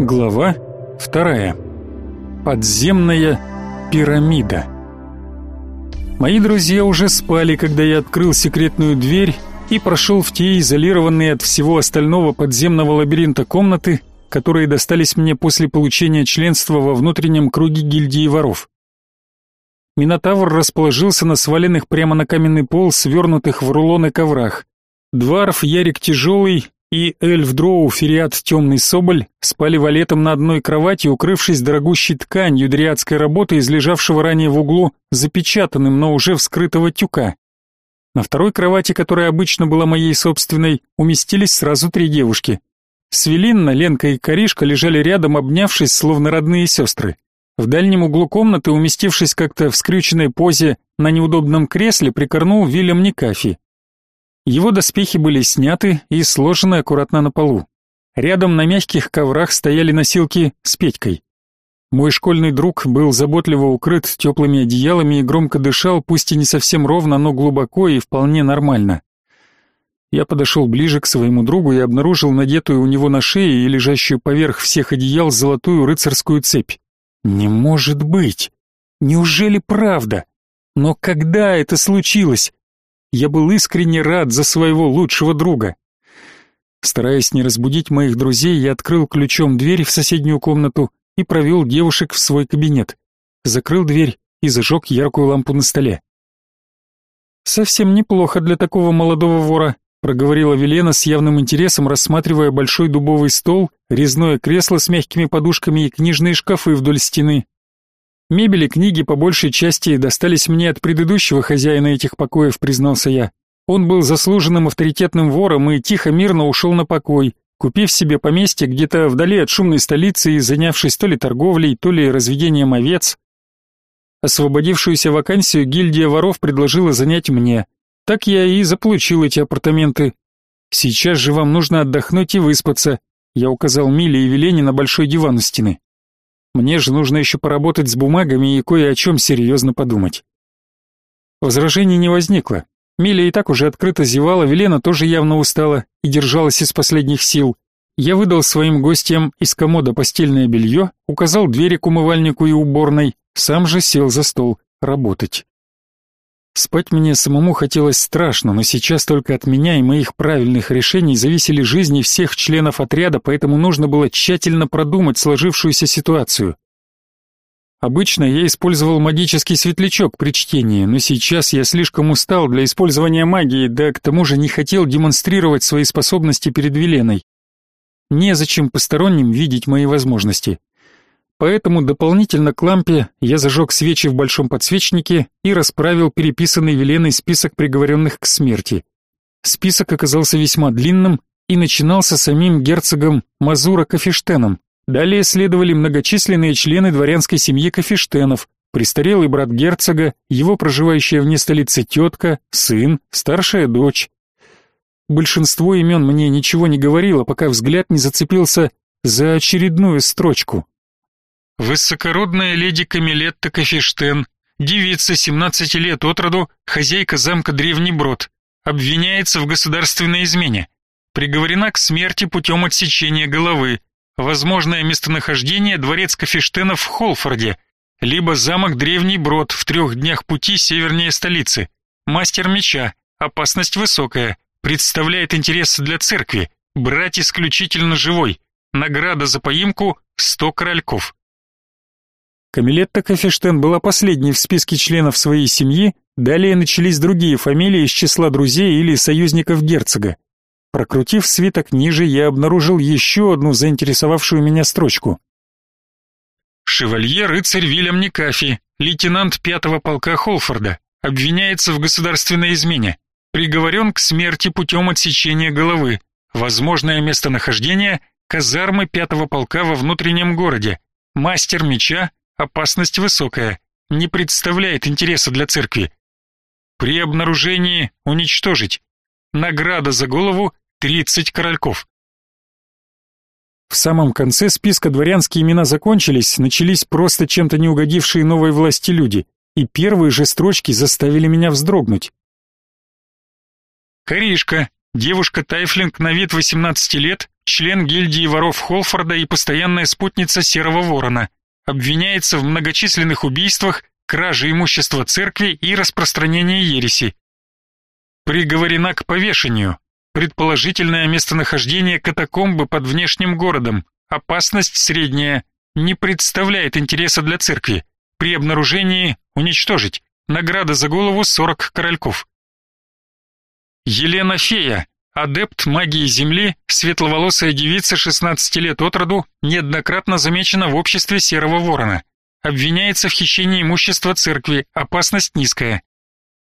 Глава вторая. Подземная пирамида. Мои друзья уже спали, когда я открыл секретную дверь и прошел в те изолированные от всего остального подземного лабиринта комнаты, которые достались мне после получения членства во внутреннем круге гильдии воров. Минотавр расположился на сваленных прямо на каменный пол, свернутых в рулоны коврах. Дварф Ярик Тяжелый и эльф Дроу Фериат Темный Соболь спали валетом на одной кровати, укрывшись дорогущей тканью дриадской работы из лежавшего ранее в углу запечатанным, но уже вскрытого тюка. На второй кровати, которая обычно была моей собственной, уместились сразу три девушки. Свелинна, Ленка и Коришка лежали рядом, обнявшись, словно родные сестры. В дальнем углу комнаты, уместившись как-то в скрюченной позе на неудобном кресле, прикорнул Вильям Никафи. Его доспехи были сняты и сложены аккуратно на полу. Рядом на мягких коврах стояли носилки с Петькой. Мой школьный друг был заботливо укрыт теплыми одеялами и громко дышал, пусть и не совсем ровно, но глубоко и вполне нормально. Я подошел ближе к своему другу и обнаружил надетую у него на шее и лежащую поверх всех одеял золотую рыцарскую цепь. Не может быть! Неужели правда? Но когда это случилось? Я был искренне рад за своего лучшего друга. Стараясь не разбудить моих друзей, я открыл ключом дверь в соседнюю комнату и провел девушек в свой кабинет. Закрыл дверь и зажег яркую лампу на столе. «Совсем неплохо для такого молодого вора», проговорила Велена с явным интересом, рассматривая большой дубовый стол, резное кресло с мягкими подушками и книжные шкафы вдоль стены. Мебель и книги по большей части достались мне от предыдущего хозяина этих покоев, признался я. Он был заслуженным авторитетным вором и тихо-мирно ушел на покой, купив себе поместье где-то вдали от шумной столицы и занявшись то ли торговлей, то ли разведением овец. Освободившуюся вакансию гильдия воров предложила занять мне. Так я и заполучил эти апартаменты. Сейчас же вам нужно отдохнуть и выспаться. Я указал Миле и Велене на большой диван у стены. Мне же нужно еще поработать с бумагами и кое о чем серьезно подумать. Возражений не возникло. Миля и так уже открыто зевала, Велена тоже явно устала и держалась из последних сил. Я выдал своим гостям из комода постельное белье, указал двери к умывальнику и уборной, сам же сел за стол работать. Спать мне самому хотелось страшно, но сейчас только от меня и моих правильных решений зависели жизни всех членов отряда, поэтому нужно было тщательно продумать сложившуюся ситуацию. Обычно я использовал магический светлячок при чтении, но сейчас я слишком устал для использования магии, да к тому же не хотел демонстрировать свои способности перед Веленой. Незачем посторонним видеть мои возможности. Поэтому дополнительно к лампе я зажег свечи в большом подсвечнике и расправил переписанный Веленой список приговоренных к смерти. Список оказался весьма длинным и начинался самим герцогом Мазура Кафештеном. Далее следовали многочисленные члены дворянской семьи Кафештенов, престарелый брат герцога, его проживающая вне столицы тетка, сын, старшая дочь. Большинство имен мне ничего не говорило, пока взгляд не зацепился за очередную строчку. Высокородная леди Камилетта Кафештен, девица 17 лет от роду, хозяйка замка Древний Брод, обвиняется в государственной измене. Приговорена к смерти путем отсечения головы. Возможное местонахождение дворец Кафештенов в Холфорде, либо замок Древний Брод в трех днях пути севернее столицы. Мастер меча, опасность высокая, представляет интерес для церкви, брать исключительно живой. Награда за поимку 100 корольков. Камилетта Кафештен была последней в списке членов своей семьи, далее начались другие фамилии из числа друзей или союзников герцога. Прокрутив свиток ниже, я обнаружил еще одну заинтересовавшую меня строчку. Шевалье-рыцарь Вильям Никафи, лейтенант пятого полка Холфорда, обвиняется в государственной измене, приговорен к смерти путем отсечения головы, возможное местонахождение – казармы пятого полка во внутреннем городе, мастер меча, Опасность высокая, не представляет интереса для церкви. При обнаружении уничтожить. Награда за голову 30 корольков. В самом конце списка дворянские имена закончились, начались просто чем-то не угодившие новой власти люди, и первые же строчки заставили меня вздрогнуть. Коришка, девушка Тайфлинг на вид 18 лет, член гильдии воров Холфорда и постоянная спутница Серого Ворона. Обвиняется в многочисленных убийствах, краже имущества церкви и распространении ереси. Приговорена к повешению. Предположительное местонахождение катакомбы под внешним городом. Опасность средняя. Не представляет интереса для церкви. При обнаружении уничтожить. Награда за голову 40 корольков. Елена Фея, адепт магии Земли, светловолосая девица 16 лет от роду, неоднократно замечена в обществе Серого Ворона. Обвиняется в хищении имущества церкви, опасность низкая.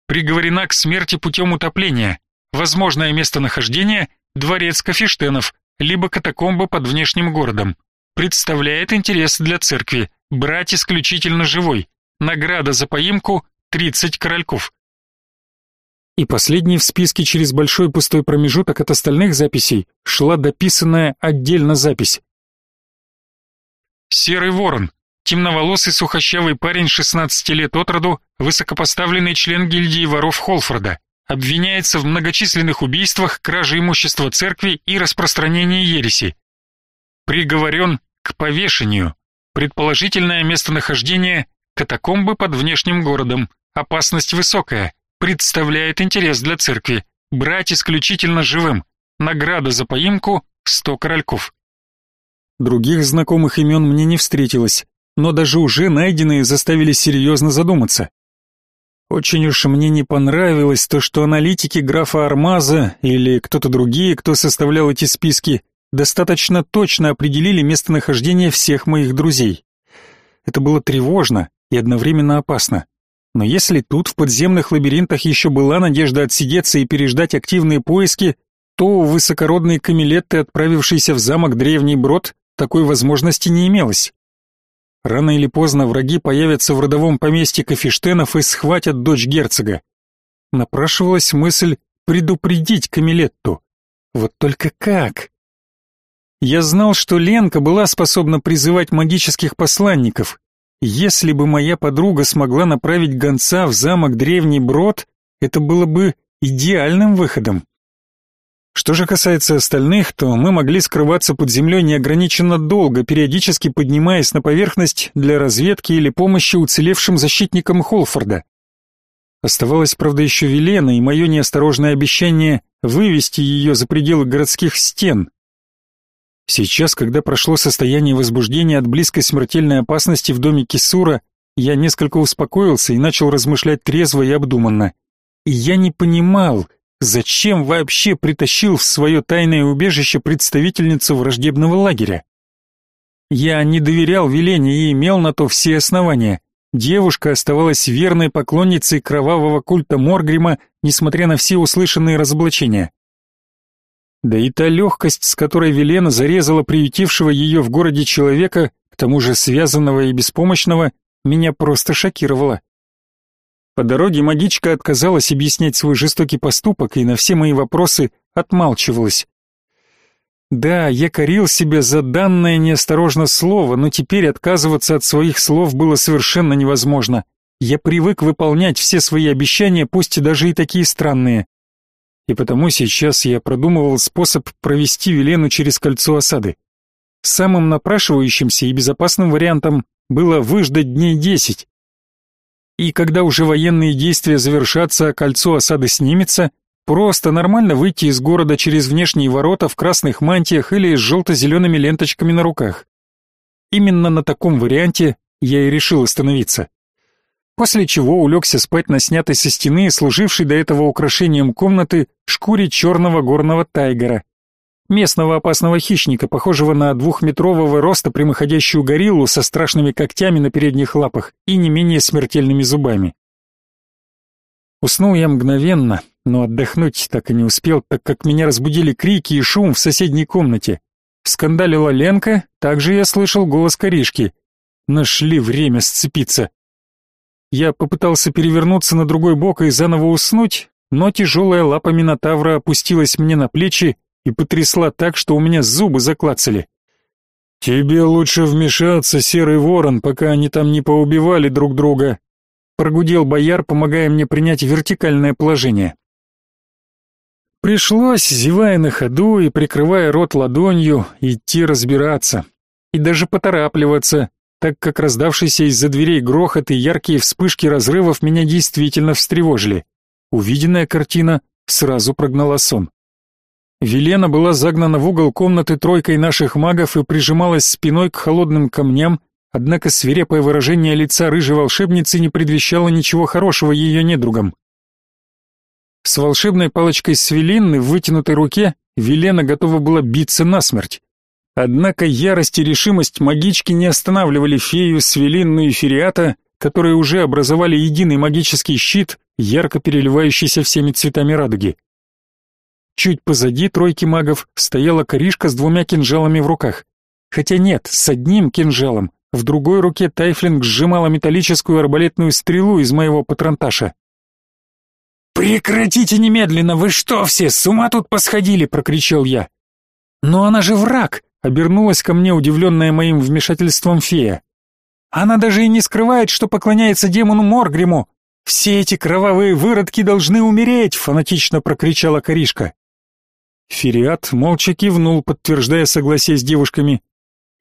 Приговорена к смерти путем утопления. Возможное местонахождение – дворец Кафештенов, либо катакомбы под внешним городом. Представляет интерес для церкви. Брать исключительно живой. Награда за поимку – 30 корольков. И последней в списке через большой пустой промежуток от остальных записей шла дописанная отдельно запись. Серый ворон, темноволосый сухощавый парень 16 лет от роду, высокопоставленный член гильдии воров Холфорда, обвиняется в многочисленных убийствах, краже имущества церкви и распространении ереси. Приговорен к повешению. Предположительное местонахождение катакомбы под внешним городом. Опасность высокая представляет интерес для церкви. Брать исключительно живым. Награда за поимку — сто корольков. Других знакомых имен мне не встретилось, но даже уже найденные заставили серьезно задуматься. Очень уж мне не понравилось то, что аналитики графа Армаза или кто-то другие, кто составлял эти списки, достаточно точно определили местонахождение всех моих друзей. Это было тревожно и одновременно опасно. Но если тут в подземных лабиринтах еще была надежда отсидеться и переждать активные поиски, то у высокородной Камилетты, отправившейся в замок Древний Брод, такой возможности не имелось. Рано или поздно враги появятся в родовом поместье Кафештенов и схватят дочь герцога. Напрашивалась мысль предупредить Камилетту. Вот только как? Я знал, что Ленка была способна призывать магических посланников, если бы моя подруга смогла направить гонца в замок Древний Брод, это было бы идеальным выходом. Что же касается остальных, то мы могли скрываться под землей неограниченно долго, периодически поднимаясь на поверхность для разведки или помощи уцелевшим защитникам Холфорда. Оставалось, правда, еще Велена и мое неосторожное обещание вывести ее за пределы городских стен. Сейчас, когда прошло состояние возбуждения от близкой смертельной опасности в доме Кисура, я несколько успокоился и начал размышлять трезво и обдуманно. И я не понимал, зачем вообще притащил в свое тайное убежище представительницу враждебного лагеря. Я не доверял Велене и имел на то все основания. Девушка оставалась верной поклонницей кровавого культа Моргрима, несмотря на все услышанные разоблачения. Да и та легкость, с которой Велена зарезала приютившего ее в городе человека, к тому же связанного и беспомощного, меня просто шокировала. По дороге магичка отказалась объяснять свой жестокий поступок и на все мои вопросы отмалчивалась. Да, я корил себя за данное неосторожно слово, но теперь отказываться от своих слов было совершенно невозможно. Я привык выполнять все свои обещания, пусть даже и такие странные и потому сейчас я продумывал способ провести Велену через кольцо осады. Самым напрашивающимся и безопасным вариантом было выждать дней десять. И когда уже военные действия завершатся, а кольцо осады снимется, просто нормально выйти из города через внешние ворота в красных мантиях или с желто-зелеными ленточками на руках. Именно на таком варианте я и решил остановиться после чего улегся спать на снятой со стены, служившей до этого украшением комнаты, шкуре черного горного тайгера. Местного опасного хищника, похожего на двухметрового роста прямоходящую гориллу со страшными когтями на передних лапах и не менее смертельными зубами. Уснул я мгновенно, но отдохнуть так и не успел, так как меня разбудили крики и шум в соседней комнате. Скандалила Ленка, также я слышал голос Коришки. Нашли время сцепиться. Я попытался перевернуться на другой бок и заново уснуть, но тяжелая лапа Минотавра опустилась мне на плечи и потрясла так, что у меня зубы заклацали. «Тебе лучше вмешаться, серый ворон, пока они там не поубивали друг друга», прогудел бояр, помогая мне принять вертикальное положение. Пришлось, зевая на ходу и прикрывая рот ладонью, идти разбираться. И даже поторапливаться, так как раздавшийся из-за дверей грохот и яркие вспышки разрывов меня действительно встревожили. Увиденная картина сразу прогнала сон. Велена была загнана в угол комнаты тройкой наших магов и прижималась спиной к холодным камням, однако свирепое выражение лица рыжей волшебницы не предвещало ничего хорошего ее недругам. С волшебной палочкой Свелинны в вытянутой руке Велена готова была биться насмерть. Однако ярость и решимость магички не останавливали фею, Свелинну и Фериата, которые уже образовали единый магический щит, ярко переливающийся всеми цветами радуги. Чуть позади тройки магов стояла коришка с двумя кинжалами в руках. Хотя нет, с одним кинжалом. В другой руке Тайфлинг сжимала металлическую арбалетную стрелу из моего патронташа. «Прекратите немедленно! Вы что все, с ума тут посходили?» — прокричал я. «Но она же враг!» — обернулась ко мне удивленная моим вмешательством фея. «Она даже и не скрывает, что поклоняется демону Моргриму! Все эти кровавые выродки должны умереть!» — фанатично прокричала Коришка. Фериат молча кивнул, подтверждая согласие с девушками.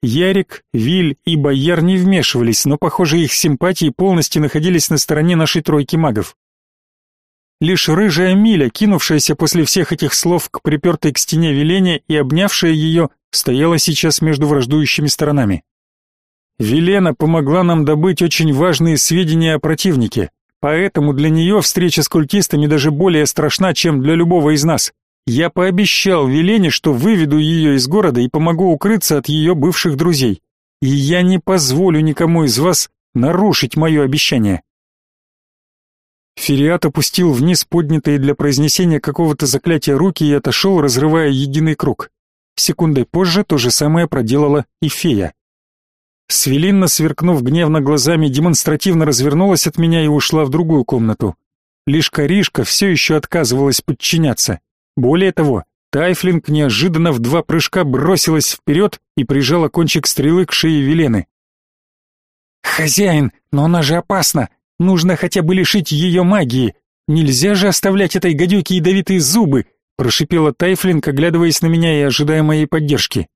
Ярик, Виль и Бояр не вмешивались, но, похоже, их симпатии полностью находились на стороне нашей тройки магов. Лишь рыжая Миля, кинувшаяся после всех этих слов к припертой к стене Велене и обнявшая ее, стояла сейчас между враждующими сторонами. Велена помогла нам добыть очень важные сведения о противнике, поэтому для нее встреча с культистами даже более страшна, чем для любого из нас. Я пообещал Велене, что выведу ее из города и помогу укрыться от ее бывших друзей. И я не позволю никому из вас нарушить мое обещание. Фериат опустил вниз поднятые для произнесения какого-то заклятия руки и отошел, разрывая единый круг. Секундой позже то же самое проделала и фея. Свелинна, сверкнув гневно глазами, демонстративно развернулась от меня и ушла в другую комнату. Лишь Каришка все еще отказывалась подчиняться. Более того, Тайфлинг неожиданно в два прыжка бросилась вперед и прижала кончик стрелы к шее Велены. «Хозяин, но она же опасна! Нужно хотя бы лишить ее магии. Нельзя же оставлять этой гадюке ядовитые зубы, прошипела Тайфлинг, оглядываясь на меня и ожидая моей поддержки.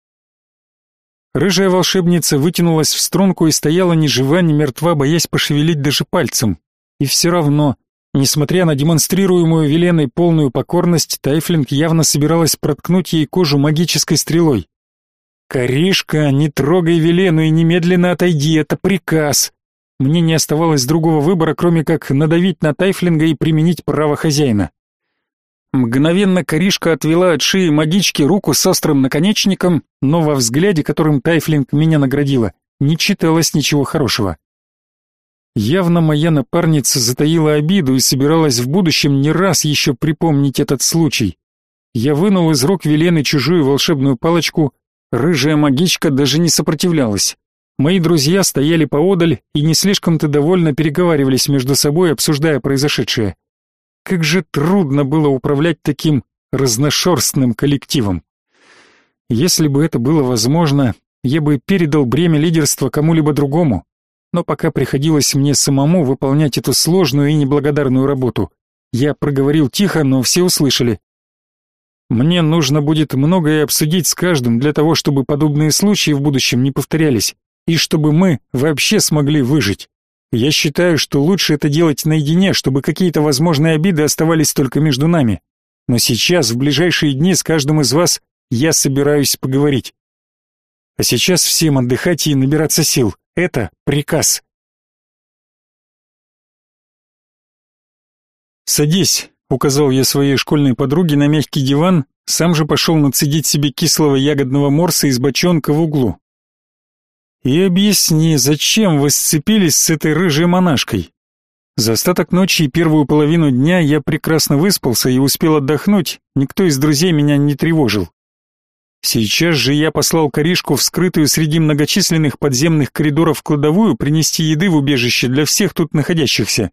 Рыжая волшебница вытянулась в струнку и стояла ни жива, ни мертва, боясь пошевелить даже пальцем. И все равно, несмотря на демонстрируемую Веленой полную покорность, Тайфлинг явно собиралась проткнуть ей кожу магической стрелой. «Коришка, не трогай Велену и немедленно отойди, это приказ!» Мне не оставалось другого выбора, кроме как надавить на Тайфлинга и применить право хозяина. Мгновенно Коришка отвела от шеи магички руку с острым наконечником, но во взгляде, которым Тайфлинг меня наградила, не читалось ничего хорошего. Явно моя напарница затаила обиду и собиралась в будущем не раз еще припомнить этот случай. Я вынул из рук Велены чужую волшебную палочку, рыжая магичка даже не сопротивлялась. Мои друзья стояли поодаль и не слишком-то довольно переговаривались между собой, обсуждая произошедшее. Как же трудно было управлять таким разношерстным коллективом. Если бы это было возможно, я бы передал бремя лидерства кому-либо другому, но пока приходилось мне самому выполнять эту сложную и неблагодарную работу. Я проговорил тихо, но все услышали. Мне нужно будет многое обсудить с каждым для того, чтобы подобные случаи в будущем не повторялись и чтобы мы вообще смогли выжить. Я считаю, что лучше это делать наедине, чтобы какие-то возможные обиды оставались только между нами. Но сейчас, в ближайшие дни, с каждым из вас я собираюсь поговорить. А сейчас всем отдыхать и набираться сил. Это приказ. «Садись», — указал я своей школьной подруге на мягкий диван, сам же пошел нацедить себе кислого ягодного морса из бочонка в углу. И объясни, зачем вы сцепились с этой рыжей монашкой? За остаток ночи и первую половину дня я прекрасно выспался и успел отдохнуть, никто из друзей меня не тревожил. Сейчас же я послал Коришку в скрытую среди многочисленных подземных коридоров кладовую принести еды в убежище для всех тут находящихся.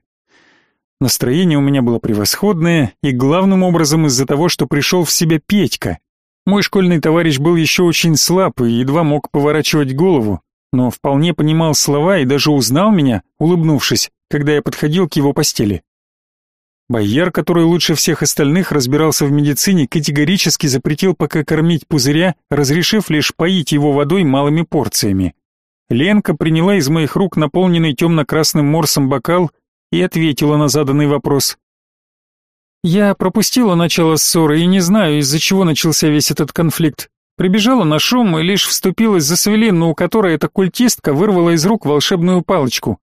Настроение у меня было превосходное, и главным образом из-за того, что пришел в себя Петька. Мой школьный товарищ был еще очень слаб и едва мог поворачивать голову, но вполне понимал слова и даже узнал меня, улыбнувшись, когда я подходил к его постели. Байер, который лучше всех остальных разбирался в медицине, категорически запретил пока кормить пузыря, разрешив лишь поить его водой малыми порциями. Ленка приняла из моих рук наполненный темно-красным морсом бокал и ответила на заданный вопрос. «Я пропустила начало ссоры и не знаю, из-за чего начался весь этот конфликт. Прибежала на шум и лишь вступилась за Свелину, у которой эта культистка вырвала из рук волшебную палочку.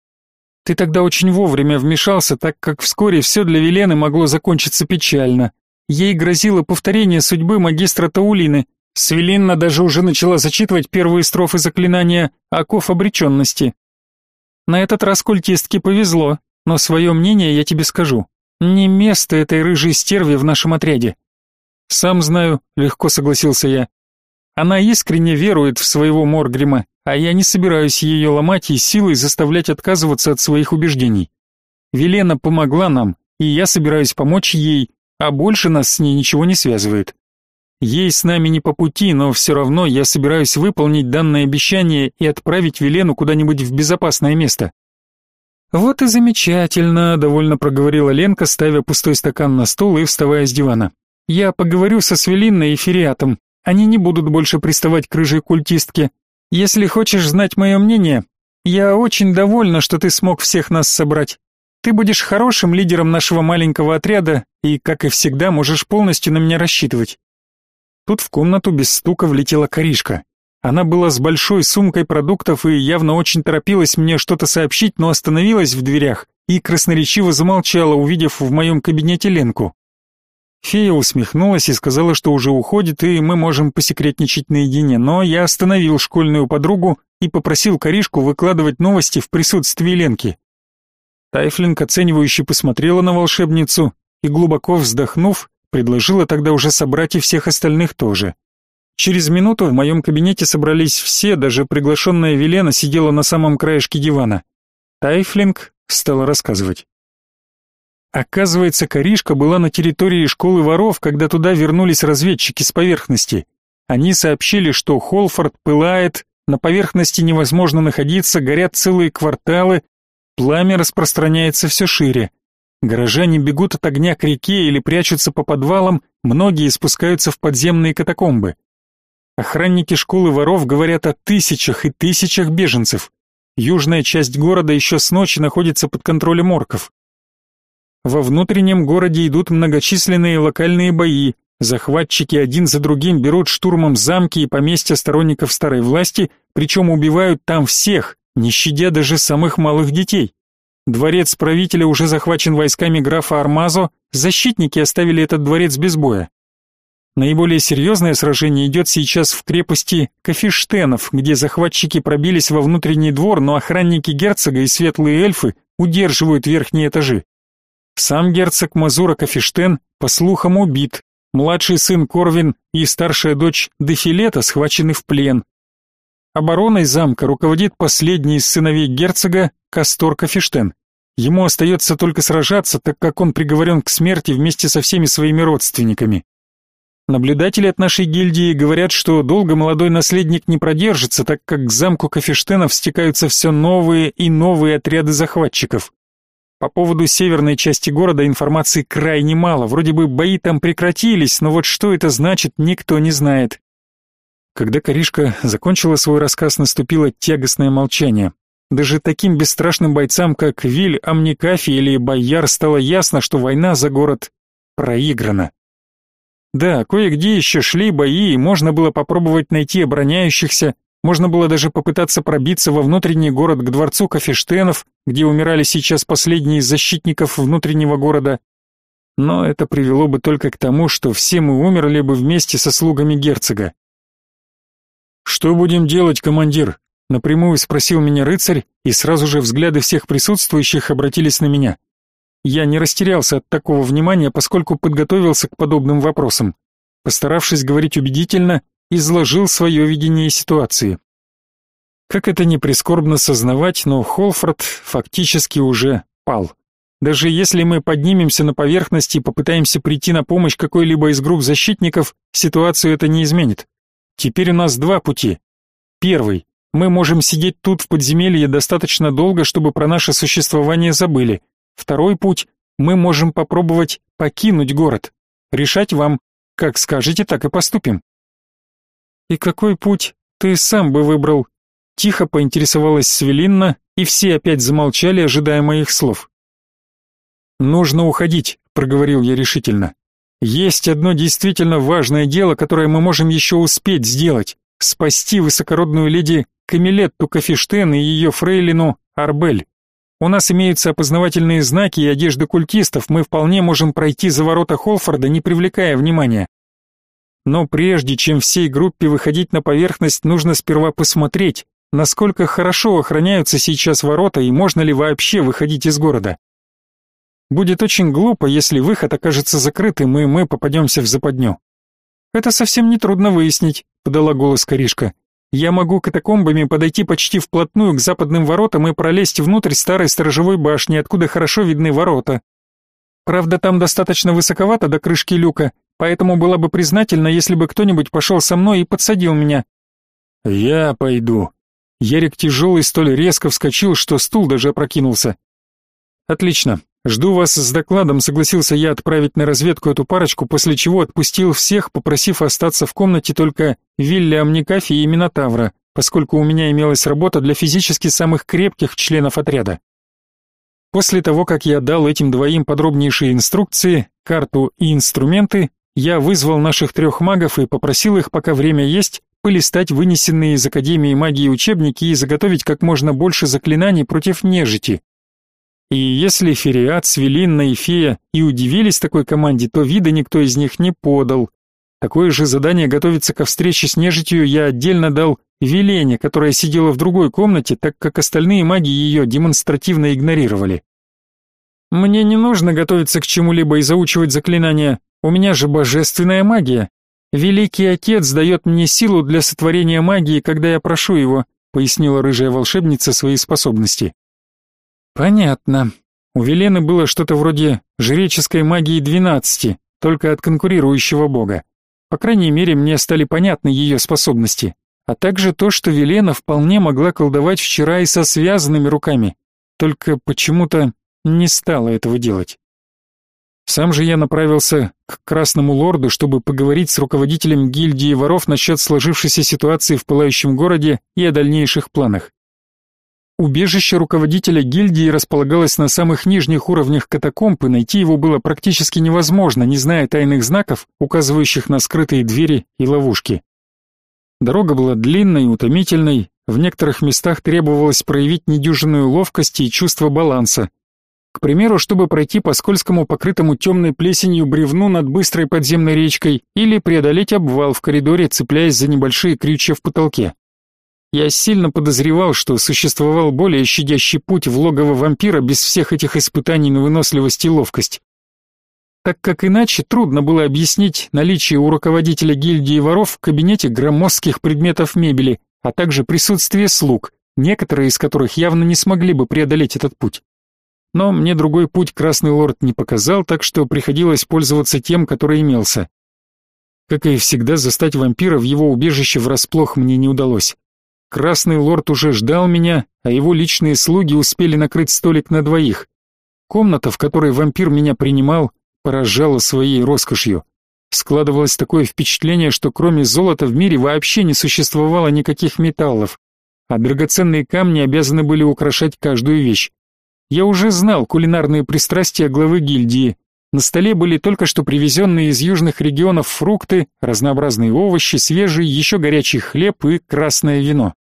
Ты тогда очень вовремя вмешался, так как вскоре все для Велены могло закончиться печально. Ей грозило повторение судьбы магистра Таулины. Свелинна даже уже начала зачитывать первые строфы заклинания «Оков обреченности». На этот раз культистке повезло, но свое мнение я тебе скажу. Не место этой рыжей стерви в нашем отряде. Сам знаю, легко согласился я. Она искренне верует в своего Моргрима, а я не собираюсь ее ломать и силой заставлять отказываться от своих убеждений. Велена помогла нам, и я собираюсь помочь ей, а больше нас с ней ничего не связывает. Ей с нами не по пути, но все равно я собираюсь выполнить данное обещание и отправить Велену куда-нибудь в безопасное место. Вот и замечательно, довольно проговорила Ленка, ставя пустой стакан на стол и вставая с дивана. Я поговорю со Свелинной и Фериатом. Они не будут больше приставать к рыжей культистке, если хочешь знать мое мнение, я очень довольна, что ты смог всех нас собрать. Ты будешь хорошим лидером нашего маленького отряда и, как и всегда, можешь полностью на меня рассчитывать. Тут в комнату без стука влетела Каришка. Она была с большой сумкой продуктов и явно очень торопилась мне что-то сообщить, но остановилась в дверях и красноречиво замолчала, увидев в моем кабинете Ленку. Фея усмехнулась и сказала, что уже уходит, и мы можем посекретничать наедине, но я остановил школьную подругу и попросил Каришку выкладывать новости в присутствии Ленки. Тайфлинг оценивающе посмотрела на волшебницу и, глубоко вздохнув, предложила тогда уже собрать и всех остальных тоже. Через минуту в моем кабинете собрались все, даже приглашенная Велена сидела на самом краешке дивана. Тайфлинг стала рассказывать. Оказывается, Коришка была на территории школы воров, когда туда вернулись разведчики с поверхности. Они сообщили, что Холфорд пылает, на поверхности невозможно находиться, горят целые кварталы, пламя распространяется все шире. Горожане бегут от огня к реке или прячутся по подвалам, многие спускаются в подземные катакомбы. Охранники школы воров говорят о тысячах и тысячах беженцев. Южная часть города еще с ночи находится под контролем орков. Во внутреннем городе идут многочисленные локальные бои. Захватчики один за другим берут штурмом замки и поместья сторонников старой власти, причем убивают там всех, не щадя даже самых малых детей. Дворец правителя уже захвачен войсками графа Армазо, защитники оставили этот дворец без боя. Наиболее серьезное сражение идет сейчас в крепости Кафештенов, где захватчики пробились во внутренний двор, но охранники герцога и светлые эльфы удерживают верхние этажи. Сам герцог Мазура Кафештен, по слухам, убит. Младший сын Корвин и старшая дочь Дефилета схвачены в плен. Обороной замка руководит последний из сыновей герцога Кастор Кафештен. Ему остается только сражаться, так как он приговорен к смерти вместе со всеми своими родственниками. Наблюдатели от нашей гильдии говорят, что долго молодой наследник не продержится, так как к замку Кафештенов стекаются все новые и новые отряды захватчиков. По поводу северной части города информации крайне мало, вроде бы бои там прекратились, но вот что это значит, никто не знает. Когда Каришка закончила свой рассказ, наступило тягостное молчание. Даже таким бесстрашным бойцам, как Виль, Амникафи или Бояр, стало ясно, что война за город проиграна. Да, кое-где еще шли бои, и можно было попробовать найти обороняющихся, можно было даже попытаться пробиться во внутренний город к дворцу Кафештенов, где умирали сейчас последние из защитников внутреннего города. Но это привело бы только к тому, что все мы умерли бы вместе со слугами герцога. «Что будем делать, командир?» — напрямую спросил меня рыцарь, и сразу же взгляды всех присутствующих обратились на меня. Я не растерялся от такого внимания, поскольку подготовился к подобным вопросам. Постаравшись говорить убедительно, изложил свое видение ситуации. Как это ни прискорбно сознавать, но Холфорд фактически уже пал. Даже если мы поднимемся на поверхность и попытаемся прийти на помощь какой-либо из групп защитников, ситуацию это не изменит. Теперь у нас два пути. Первый. Мы можем сидеть тут в подземелье достаточно долго, чтобы про наше существование забыли. Второй путь мы можем попробовать покинуть город. Решать вам. Как скажете, так и поступим. И какой путь ты сам бы выбрал? Тихо поинтересовалась Свелинна, и все опять замолчали, ожидая моих слов. Нужно уходить, проговорил я решительно. Есть одно действительно важное дело, которое мы можем еще успеть сделать спасти высокородную леди Камилетту Кафештен и ее фрейлину Арбель. У нас имеются опознавательные знаки и одежда культистов, мы вполне можем пройти за ворота Холфорда, не привлекая внимания. Но прежде чем всей группе выходить на поверхность, нужно сперва посмотреть, насколько хорошо охраняются сейчас ворота и можно ли вообще выходить из города. Будет очень глупо, если выход окажется закрытым и мы попадемся в западню. Это совсем не трудно выяснить, подала голос Каришка. Я могу катакомбами подойти почти вплотную к западным воротам и пролезть внутрь старой сторожевой башни, откуда хорошо видны ворота. Правда, там достаточно высоковато до крышки люка, поэтому была бы признательна, если бы кто-нибудь пошел со мной и подсадил меня. Я пойду. Ярик тяжелый столь резко вскочил, что стул даже опрокинулся. Отлично. Жду вас с докладом, согласился я отправить на разведку эту парочку, после чего отпустил всех, попросив остаться в комнате только Вильям Никафи и Минотавра, поскольку у меня имелась работа для физически самых крепких членов отряда. После того, как я дал этим двоим подробнейшие инструкции, карту и инструменты, я вызвал наших трех магов и попросил их, пока время есть, полистать вынесенные из Академии магии учебники и заготовить как можно больше заклинаний против нежити, и если Фериат, Свелинна и Фея и удивились такой команде, то вида никто из них не подал. Такое же задание готовиться ко встрече с нежитью я отдельно дал Велене, которая сидела в другой комнате, так как остальные маги ее демонстративно игнорировали. Мне не нужно готовиться к чему-либо и заучивать заклинания, у меня же божественная магия. Великий Отец дает мне силу для сотворения магии, когда я прошу его, пояснила рыжая волшебница свои способности. Понятно. У Велены было что-то вроде жреческой магии двенадцати, только от конкурирующего бога. По крайней мере, мне стали понятны ее способности, а также то, что Велена вполне могла колдовать вчера и со связанными руками, только почему-то не стала этого делать. Сам же я направился к Красному Лорду, чтобы поговорить с руководителем гильдии воров насчет сложившейся ситуации в пылающем городе и о дальнейших планах. Убежище руководителя гильдии располагалось на самых нижних уровнях катакомб, и найти его было практически невозможно, не зная тайных знаков, указывающих на скрытые двери и ловушки. Дорога была длинной и утомительной, в некоторых местах требовалось проявить недюжинную ловкость и чувство баланса. К примеру, чтобы пройти по скользкому покрытому темной плесенью бревну над быстрой подземной речкой или преодолеть обвал в коридоре, цепляясь за небольшие крючья в потолке. Я сильно подозревал, что существовал более щадящий путь в логово вампира без всех этих испытаний на выносливость и ловкость. Так как иначе трудно было объяснить наличие у руководителя гильдии воров в кабинете громоздких предметов мебели, а также присутствие слуг, некоторые из которых явно не смогли бы преодолеть этот путь. Но мне другой путь Красный Лорд не показал, так что приходилось пользоваться тем, который имелся. Как и всегда, застать вампира в его убежище врасплох мне не удалось. Красный лорд уже ждал меня, а его личные слуги успели накрыть столик на двоих. Комната, в которой вампир меня принимал, поражала своей роскошью. Складывалось такое впечатление, что кроме золота в мире вообще не существовало никаких металлов, а драгоценные камни обязаны были украшать каждую вещь. Я уже знал кулинарные пристрастия главы гильдии. На столе были только что привезенные из южных регионов фрукты, разнообразные овощи, свежий, еще горячий хлеб и красное вино.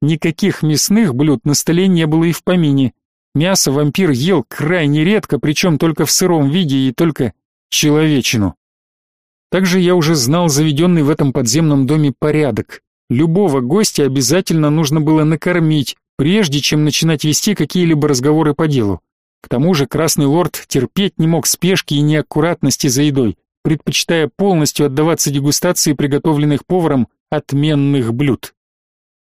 Никаких мясных блюд на столе не было и в помине. Мясо вампир ел крайне редко, причем только в сыром виде и только человечину. Также я уже знал заведенный в этом подземном доме порядок. Любого гостя обязательно нужно было накормить, прежде чем начинать вести какие-либо разговоры по делу. К тому же Красный Лорд терпеть не мог спешки и неаккуратности за едой, предпочитая полностью отдаваться дегустации приготовленных поваром отменных блюд.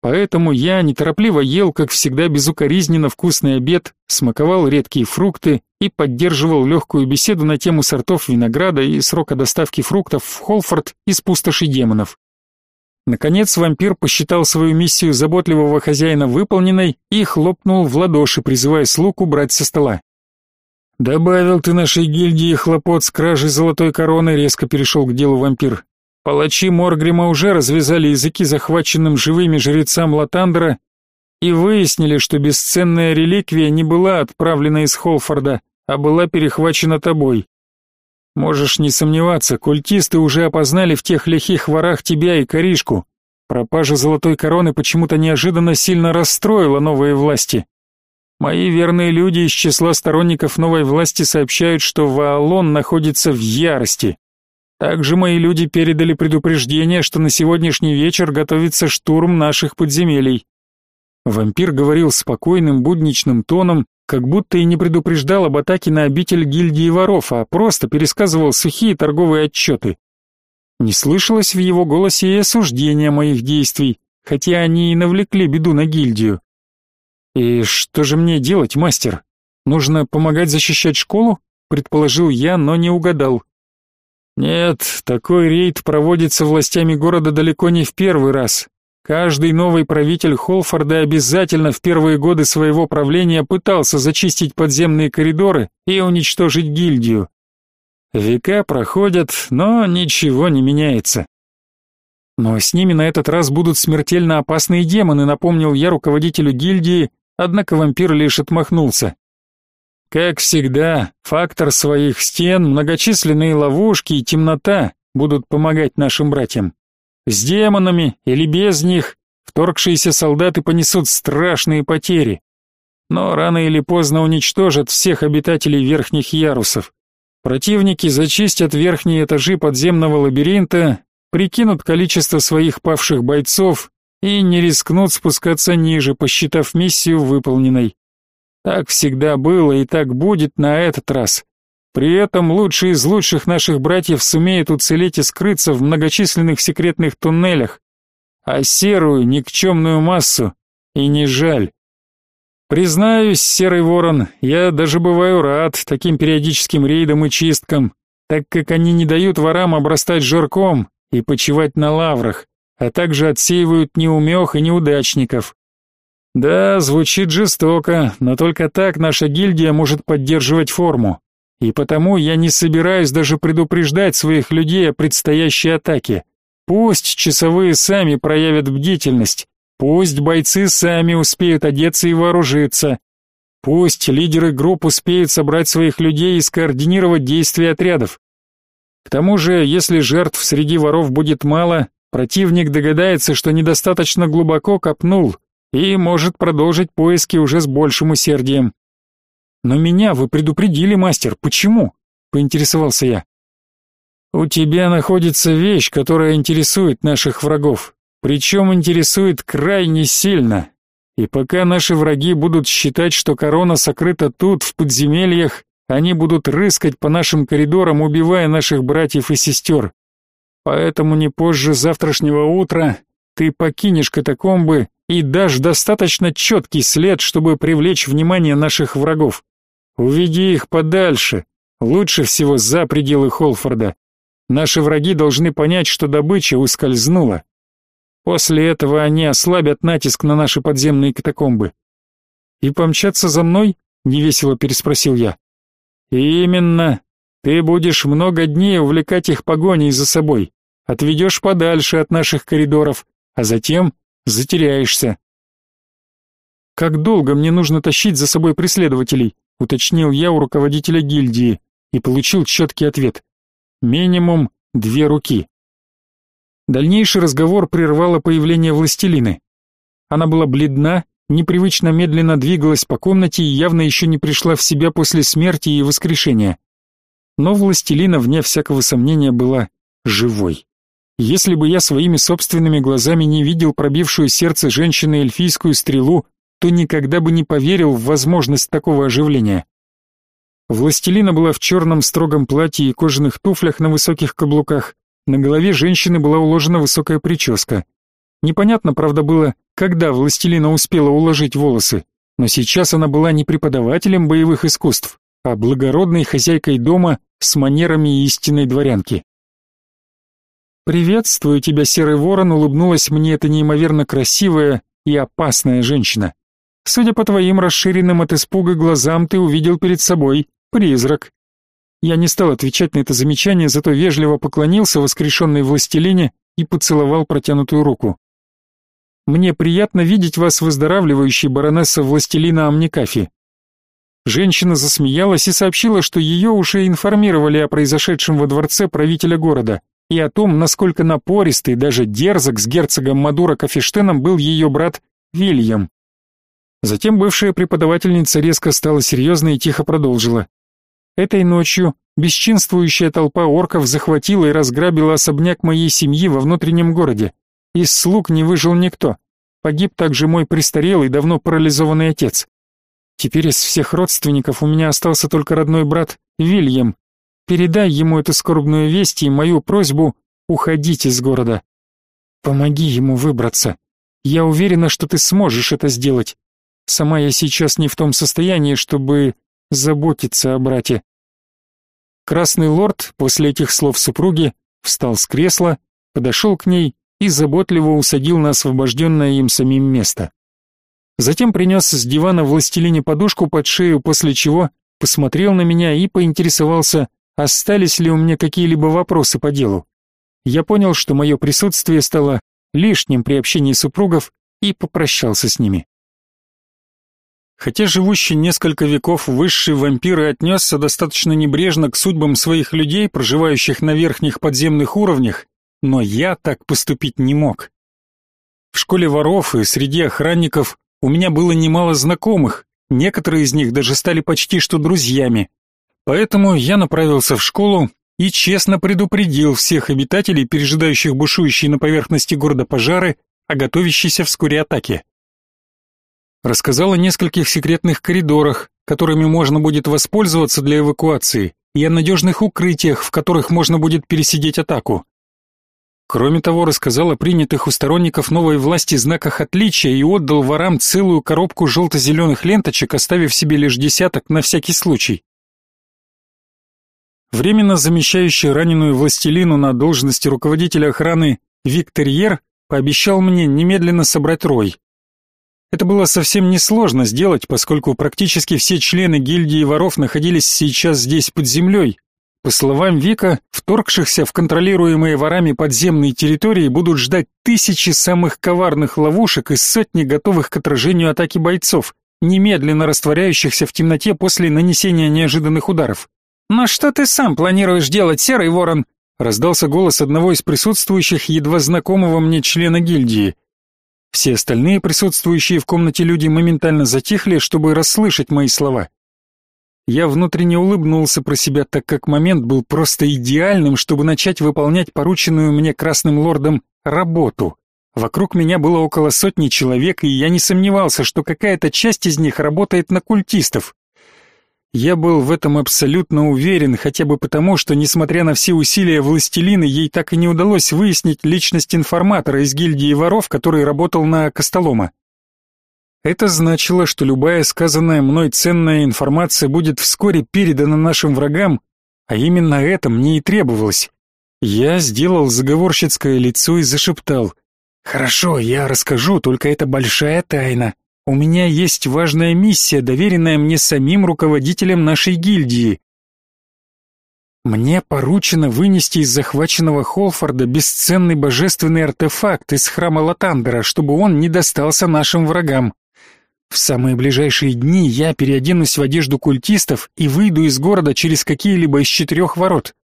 Поэтому я неторопливо ел, как всегда, безукоризненно вкусный обед, смаковал редкие фрукты и поддерживал легкую беседу на тему сортов винограда и срока доставки фруктов в Холфорд из пустоши демонов. Наконец вампир посчитал свою миссию заботливого хозяина выполненной и хлопнул в ладоши, призывая слуг убрать со стола. Добавил ты нашей гильдии хлопот с кражей золотой короны, резко перешел к делу вампир. Палачи Моргрима уже развязали языки захваченным живыми жрецам Латандра и выяснили, что бесценная реликвия не была отправлена из Холфорда, а была перехвачена тобой. Можешь не сомневаться, культисты уже опознали в тех лихих ворах тебя и Коришку. Пропажа золотой короны почему-то неожиданно сильно расстроила новые власти. Мои верные люди из числа сторонников новой власти сообщают, что Ваалон находится в ярости. Также мои люди передали предупреждение, что на сегодняшний вечер готовится штурм наших подземелий. Вампир говорил спокойным будничным тоном, как будто и не предупреждал об атаке на обитель гильдии воров, а просто пересказывал сухие торговые отчеты. Не слышалось в его голосе и осуждения моих действий, хотя они и навлекли беду на гильдию. И что же мне делать, мастер? Нужно помогать защищать школу? Предположил я, но не угадал. Нет, такой рейд проводится властями города далеко не в первый раз. Каждый новый правитель Холфорда обязательно в первые годы своего правления пытался зачистить подземные коридоры и уничтожить гильдию. Века проходят, но ничего не меняется. Но с ними на этот раз будут смертельно опасные демоны, напомнил я руководителю гильдии, однако вампир лишь отмахнулся. Как всегда, фактор своих стен, многочисленные ловушки и темнота будут помогать нашим братьям. С демонами или без них вторгшиеся солдаты понесут страшные потери, но рано или поздно уничтожат всех обитателей верхних ярусов. Противники зачистят верхние этажи подземного лабиринта, прикинут количество своих павших бойцов и не рискнут спускаться ниже, посчитав миссию выполненной. Так всегда было и так будет на этот раз. При этом лучший из лучших наших братьев сумеет уцелеть и скрыться в многочисленных секретных туннелях, а серую никчемную массу и не жаль. Признаюсь, серый ворон, я даже бываю рад таким периодическим рейдам и чисткам, так как они не дают ворам обрастать жирком и почивать на лаврах, а также отсеивают неумех и неудачников. Да, звучит жестоко, но только так наша гильдия может поддерживать форму. И потому я не собираюсь даже предупреждать своих людей о предстоящей атаке. Пусть часовые сами проявят бдительность, пусть бойцы сами успеют одеться и вооружиться, пусть лидеры групп успеют собрать своих людей и скоординировать действия отрядов. К тому же, если жертв среди воров будет мало, противник догадается, что недостаточно глубоко копнул и может продолжить поиски уже с большим усердием. Но меня вы предупредили, мастер. Почему? поинтересовался я. У тебя находится вещь, которая интересует наших врагов, причем интересует крайне сильно. И пока наши враги будут считать, что корона сокрыта тут, в подземельях, они будут рыскать по нашим коридорам, убивая наших братьев и сестер. Поэтому не позже завтрашнего утра ты покинешь катакомбы и дашь достаточно четкий след, чтобы привлечь внимание наших врагов. Уведи их подальше, лучше всего за пределы Холфорда. Наши враги должны понять, что добыча ускользнула. После этого они ослабят натиск на наши подземные катакомбы. И помчаться за мной? невесело переспросил я. Именно. Ты будешь много дней увлекать их погоней за собой, отведешь подальше от наших коридоров, а затем затеряешься. Как долго мне нужно тащить за собой преследователей? Уточнил я у руководителя гильдии и получил четкий ответ. Минимум две руки. Дальнейший разговор прервало появление властелины. Она была бледна, непривычно медленно двигалась по комнате и явно еще не пришла в себя после смерти и воскрешения. Но властелина, вне всякого сомнения, была живой. Если бы я своими собственными глазами не видел пробившую сердце женщины эльфийскую стрелу, то никогда бы не поверил в возможность такого оживления. Властелина была в черном строгом платье и кожаных туфлях на высоких каблуках. На голове женщины была уложена высокая прическа. Непонятно, правда, было, когда властелина успела уложить волосы, но сейчас она была не преподавателем боевых искусств, а благородной хозяйкой дома с манерами истинной дворянки. «Приветствую тебя, серый ворон», улыбнулась мне эта неимоверно красивая и опасная женщина. Судя по твоим расширенным от испуга глазам, ты увидел перед собой призрак. Я не стал отвечать на это замечание, зато вежливо поклонился воскрешенной властелине и поцеловал протянутую руку. Мне приятно видеть вас выздоравливающей, баронесса властелина Амникафи. Женщина засмеялась и сообщила, что ее уже информировали о произошедшем во дворце правителя города и о том, насколько напористый, даже дерзок с герцогом Мадура Кафештеном был ее брат Вильям. Затем бывшая преподавательница резко стала серьезной и тихо продолжила. Этой ночью бесчинствующая толпа орков захватила и разграбила особняк моей семьи во внутреннем городе. Из слуг не выжил никто. Погиб также мой престарелый, давно парализованный отец. Теперь из всех родственников у меня остался только родной брат Вильям. Передай ему эту скорбную весть и мою просьбу уходить из города. Помоги ему выбраться. Я уверена, что ты сможешь это сделать. Сама я сейчас не в том состоянии, чтобы заботиться о брате. Красный лорд после этих слов супруги встал с кресла, подошел к ней и заботливо усадил на освобожденное им самим место. Затем принес с дивана властелине подушку под шею, после чего посмотрел на меня и поинтересовался, остались ли у меня какие-либо вопросы по делу. Я понял, что мое присутствие стало лишним при общении супругов и попрощался с ними. Хотя живущий несколько веков высший вампир и отнесся достаточно небрежно к судьбам своих людей, проживающих на верхних подземных уровнях, но я так поступить не мог. В школе воров и среди охранников у меня было немало знакомых, некоторые из них даже стали почти что друзьями. Поэтому я направился в школу и честно предупредил всех обитателей, пережидающих бушующие на поверхности города пожары, о готовящейся вскоре атаке рассказал о нескольких секретных коридорах, которыми можно будет воспользоваться для эвакуации, и о надежных укрытиях, в которых можно будет пересидеть атаку. Кроме того, рассказал о принятых у сторонников новой власти знаках отличия и отдал ворам целую коробку желто-зеленых ленточек, оставив себе лишь десяток на всякий случай. Временно замещающий раненую властелину на должности руководителя охраны Викторьер пообещал мне немедленно собрать рой. Это было совсем несложно сделать, поскольку практически все члены гильдии воров находились сейчас здесь под землей. По словам Вика, вторгшихся в контролируемые ворами подземные территории будут ждать тысячи самых коварных ловушек и сотни готовых к отражению атаки бойцов, немедленно растворяющихся в темноте после нанесения неожиданных ударов. «Но что ты сам планируешь делать, Серый Ворон?» раздался голос одного из присутствующих, едва знакомого мне члена гильдии. Все остальные присутствующие в комнате люди моментально затихли, чтобы расслышать мои слова. Я внутренне улыбнулся про себя, так как момент был просто идеальным, чтобы начать выполнять порученную мне Красным Лордом работу. Вокруг меня было около сотни человек, и я не сомневался, что какая-то часть из них работает на культистов. Я был в этом абсолютно уверен, хотя бы потому, что, несмотря на все усилия властелины, ей так и не удалось выяснить личность информатора из гильдии воров, который работал на Костолома. Это значило, что любая сказанная мной ценная информация будет вскоре передана нашим врагам, а именно это мне и требовалось. Я сделал заговорщицкое лицо и зашептал. «Хорошо, я расскажу, только это большая тайна. У меня есть важная миссия, доверенная мне самим руководителем нашей гильдии. Мне поручено вынести из захваченного Холфорда бесценный божественный артефакт из храма Латандера, чтобы он не достался нашим врагам. В самые ближайшие дни я переоденусь в одежду культистов и выйду из города через какие-либо из четырех ворот.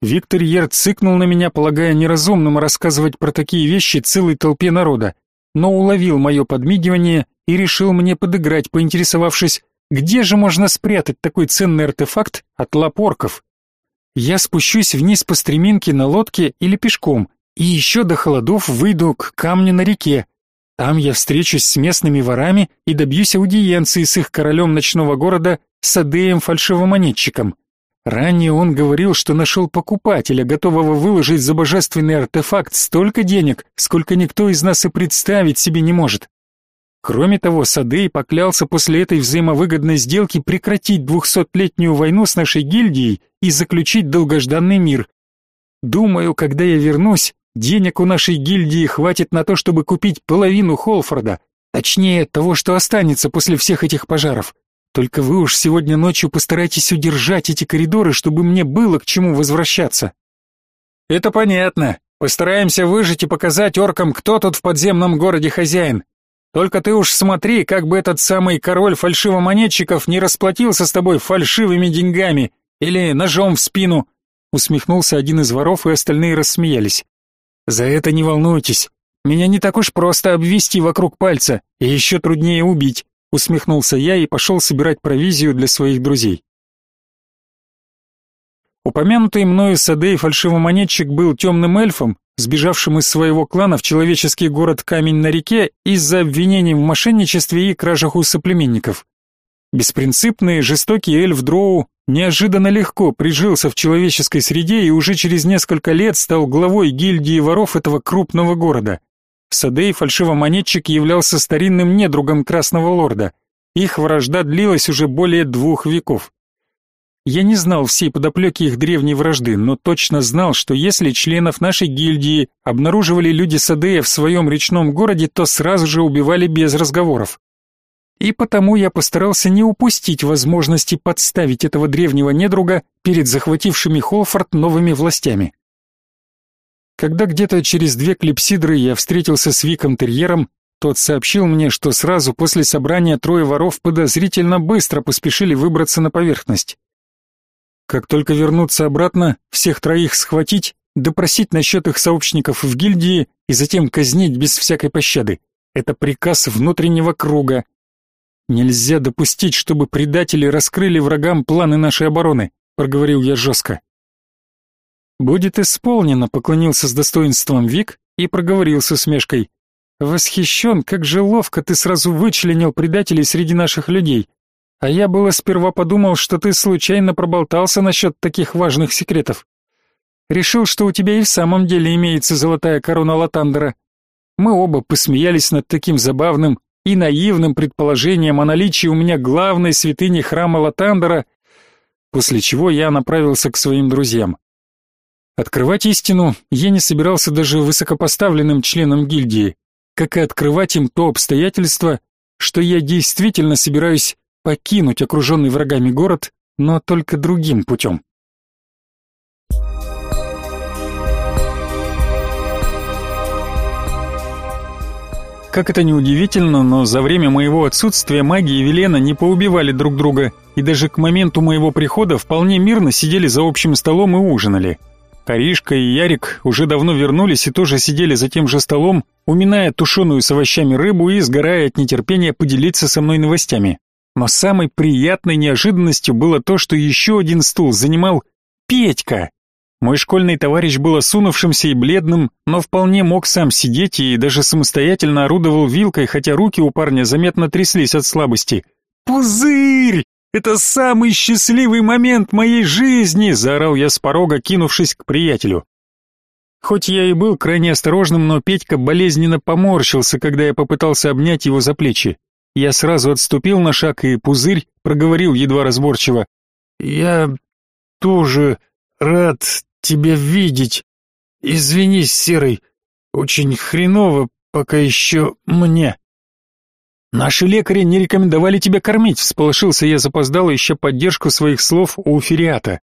Виктор Ер цыкнул на меня, полагая неразумным рассказывать про такие вещи целой толпе народа но уловил мое подмигивание и решил мне подыграть, поинтересовавшись, где же можно спрятать такой ценный артефакт от лапорков. Я спущусь вниз по стреминке на лодке или пешком, и еще до холодов выйду к камню на реке. Там я встречусь с местными ворами и добьюсь аудиенции с их королем ночного города Садеем фальшивомонетчиком. Ранее он говорил, что нашел покупателя, готового выложить за божественный артефакт столько денег, сколько никто из нас и представить себе не может. Кроме того, Садей поклялся после этой взаимовыгодной сделки прекратить двухсотлетнюю войну с нашей гильдией и заключить долгожданный мир. Думаю, когда я вернусь, денег у нашей гильдии хватит на то, чтобы купить половину Холфорда, точнее, того, что останется после всех этих пожаров. Только вы уж сегодня ночью постарайтесь удержать эти коридоры, чтобы мне было к чему возвращаться. Это понятно. Постараемся выжить и показать оркам, кто тут в подземном городе хозяин. Только ты уж смотри, как бы этот самый король фальшивомонетчиков не расплатился с тобой фальшивыми деньгами или ножом в спину. Усмехнулся один из воров, и остальные рассмеялись. За это не волнуйтесь. Меня не так уж просто обвести вокруг пальца, и еще труднее убить. Усмехнулся я и пошел собирать провизию для своих друзей. Упомянутый мною Садей фальшивомонетчик был темным эльфом, сбежавшим из своего клана в человеческий город Камень на реке из-за обвинений в мошенничестве и кражах у соплеменников. Беспринципный, жестокий эльф Дроу неожиданно легко прижился в человеческой среде и уже через несколько лет стал главой гильдии воров этого крупного города. Садей, фальшивомонетчик, являлся старинным недругом Красного Лорда. Их вражда длилась уже более двух веков. Я не знал всей подоплеки их древней вражды, но точно знал, что если членов нашей гильдии обнаруживали люди Садея в своем речном городе, то сразу же убивали без разговоров. И потому я постарался не упустить возможности подставить этого древнего недруга перед захватившими Холфорд новыми властями. Когда где-то через две клипсидры я встретился с Виком Терьером, тот сообщил мне, что сразу после собрания трое воров подозрительно быстро поспешили выбраться на поверхность. Как только вернуться обратно, всех троих схватить, допросить насчет их сообщников в гильдии и затем казнить без всякой пощады. Это приказ внутреннего круга. Нельзя допустить, чтобы предатели раскрыли врагам планы нашей обороны, проговорил я жестко. Будет исполнено, поклонился с достоинством Вик и проговорил с усмешкой. Восхищен, как же ловко ты сразу вычленил предателей среди наших людей. А я было сперва подумал, что ты случайно проболтался насчет таких важных секретов. Решил, что у тебя и в самом деле имеется золотая корона Латандера. Мы оба посмеялись над таким забавным и наивным предположением о наличии у меня главной святыни храма Латандера, после чего я направился к своим друзьям. Открывать истину я не собирался даже высокопоставленным членам гильдии, как и открывать им то обстоятельство, что я действительно собираюсь покинуть окруженный врагами город, но только другим путем. Как это ни удивительно, но за время моего отсутствия маги и Велена не поубивали друг друга, и даже к моменту моего прихода вполне мирно сидели за общим столом и ужинали. Каришка и Ярик уже давно вернулись и тоже сидели за тем же столом, уминая тушеную с овощами рыбу и сгорая от нетерпения поделиться со мной новостями. Но самой приятной неожиданностью было то, что еще один стул занимал Петька. Мой школьный товарищ был осунувшимся и бледным, но вполне мог сам сидеть и даже самостоятельно орудовал вилкой, хотя руки у парня заметно тряслись от слабости. «Пузырь! Это самый счастливый момент моей жизни!» — заорал я с порога, кинувшись к приятелю. Хоть я и был крайне осторожным, но Петька болезненно поморщился, когда я попытался обнять его за плечи. Я сразу отступил на шаг, и пузырь проговорил едва разборчиво. «Я тоже рад тебя видеть. Извинись, Серый, очень хреново пока еще мне». «Наши лекари не рекомендовали тебя кормить», — всполошился я запоздал, ища поддержку своих слов у Фериата.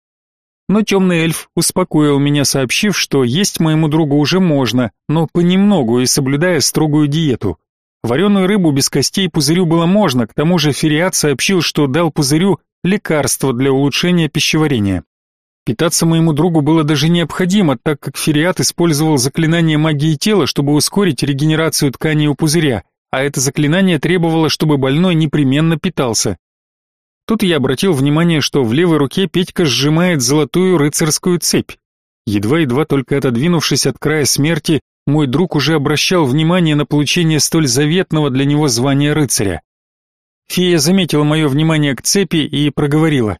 Но темный эльф успокоил меня, сообщив, что есть моему другу уже можно, но понемногу и соблюдая строгую диету. Вареную рыбу без костей пузырю было можно, к тому же Фериат сообщил, что дал пузырю лекарство для улучшения пищеварения. Питаться моему другу было даже необходимо, так как Фериат использовал заклинание магии тела, чтобы ускорить регенерацию тканей у пузыря, а это заклинание требовало, чтобы больной непременно питался. Тут я обратил внимание, что в левой руке Петька сжимает золотую рыцарскую цепь. Едва-едва только отодвинувшись от края смерти, мой друг уже обращал внимание на получение столь заветного для него звания рыцаря. Фея заметила мое внимание к цепи и проговорила.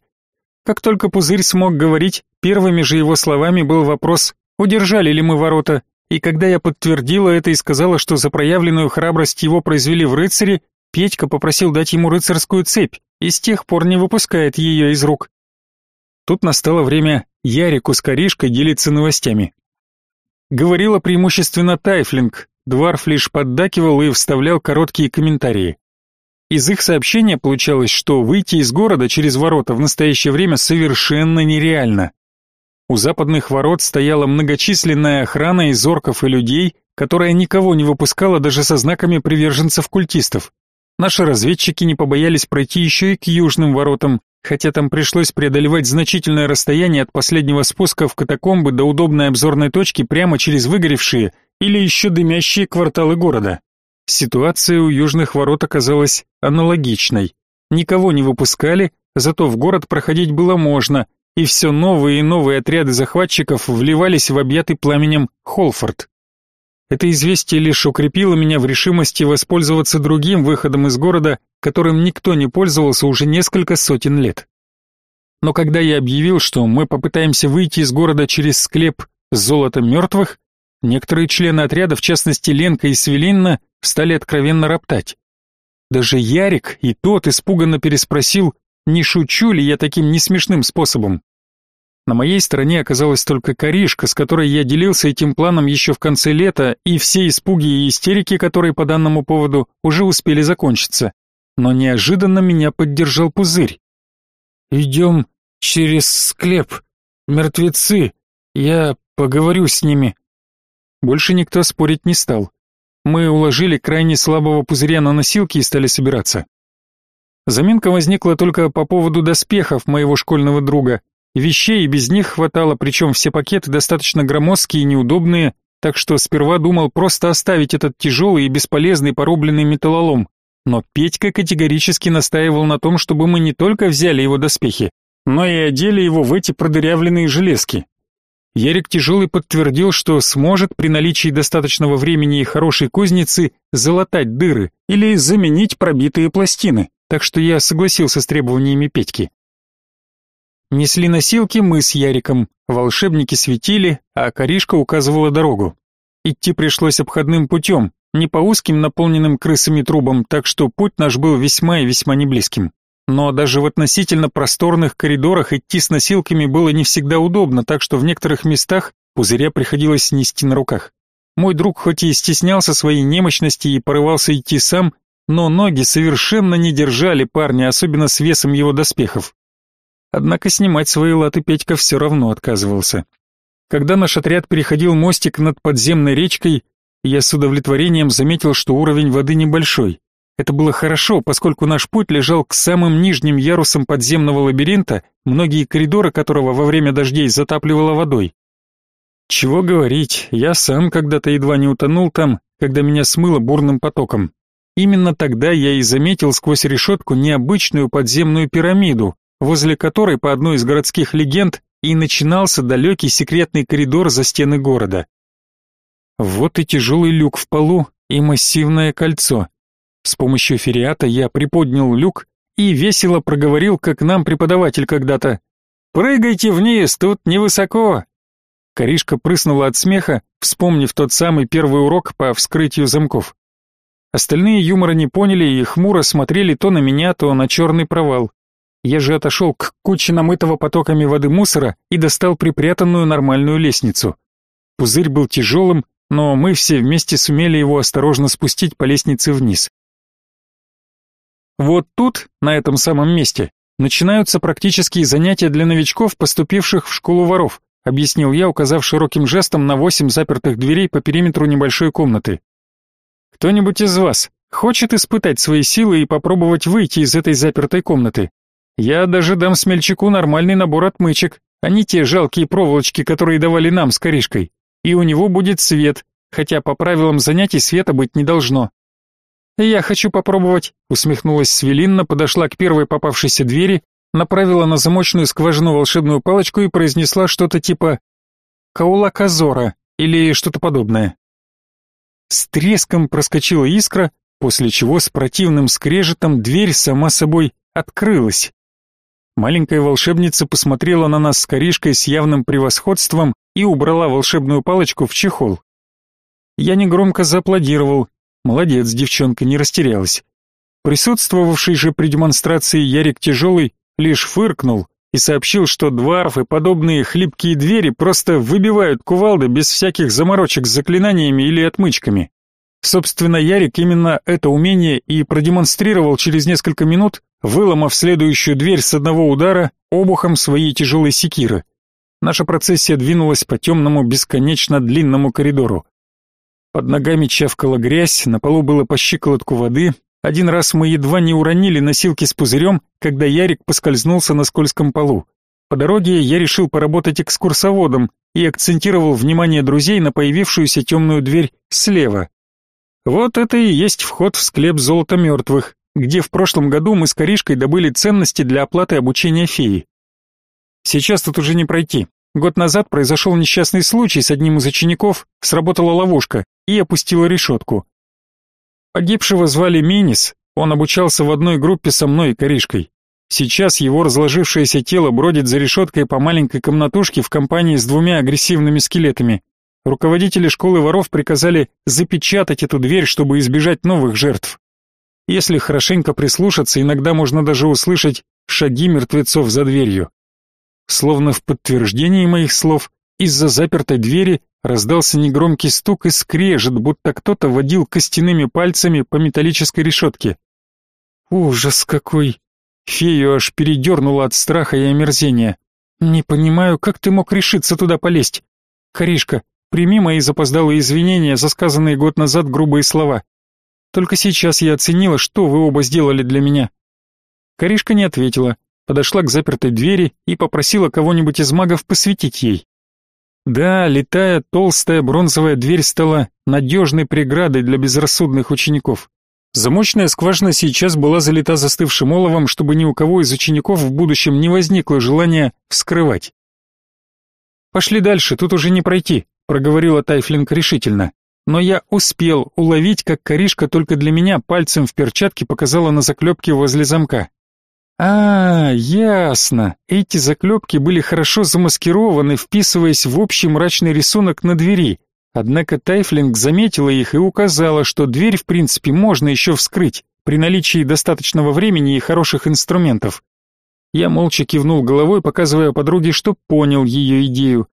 Как только Пузырь смог говорить, первыми же его словами был вопрос, удержали ли мы ворота, и когда я подтвердила это и сказала, что за проявленную храбрость его произвели в рыцаре, Петька попросил дать ему рыцарскую цепь и с тех пор не выпускает ее из рук. Тут настало время Ярику с Коришкой делиться новостями. Говорила преимущественно Тайфлинг, Дварф лишь поддакивал и вставлял короткие комментарии. Из их сообщения получалось, что выйти из города через ворота в настоящее время совершенно нереально. У западных ворот стояла многочисленная охрана из орков и людей, которая никого не выпускала даже со знаками приверженцев культистов. Наши разведчики не побоялись пройти еще и к южным воротам, хотя там пришлось преодолевать значительное расстояние от последнего спуска в катакомбы до удобной обзорной точки прямо через выгоревшие или еще дымящие кварталы города. Ситуация у южных ворот оказалась аналогичной. Никого не выпускали, зато в город проходить было можно, и все новые и новые отряды захватчиков вливались в объятый пламенем Холфорд. Это известие лишь укрепило меня в решимости воспользоваться другим выходом из города, которым никто не пользовался уже несколько сотен лет. Но когда я объявил, что мы попытаемся выйти из города через склеп золотом мертвых, некоторые члены отряда, в частности Ленка и Свелинна, стали откровенно роптать. Даже Ярик и тот испуганно переспросил, не шучу ли я таким несмешным способом. На моей стороне оказалась только Каришка, с которой я делился этим планом еще в конце лета, и все испуги и истерики, которые по данному поводу уже успели закончиться. Но неожиданно меня поддержал пузырь. «Идем через склеп. Мертвецы. Я поговорю с ними». Больше никто спорить не стал. Мы уложили крайне слабого пузыря на носилки и стали собираться. Заминка возникла только по поводу доспехов моего школьного друга, Вещей без них хватало, причем все пакеты достаточно громоздкие и неудобные, так что сперва думал просто оставить этот тяжелый и бесполезный порубленный металлолом. Но Петька категорически настаивал на том, чтобы мы не только взяли его доспехи, но и одели его в эти продырявленные железки. Ярик Тяжелый подтвердил, что сможет при наличии достаточного времени и хорошей кузницы залатать дыры или заменить пробитые пластины, так что я согласился с требованиями Петьки. Несли носилки мы с Яриком, волшебники светили, а Каришка указывала дорогу. Идти пришлось обходным путем, не по узким наполненным крысами трубам, так что путь наш был весьма и весьма неблизким. Но даже в относительно просторных коридорах идти с носилками было не всегда удобно, так что в некоторых местах пузыря приходилось нести на руках. Мой друг хоть и стеснялся своей немощности и порывался идти сам, но ноги совершенно не держали парня, особенно с весом его доспехов. Однако снимать свои латы Петька все равно отказывался. Когда наш отряд переходил мостик над подземной речкой, я с удовлетворением заметил, что уровень воды небольшой. Это было хорошо, поскольку наш путь лежал к самым нижним ярусам подземного лабиринта, многие коридоры которого во время дождей затапливало водой. Чего говорить, я сам когда-то едва не утонул там, когда меня смыло бурным потоком. Именно тогда я и заметил сквозь решетку необычную подземную пирамиду, возле которой, по одной из городских легенд, и начинался далекий секретный коридор за стены города. Вот и тяжелый люк в полу, и массивное кольцо. С помощью фериата я приподнял люк и весело проговорил, как нам преподаватель когда-то. «Прыгайте вниз, тут невысоко!» Коришка прыснула от смеха, вспомнив тот самый первый урок по вскрытию замков. Остальные юмора не поняли и хмуро смотрели то на меня, то на черный провал. Я же отошел к куче намытого потоками воды мусора и достал припрятанную нормальную лестницу. Пузырь был тяжелым, но мы все вместе сумели его осторожно спустить по лестнице вниз. Вот тут, на этом самом месте, начинаются практические занятия для новичков, поступивших в школу воров, объяснил я, указав широким жестом на восемь запертых дверей по периметру небольшой комнаты. Кто-нибудь из вас хочет испытать свои силы и попробовать выйти из этой запертой комнаты? Я даже дам смельчаку нормальный набор отмычек, а не те жалкие проволочки, которые давали нам с коришкой. И у него будет свет, хотя по правилам занятий света быть не должно. «Я хочу попробовать», — усмехнулась Свелинна, подошла к первой попавшейся двери, направила на замочную скважину волшебную палочку и произнесла что-то типа «Каула Казора» или что-то подобное. С треском проскочила искра, после чего с противным скрежетом дверь сама собой открылась. Маленькая волшебница посмотрела на нас с коришкой с явным превосходством и убрала волшебную палочку в чехол. Я негромко зааплодировал. Молодец, девчонка, не растерялась. Присутствовавший же при демонстрации Ярик Тяжелый лишь фыркнул и сообщил, что дварфы подобные хлипкие двери просто выбивают кувалды без всяких заморочек с заклинаниями или отмычками. Собственно, Ярик именно это умение и продемонстрировал через несколько минут, выломав следующую дверь с одного удара обухом своей тяжелой секиры. Наша процессия двинулась по темному, бесконечно длинному коридору. Под ногами чавкала грязь, на полу было по щиколотку воды. Один раз мы едва не уронили носилки с пузырем, когда Ярик поскользнулся на скользком полу. По дороге я решил поработать экскурсоводом и акцентировал внимание друзей на появившуюся темную дверь слева. Вот это и есть вход в склеп золота мертвых, где в прошлом году мы с Коришкой добыли ценности для оплаты обучения феи. Сейчас тут уже не пройти. Год назад произошел несчастный случай с одним из учеников, сработала ловушка и опустила решетку. Погибшего звали Минис, он обучался в одной группе со мной и Коришкой. Сейчас его разложившееся тело бродит за решеткой по маленькой комнатушке в компании с двумя агрессивными скелетами. Руководители школы воров приказали запечатать эту дверь, чтобы избежать новых жертв. Если хорошенько прислушаться, иногда можно даже услышать шаги мертвецов за дверью. Словно в подтверждении моих слов, из-за запертой двери раздался негромкий стук и скрежет, будто кто-то водил костяными пальцами по металлической решетке. Ужас какой! Фею аж передернуло от страха и омерзения. Не понимаю, как ты мог решиться туда полезть? Коришка, прими мои запоздалые извинения за сказанные год назад грубые слова. Только сейчас я оценила, что вы оба сделали для меня. Коришка не ответила, подошла к запертой двери и попросила кого-нибудь из магов посветить ей. Да, летая толстая бронзовая дверь стала надежной преградой для безрассудных учеников. Замочная скважина сейчас была залита застывшим оловом, чтобы ни у кого из учеников в будущем не возникло желания вскрывать. «Пошли дальше, тут уже не пройти», — проговорила Тайфлинг решительно. Но я успел уловить, как коришка только для меня пальцем в перчатке показала на заклепке возле замка. А, ясно. Эти заклепки были хорошо замаскированы, вписываясь в общий мрачный рисунок на двери. Однако Тайфлинг заметила их и указала, что дверь, в принципе, можно еще вскрыть при наличии достаточного времени и хороших инструментов. Я молча кивнул головой, показывая подруге, что понял ее идею.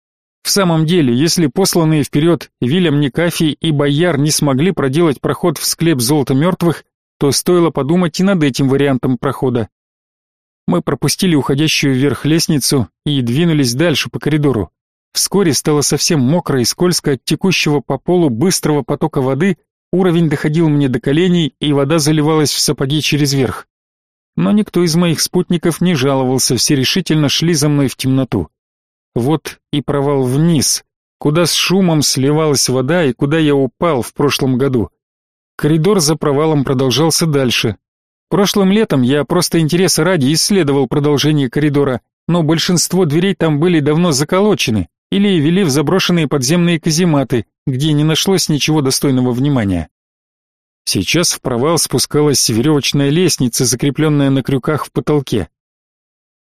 В самом деле, если посланные вперед Вильям Никафи и Бояр не смогли проделать проход в склеп золота мертвых, то стоило подумать и над этим вариантом прохода. Мы пропустили уходящую вверх лестницу и двинулись дальше по коридору. Вскоре стало совсем мокро и скользко от текущего по полу быстрого потока воды, уровень доходил мне до коленей, и вода заливалась в сапоги через верх. Но никто из моих спутников не жаловался, все решительно шли за мной в темноту. Вот и провал вниз, куда с шумом сливалась вода и куда я упал в прошлом году. Коридор за провалом продолжался дальше, Прошлым летом я просто интереса ради исследовал продолжение коридора, но большинство дверей там были давно заколочены или вели в заброшенные подземные казематы, где не нашлось ничего достойного внимания. Сейчас в провал спускалась веревочная лестница, закрепленная на крюках в потолке.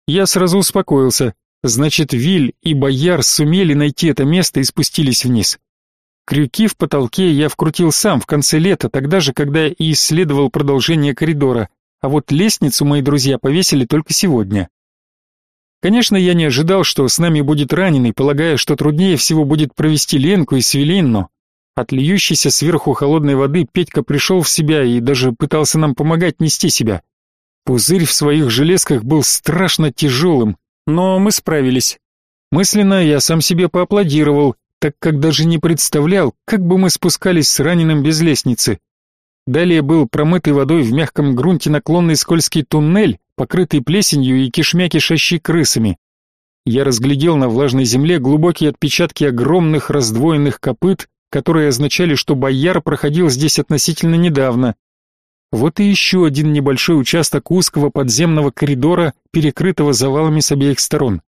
Я сразу успокоился, значит, Виль и Бояр сумели найти это место и спустились вниз. Крюки в потолке я вкрутил сам в конце лета, тогда же, когда и исследовал продолжение коридора, а вот лестницу мои друзья повесили только сегодня. Конечно, я не ожидал, что с нами будет раненый, полагая, что труднее всего будет провести Ленку и Свелинну. От льющейся сверху холодной воды Петька пришел в себя и даже пытался нам помогать нести себя. Пузырь в своих железках был страшно тяжелым, но мы справились. Мысленно я сам себе поаплодировал, так как даже не представлял, как бы мы спускались с раненым без лестницы. Далее был промытый водой в мягком грунте наклонный скользкий туннель, покрытый плесенью и кишмя кишащий крысами. Я разглядел на влажной земле глубокие отпечатки огромных раздвоенных копыт, которые означали, что бояр проходил здесь относительно недавно. Вот и еще один небольшой участок узкого подземного коридора, перекрытого завалами с обеих сторон.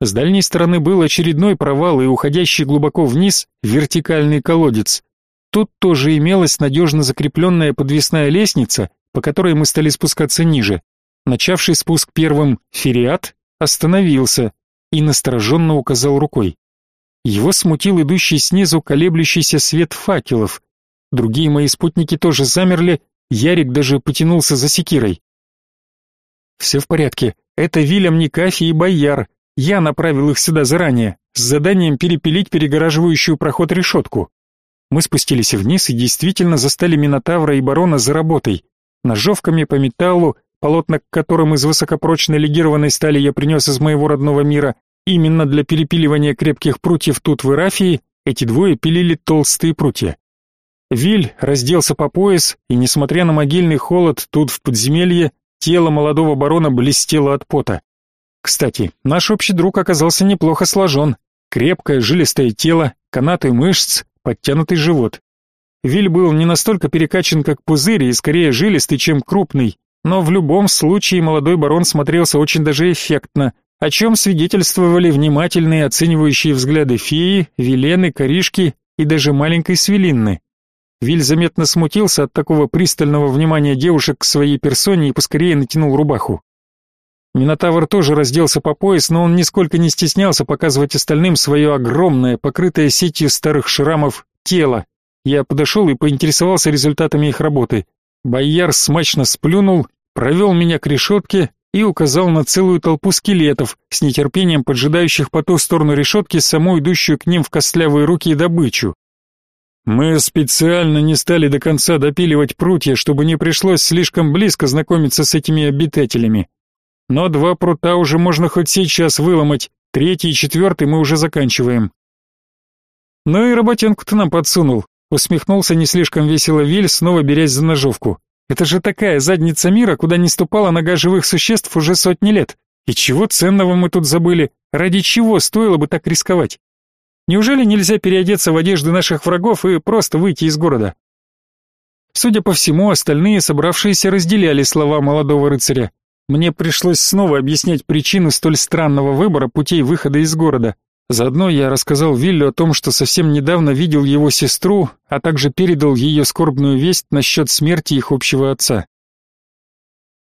С дальней стороны был очередной провал и уходящий глубоко вниз вертикальный колодец. Тут тоже имелась надежно закрепленная подвесная лестница, по которой мы стали спускаться ниже. Начавший спуск первым Фериат остановился и настороженно указал рукой. Его смутил идущий снизу колеблющийся свет факелов. Другие мои спутники тоже замерли, Ярик даже потянулся за секирой. «Все в порядке. Это Вильям Никафи и Бояр. Я направил их сюда заранее, с заданием перепилить перегораживающую проход решетку. Мы спустились вниз и действительно застали Минотавра и Барона за работой. Ножовками по металлу, полотна к которым из высокопрочной легированной стали я принес из моего родного мира, именно для перепиливания крепких прутьев тут в Ирафии, эти двое пилили толстые прутья. Виль разделся по пояс, и, несмотря на могильный холод тут в подземелье, тело молодого барона блестело от пота. Кстати, наш общий друг оказался неплохо сложен. Крепкое, жилистое тело, канаты мышц, подтянутый живот. Виль был не настолько перекачан, как пузырь, и скорее жилистый, чем крупный, но в любом случае молодой барон смотрелся очень даже эффектно, о чем свидетельствовали внимательные оценивающие взгляды феи, Велены, Коришки и даже маленькой Свелинны. Виль заметно смутился от такого пристального внимания девушек к своей персоне и поскорее натянул рубаху. Минотавр тоже разделся по пояс, но он нисколько не стеснялся показывать остальным свое огромное, покрытое сетью старых шрамов, тело. Я подошел и поинтересовался результатами их работы. Бояр смачно сплюнул, провел меня к решетке и указал на целую толпу скелетов, с нетерпением поджидающих по ту сторону решетки саму идущую к ним в костлявые руки добычу. Мы специально не стали до конца допиливать прутья, чтобы не пришлось слишком близко знакомиться с этими обитателями. Но два прута уже можно хоть сейчас выломать, третий и четвертый мы уже заканчиваем. Ну и работенку ты нам подсунул, усмехнулся не слишком весело Виль, снова берясь за ножовку. Это же такая задница мира, куда не ступала нога живых существ уже сотни лет. И чего ценного мы тут забыли? Ради чего стоило бы так рисковать? Неужели нельзя переодеться в одежды наших врагов и просто выйти из города? Судя по всему, остальные собравшиеся разделяли слова молодого рыцаря. Мне пришлось снова объяснять причину столь странного выбора путей выхода из города. Заодно я рассказал Виллю о том, что совсем недавно видел его сестру, а также передал ее скорбную весть насчет смерти их общего отца.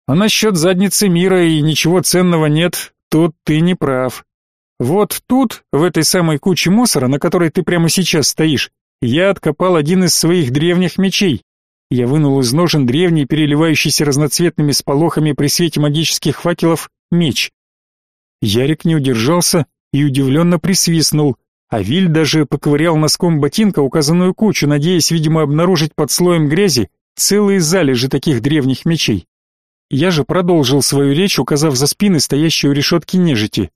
А насчет задницы мира и ничего ценного нет, тут ты не прав. Вот тут, в этой самой куче мусора, на которой ты прямо сейчас стоишь, я откопал один из своих древних мечей. Я вынул из ножен древний, переливающийся разноцветными сполохами при свете магических факелов, меч. Ярик не удержался и удивленно присвистнул, а Виль даже поковырял носком ботинка указанную кучу, надеясь, видимо, обнаружить под слоем грязи целые залежи таких древних мечей. Я же продолжил свою речь, указав за спины стоящую решетки нежити.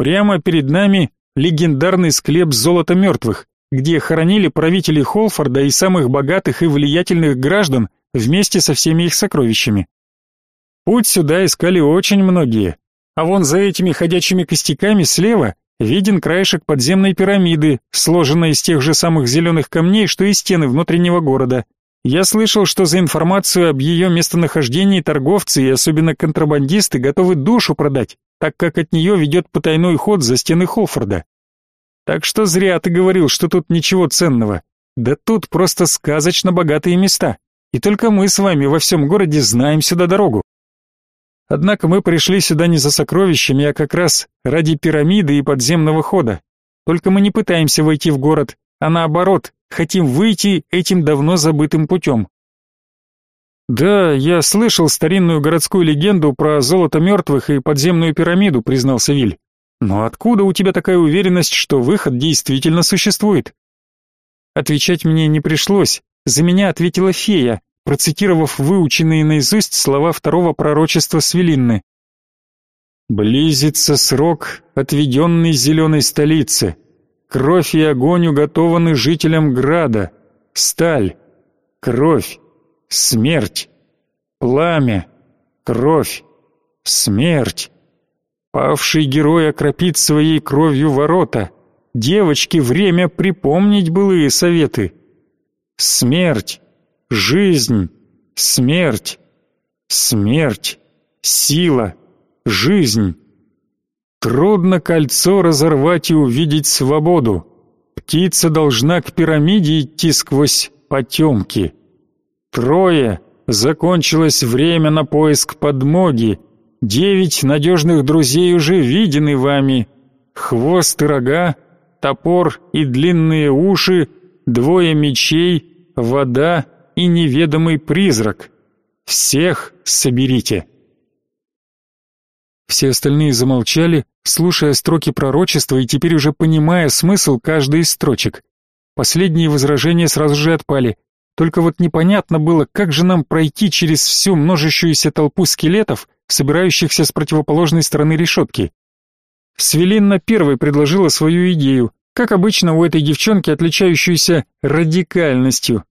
Прямо перед нами легендарный склеп золота мертвых, где хоронили правителей Холфорда и самых богатых и влиятельных граждан вместе со всеми их сокровищами. Путь сюда искали очень многие, а вон за этими ходячими костяками слева виден краешек подземной пирамиды, сложенной из тех же самых зеленых камней, что и стены внутреннего города. Я слышал, что за информацию об ее местонахождении торговцы и особенно контрабандисты готовы душу продать, так как от нее ведет потайной ход за стены Холфорда. Так что зря ты говорил, что тут ничего ценного. Да тут просто сказочно богатые места. И только мы с вами во всем городе знаем сюда дорогу. Однако мы пришли сюда не за сокровищами, а как раз ради пирамиды и подземного хода. Только мы не пытаемся войти в город, а наоборот, хотим выйти этим давно забытым путем. Да, я слышал старинную городскую легенду про золото мертвых и подземную пирамиду, признался Виль. Но откуда у тебя такая уверенность, что выход действительно существует? Отвечать мне не пришлось. За меня ответила фея, процитировав выученные наизусть слова второго пророчества Свелинны. «Близится срок, отведенный зеленой столице. Кровь и огонь уготованы жителям града. Сталь, кровь, смерть, пламя, кровь, смерть». Павший герой окропит своей кровью ворота. Девочке время припомнить былые советы. Смерть, жизнь, смерть, смерть, сила, жизнь. Трудно кольцо разорвать и увидеть свободу. Птица должна к пирамиде идти сквозь потемки. Трое, закончилось время на поиск подмоги. Девять надежных друзей уже видены вами. Хвост и рога, топор и длинные уши, двое мечей, вода и неведомый призрак. Всех соберите. Все остальные замолчали, слушая строки пророчества и теперь уже понимая смысл каждой из строчек. Последние возражения сразу же отпали. Только вот непонятно было, как же нам пройти через всю множащуюся толпу скелетов, собирающихся с противоположной стороны решетки. Свелинна первой предложила свою идею, как обычно у этой девчонки, отличающуюся радикальностью.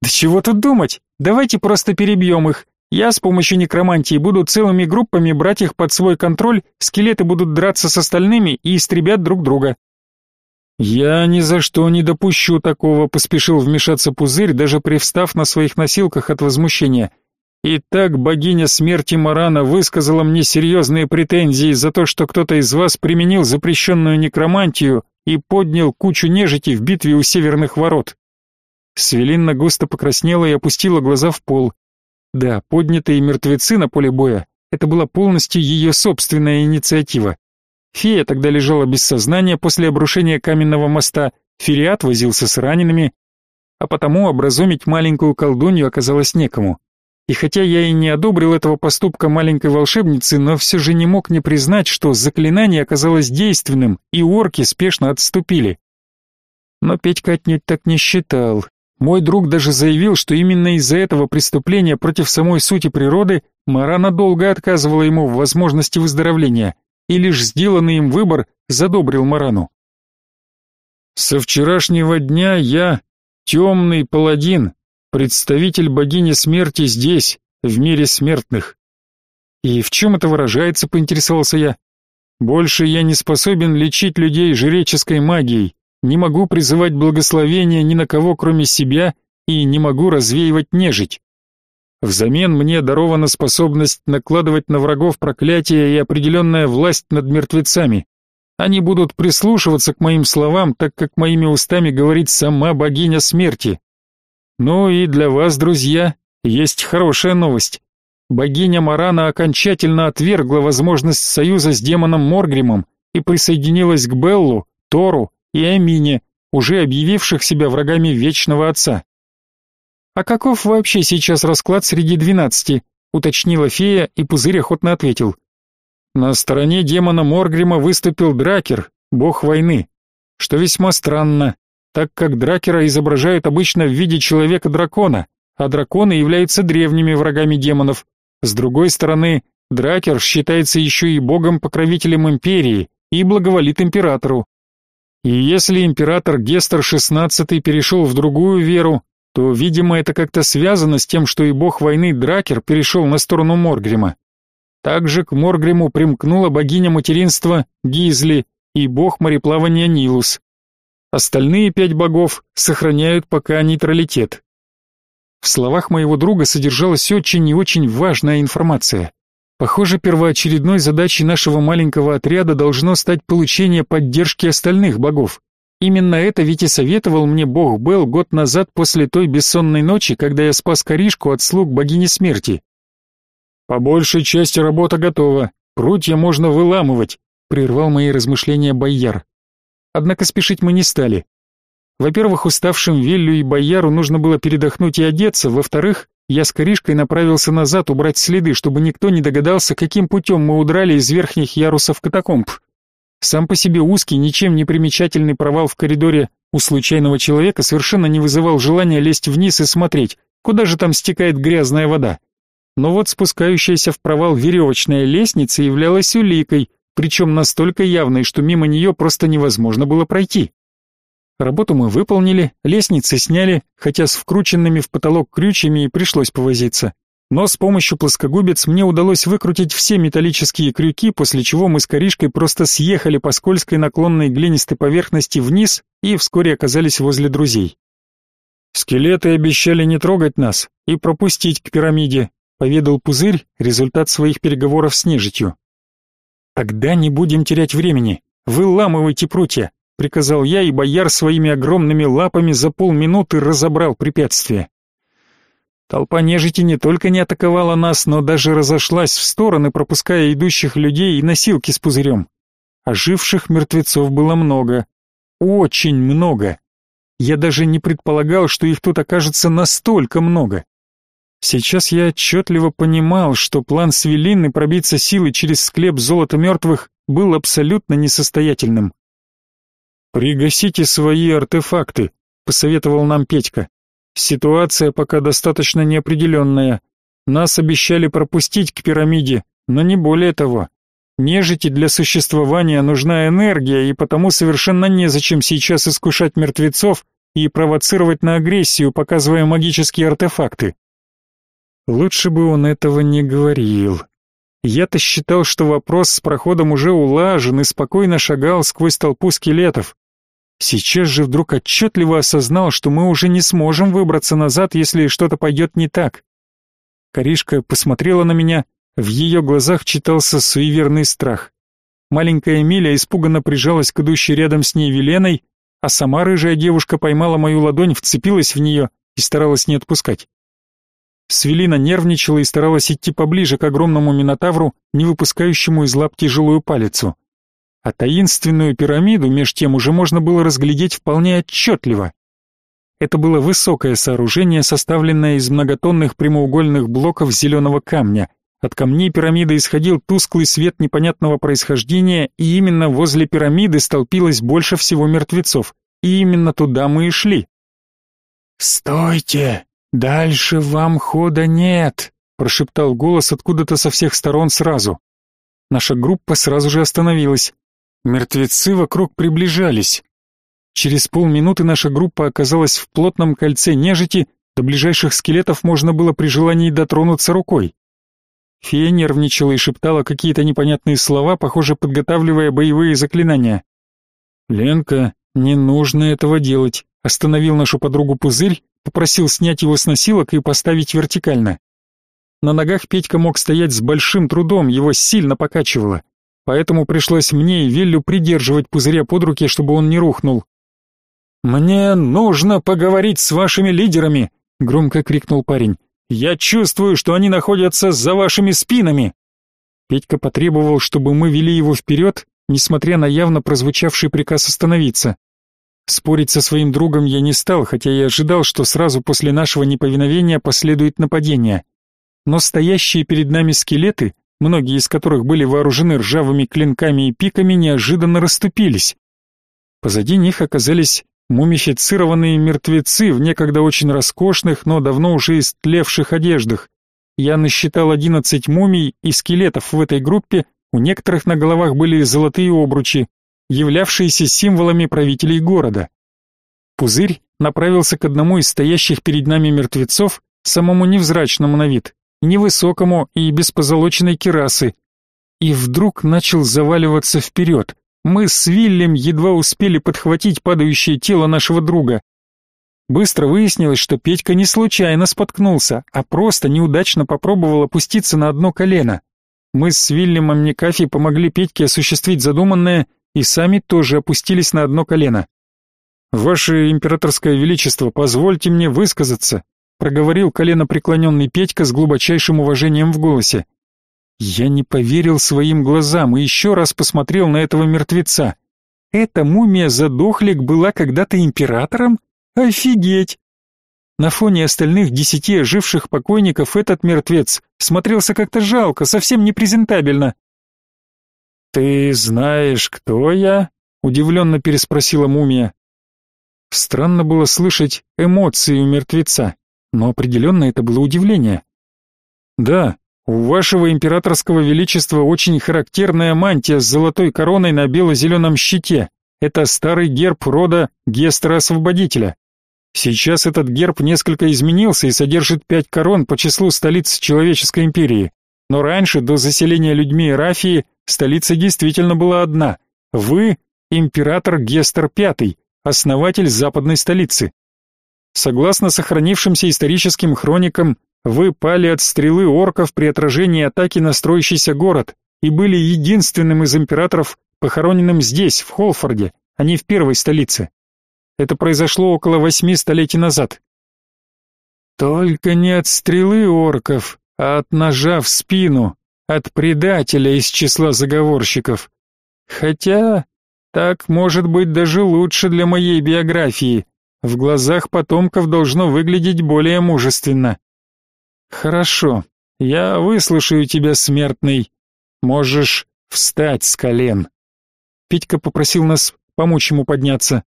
Да чего тут думать? Давайте просто перебьем их. Я с помощью некромантии буду целыми группами брать их под свой контроль, скелеты будут драться с остальными и истребят друг друга. Я ни за что не допущу такого, поспешил вмешаться Пузырь, даже привстав на своих носилках от возмущения. Итак, богиня смерти Марана высказала мне серьезные претензии за то, что кто-то из вас применил запрещенную некромантию и поднял кучу нежити в битве у северных ворот. Свелинна густо покраснела и опустила глаза в пол. Да, поднятые мертвецы на поле боя — это была полностью ее собственная инициатива. Фея тогда лежала без сознания после обрушения каменного моста, Фериат возился с ранеными, а потому образумить маленькую колдунью оказалось некому. И хотя я и не одобрил этого поступка маленькой волшебницы, но все же не мог не признать, что заклинание оказалось действенным, и орки спешно отступили. Но Петька отнюдь так не считал. Мой друг даже заявил, что именно из-за этого преступления против самой сути природы Марана долго отказывала ему в возможности выздоровления, и лишь сделанный им выбор задобрил Марану. «Со вчерашнего дня я темный паладин, представитель богини смерти здесь, в мире смертных». «И в чем это выражается?» — поинтересовался я. «Больше я не способен лечить людей жреческой магией, не могу призывать благословения ни на кого, кроме себя, и не могу развеивать нежить. Взамен мне дарована способность накладывать на врагов проклятия и определенная власть над мертвецами. Они будут прислушиваться к моим словам, так как моими устами говорит сама богиня смерти. Ну и для вас, друзья, есть хорошая новость. Богиня Марана окончательно отвергла возможность союза с демоном Моргримом и присоединилась к Беллу, Тору и Амине, уже объявивших себя врагами Вечного Отца. «А каков вообще сейчас расклад среди двенадцати?» — уточнила фея, и Пузырь охотно ответил. «На стороне демона Моргрима выступил Дракер, бог войны, что весьма странно, так как Дракера изображают обычно в виде человека-дракона, а драконы являются древними врагами демонов. С другой стороны, Дракер считается еще и богом-покровителем империи и благоволит императору. И если император Гестер XVI перешел в другую веру, то, видимо, это как-то связано с тем, что и бог войны Дракер перешел на сторону Моргрима. Также к Моргриму примкнула богиня материнства Гизли и бог мореплавания Нилус. Остальные пять богов сохраняют пока нейтралитет. В словах моего друга содержалась очень и очень важная информация. Похоже, первоочередной задачей нашего маленького отряда должно стать получение поддержки остальных богов. Именно это ведь и советовал мне бог Бел год назад после той бессонной ночи, когда я спас Каришку от слуг богини смерти. По большей части работа готова, прутья можно выламывать, прервал мои размышления бояр. Однако спешить мы не стали. Во-первых, уставшим Виллю и бояру нужно было передохнуть и одеться, во-вторых, я с Коришкой направился назад убрать следы, чтобы никто не догадался, каким путем мы удрали из верхних ярусов катакомб. Сам по себе узкий, ничем не примечательный провал в коридоре у случайного человека совершенно не вызывал желания лезть вниз и смотреть, куда же там стекает грязная вода. Но вот спускающаяся в провал веревочная лестница являлась уликой, причем настолько явной, что мимо нее просто невозможно было пройти. Работу мы выполнили, лестницы сняли, хотя с вкрученными в потолок крючьями и пришлось повозиться. Но с помощью плоскогубец мне удалось выкрутить все металлические крюки, после чего мы с Коришкой просто съехали по скользкой наклонной глинистой поверхности вниз и вскоре оказались возле друзей. «Скелеты обещали не трогать нас и пропустить к пирамиде», поведал Пузырь результат своих переговоров с нежитью. «Тогда не будем терять времени. Выламывайте прутья приказал я, и бояр своими огромными лапами за полминуты разобрал препятствие. Толпа нежити не только не атаковала нас, но даже разошлась в стороны, пропуская идущих людей и носилки с пузырем. Оживших мертвецов было много. Очень много. Я даже не предполагал, что их тут окажется настолько много. Сейчас я отчетливо понимал, что план Свелины пробиться силой через склеп золота мертвых был абсолютно несостоятельным. «Пригасите свои артефакты», посоветовал нам Петька. Ситуация пока достаточно неопределенная. Нас обещали пропустить к пирамиде, но не более того. Нежити для существования нужна энергия, и потому совершенно незачем сейчас искушать мертвецов и провоцировать на агрессию, показывая магические артефакты. Лучше бы он этого не говорил. Я-то считал, что вопрос с проходом уже улажен и спокойно шагал сквозь толпу скелетов. Сейчас же вдруг отчетливо осознал, что мы уже не сможем выбраться назад, если что-то пойдет не так. Каришка посмотрела на меня, в ее глазах читался суеверный страх. Маленькая Эмилия испуганно прижалась к идущей рядом с ней Веленой, а сама рыжая девушка поймала мою ладонь, вцепилась в нее и старалась не отпускать. Свелина нервничала и старалась идти поближе к огромному минотавру, не выпускающему из лап тяжелую палицу. А таинственную пирамиду меж тем уже можно было разглядеть вполне отчетливо. Это было высокое сооружение, составленное из многотонных прямоугольных блоков зеленого камня. От камней пирамиды исходил тусклый свет непонятного происхождения, и именно возле пирамиды столпилось больше всего мертвецов. И именно туда мы и шли. «Стойте! Дальше вам хода нет!» — прошептал голос откуда-то со всех сторон сразу. Наша группа сразу же остановилась. Мертвецы вокруг приближались. Через полминуты наша группа оказалась в плотном кольце нежити, до ближайших скелетов можно было при желании дотронуться рукой. Фея нервничала и шептала какие-то непонятные слова, похоже, подготавливая боевые заклинания. «Ленка, не нужно этого делать», — остановил нашу подругу Пузырь, попросил снять его с носилок и поставить вертикально. На ногах Петька мог стоять с большим трудом, его сильно покачивало поэтому пришлось мне и Виллю придерживать пузыря под руки, чтобы он не рухнул. «Мне нужно поговорить с вашими лидерами!» — громко крикнул парень. «Я чувствую, что они находятся за вашими спинами!» Петька потребовал, чтобы мы вели его вперед, несмотря на явно прозвучавший приказ остановиться. Спорить со своим другом я не стал, хотя и ожидал, что сразу после нашего неповиновения последует нападение. Но стоящие перед нами скелеты многие из которых были вооружены ржавыми клинками и пиками, неожиданно расступились. Позади них оказались мумифицированные мертвецы в некогда очень роскошных, но давно уже истлевших одеждах. Я насчитал одиннадцать мумий и скелетов в этой группе, у некоторых на головах были золотые обручи, являвшиеся символами правителей города. Пузырь направился к одному из стоящих перед нами мертвецов, самому невзрачному на вид невысокому и без позолоченной кирасы, и вдруг начал заваливаться вперед. Мы с Виллем едва успели подхватить падающее тело нашего друга. Быстро выяснилось, что Петька не случайно споткнулся, а просто неудачно попробовал опуститься на одно колено. Мы с Вильямом Никафи помогли Петьке осуществить задуманное и сами тоже опустились на одно колено. «Ваше императорское величество, позвольте мне высказаться», проговорил коленопреклоненный Петька с глубочайшим уважением в голосе. Я не поверил своим глазам и еще раз посмотрел на этого мертвеца. Эта мумия задохлик была когда-то императором? Офигеть! На фоне остальных десяти оживших покойников этот мертвец смотрелся как-то жалко, совсем непрезентабельно. «Ты знаешь, кто я?» — удивленно переспросила мумия. Странно было слышать эмоции у мертвеца но определенно это было удивление. «Да, у вашего императорского величества очень характерная мантия с золотой короной на бело-зеленом щите. Это старый герб рода Гестера-освободителя. Сейчас этот герб несколько изменился и содержит пять корон по числу столиц человеческой империи. Но раньше, до заселения людьми Рафии, столица действительно была одна. Вы – император Гестер V, основатель западной столицы. Согласно сохранившимся историческим хроникам, вы пали от стрелы орков при отражении атаки на строящийся город и были единственным из императоров, похороненным здесь, в Холфорде, а не в первой столице. Это произошло около восьми столетий назад. Только не от стрелы орков, а от ножа в спину, от предателя из числа заговорщиков. Хотя так может быть даже лучше для моей биографии. В глазах потомков должно выглядеть более мужественно. Хорошо, я выслушаю тебя, смертный. Можешь встать с колен. Петька попросил нас помочь ему подняться.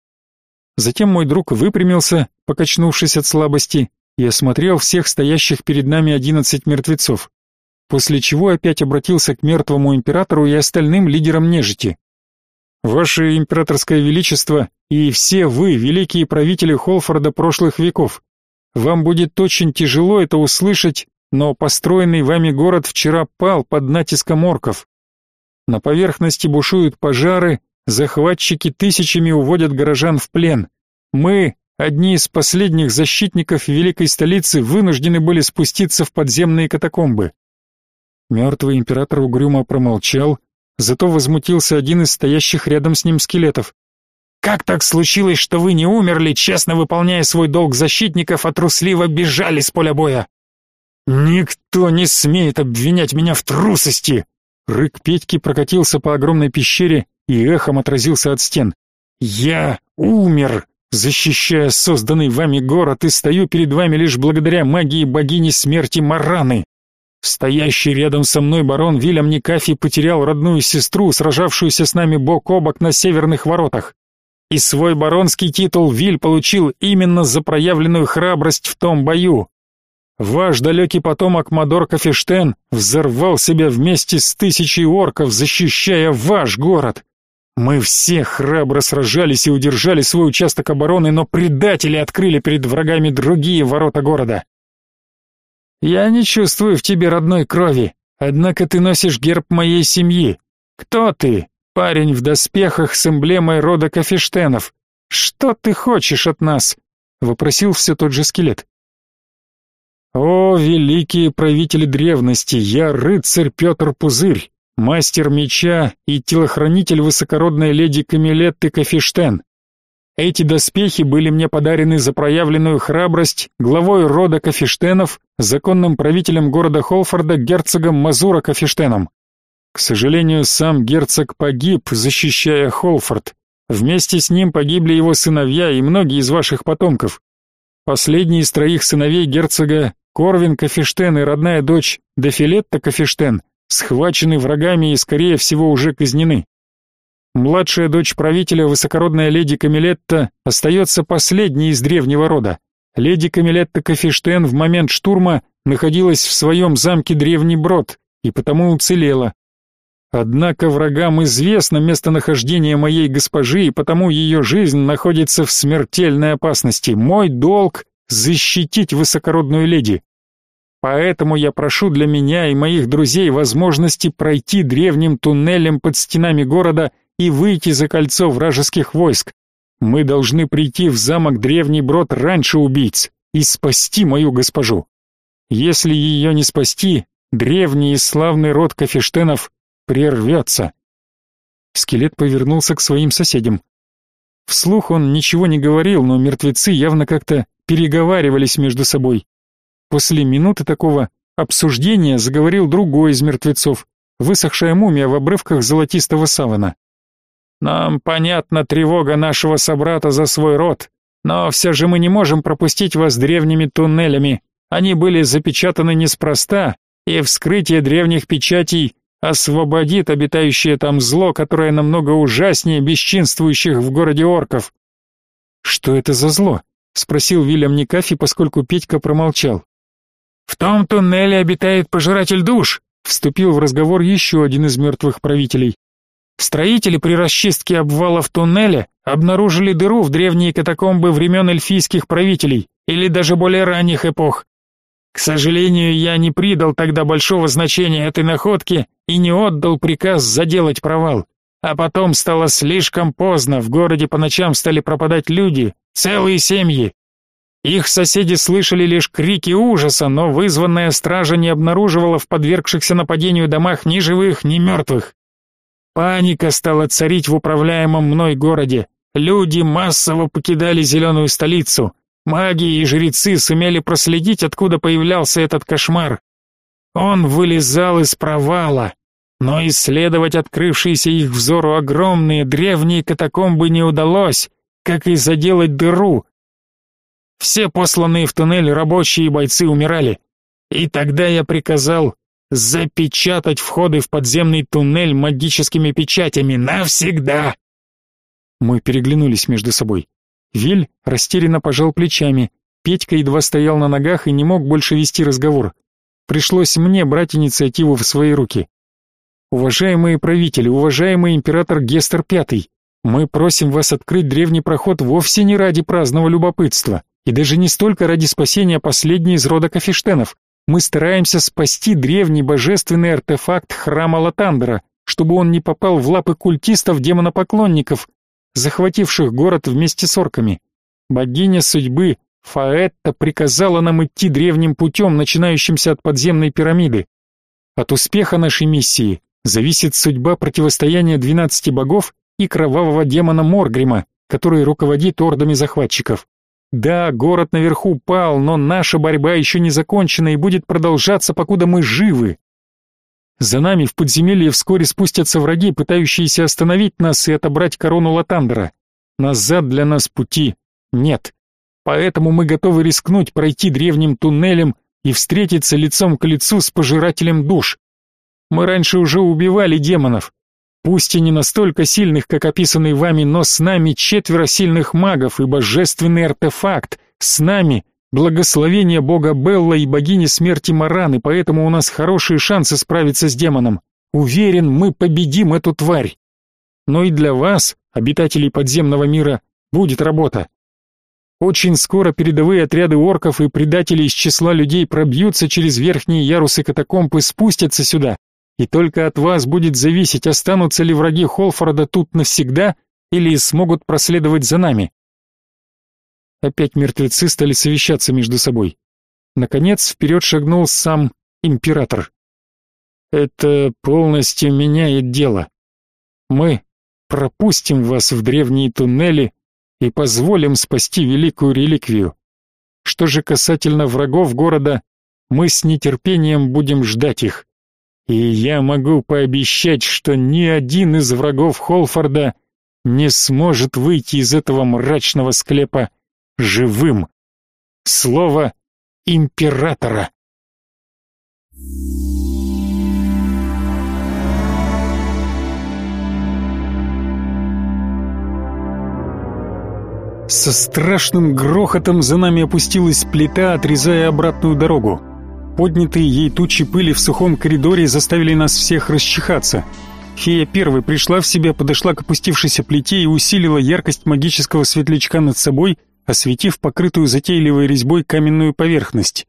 Затем мой друг выпрямился, покачнувшись от слабости, и осмотрел всех стоящих перед нами одиннадцать мертвецов, после чего опять обратился к мертвому императору и остальным лидерам нежити. «Ваше императорское величество и все вы, великие правители Холфорда прошлых веков, вам будет очень тяжело это услышать, но построенный вами город вчера пал под натиском орков. На поверхности бушуют пожары, захватчики тысячами уводят горожан в плен. Мы, одни из последних защитников великой столицы, вынуждены были спуститься в подземные катакомбы. Мертвый император угрюмо промолчал, зато возмутился один из стоящих рядом с ним скелетов. Как так случилось, что вы не умерли, честно выполняя свой долг защитников, а трусливо бежали с поля боя? Никто не смеет обвинять меня в трусости. Рык Петьки прокатился по огромной пещере и эхом отразился от стен. Я умер, защищая созданный вами город, и стою перед вами лишь благодаря магии богини смерти Мараны. Стоящий рядом со мной барон Вильям Никафи потерял родную сестру, сражавшуюся с нами бок о бок на северных воротах. И свой баронский титул Виль получил именно за проявленную храбрость в том бою. Ваш далекий потомок Мадор Кафештен взорвал себя вместе с тысячей орков, защищая ваш город. Мы все храбро сражались и удержали свой участок обороны, но предатели открыли перед врагами другие ворота города. Я не чувствую в тебе родной крови, однако ты носишь герб моей семьи. Кто ты? Парень в доспехах с эмблемой рода Кафештенов. Что ты хочешь от нас? вопросил все тот же скелет. О, великие правители древности, я рыцарь Петр Пузырь, мастер меча и телохранитель высокородной леди Камилетты Кафештен. Эти доспехи были мне подарены за проявленную храбрость главой рода Кафештенов, законным правителем города Холфорда герцогом Мазура Кафештеном. К сожалению, сам герцог погиб, защищая Холфорд. Вместе с ним погибли его сыновья и многие из ваших потомков. Последний из троих сыновей герцога Корвин Кафештен и родная дочь Дефилетта Кафештен схвачены врагами и, скорее всего, уже казнены. Младшая дочь правителя, высокородная леди Камилетта, остается последней из древнего рода. Леди Камилетта Кафештен в момент штурма находилась в своем замке Древний Брод и потому уцелела. Однако врагам известно местонахождение моей госпожи, и потому ее жизнь находится в смертельной опасности. Мой долг — защитить высокородную леди. Поэтому я прошу для меня и моих друзей возможности пройти древним туннелем под стенами города и выйти за кольцо вражеских войск. Мы должны прийти в замок Древний Брод раньше убийц и спасти мою госпожу. Если ее не спасти, древний и славный род Кафештенов прервется. Скелет повернулся к своим соседям. Вслух он ничего не говорил, но мертвецы явно как-то переговаривались между собой. После минуты такого обсуждения заговорил другой из мертвецов, высохшая мумия в обрывках золотистого савана. Нам понятна тревога нашего собрата за свой род, но все же мы не можем пропустить вас древними туннелями. Они были запечатаны неспроста, и вскрытие древних печатей освободит обитающее там зло, которое намного ужаснее бесчинствующих в городе орков. Что это за зло? спросил Вильям Никафи, поскольку Петька промолчал. В том туннеле обитает пожиратель душ, вступил в разговор еще один из мертвых правителей. Строители при расчистке обвалов туннеля обнаружили дыру в древние катакомбы времен эльфийских правителей или даже более ранних эпох. К сожалению, я не придал тогда большого значения этой находке и не отдал приказ заделать провал. А потом стало слишком поздно, в городе по ночам стали пропадать люди, целые семьи. Их соседи слышали лишь крики ужаса, но вызванная стража не обнаруживала в подвергшихся нападению домах ни живых, ни мертвых. Паника стала царить в управляемом мной городе. Люди массово покидали зеленую столицу. Маги и жрецы сумели проследить, откуда появлялся этот кошмар. Он вылезал из провала, но исследовать открывшиеся их взору огромные древние катакомбы не удалось, как и заделать дыру. Все посланные в туннель рабочие и бойцы умирали. И тогда я приказал запечатать входы в подземный туннель магическими печатями навсегда. Мы переглянулись между собой. Виль растерянно пожал плечами. Петька едва стоял на ногах и не мог больше вести разговор. Пришлось мне брать инициативу в свои руки. Уважаемые правители, уважаемый император Гестер V, мы просим вас открыть древний проход вовсе не ради праздного любопытства, и даже не столько ради спасения последней из рода Кафештенов. Мы стараемся спасти древний божественный артефакт храма Латандера, чтобы он не попал в лапы культистов-демонопоклонников, захвативших город вместе с орками. Богиня судьбы Фаэтта приказала нам идти древним путем, начинающимся от подземной пирамиды. От успеха нашей миссии зависит судьба противостояния двенадцати богов и кровавого демона Моргрима, который руководит ордами захватчиков. Да, город наверху пал, но наша борьба еще не закончена и будет продолжаться, покуда мы живы. За нами в подземелье вскоре спустятся враги, пытающиеся остановить нас и отобрать корону Латандера. Назад для нас пути нет. Поэтому мы готовы рискнуть пройти древним туннелем и встретиться лицом к лицу с пожирателем душ. Мы раньше уже убивали демонов, Пусть и не настолько сильных, как описанный вами, но с нами четверо сильных магов и божественный артефакт. С нами благословение бога Белла и богини смерти Мараны, поэтому у нас хорошие шансы справиться с демоном. Уверен, мы победим эту тварь. Но и для вас, обитателей подземного мира, будет работа. Очень скоро передовые отряды орков и предателей из числа людей пробьются через верхние ярусы катакомб и спустятся сюда. И только от вас будет зависеть, останутся ли враги Холфорда тут навсегда или смогут проследовать за нами. Опять мертвецы стали совещаться между собой. Наконец вперед шагнул сам император. Это полностью меняет дело. Мы пропустим вас в древние туннели и позволим спасти великую реликвию. Что же касательно врагов города, мы с нетерпением будем ждать их. И я могу пообещать, что ни один из врагов Холфорда не сможет выйти из этого мрачного склепа живым. Слово императора. Со страшным грохотом за нами опустилась плита, отрезая обратную дорогу. Поднятые ей тучи пыли в сухом коридоре заставили нас всех расчихаться. Фея первой пришла в себя, подошла к опустившейся плите и усилила яркость магического светлячка над собой, осветив покрытую затейливой резьбой каменную поверхность.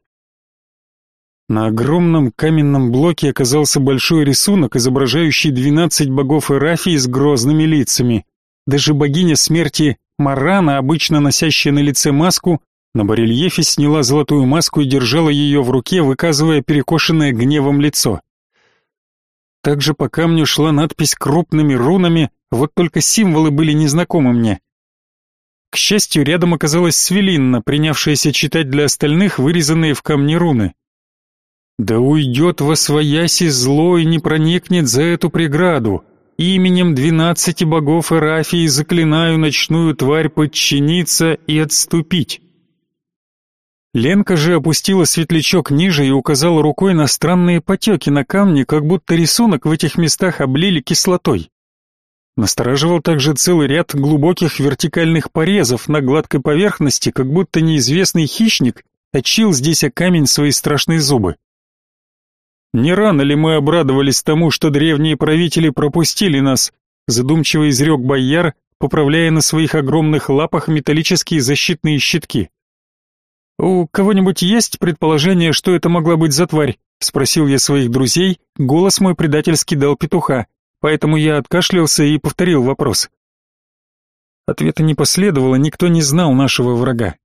На огромном каменном блоке оказался большой рисунок, изображающий двенадцать богов Эрафии с грозными лицами. Даже богиня смерти Марана, обычно носящая на лице маску, на барельефе сняла золотую маску и держала ее в руке, выказывая перекошенное гневом лицо. Также по камню шла надпись крупными рунами, вот только символы были незнакомы мне. К счастью, рядом оказалась Свелинна, принявшаяся читать для остальных вырезанные в камне руны. «Да уйдет во свояси зло и не проникнет за эту преграду. Именем двенадцати богов Эрафии заклинаю ночную тварь подчиниться и отступить». Ленка же опустила светлячок ниже и указала рукой на странные потеки на камне, как будто рисунок в этих местах облили кислотой. Настораживал также целый ряд глубоких вертикальных порезов на гладкой поверхности, как будто неизвестный хищник точил здесь о камень свои страшные зубы. Не рано ли мы обрадовались тому, что древние правители пропустили нас, задумчиво изрек бояр, поправляя на своих огромных лапах металлические защитные щитки. «У кого-нибудь есть предположение, что это могла быть за тварь?» — спросил я своих друзей, голос мой предательски дал петуха, поэтому я откашлялся и повторил вопрос. Ответа не последовало, никто не знал нашего врага.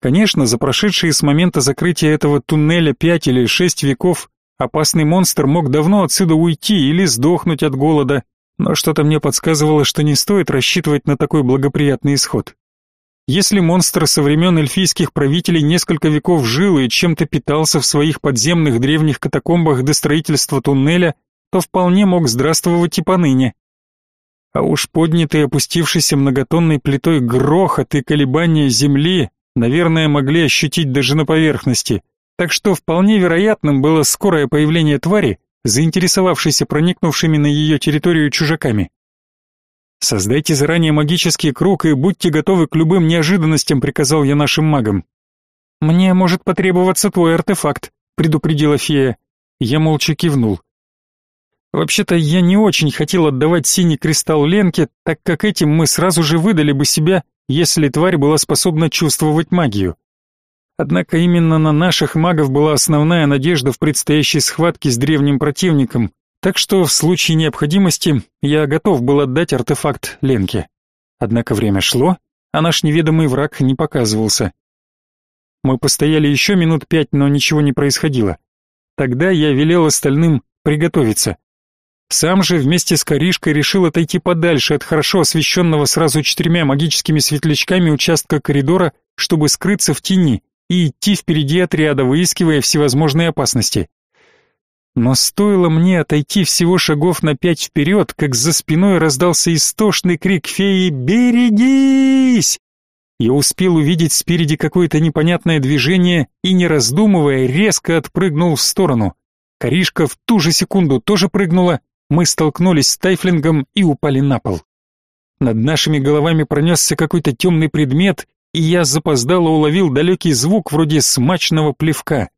Конечно, за прошедшие с момента закрытия этого туннеля пять или шесть веков опасный монстр мог давно отсюда уйти или сдохнуть от голода, но что-то мне подсказывало, что не стоит рассчитывать на такой благоприятный исход. Если монстр со времен эльфийских правителей несколько веков жил и чем-то питался в своих подземных древних катакомбах до строительства туннеля, то вполне мог здравствовать и поныне. А уж поднятый опустившийся многотонной плитой грохот и колебания земли, наверное, могли ощутить даже на поверхности, так что вполне вероятным было скорое появление твари, заинтересовавшейся проникнувшими на ее территорию чужаками. Создайте заранее магический круг и будьте готовы к любым неожиданностям, приказал я нашим магам. Мне может потребоваться твой артефакт, предупредила фея. Я молча кивнул. Вообще-то я не очень хотел отдавать синий кристалл Ленке, так как этим мы сразу же выдали бы себя, если тварь была способна чувствовать магию. Однако именно на наших магов была основная надежда в предстоящей схватке с древним противником, так что в случае необходимости я готов был отдать артефакт Ленке. Однако время шло, а наш неведомый враг не показывался. Мы постояли еще минут пять, но ничего не происходило. Тогда я велел остальным приготовиться. Сам же вместе с Коришкой решил отойти подальше от хорошо освещенного сразу четырьмя магическими светлячками участка коридора, чтобы скрыться в тени и идти впереди отряда, выискивая всевозможные опасности. Но стоило мне отойти всего шагов на пять вперед, как за спиной раздался истошный крик феи «Берегись!». Я успел увидеть спереди какое-то непонятное движение и, не раздумывая, резко отпрыгнул в сторону. Коришка в ту же секунду тоже прыгнула, мы столкнулись с тайфлингом и упали на пол. Над нашими головами пронесся какой-то темный предмет, и я запоздало уловил далекий звук вроде смачного плевка.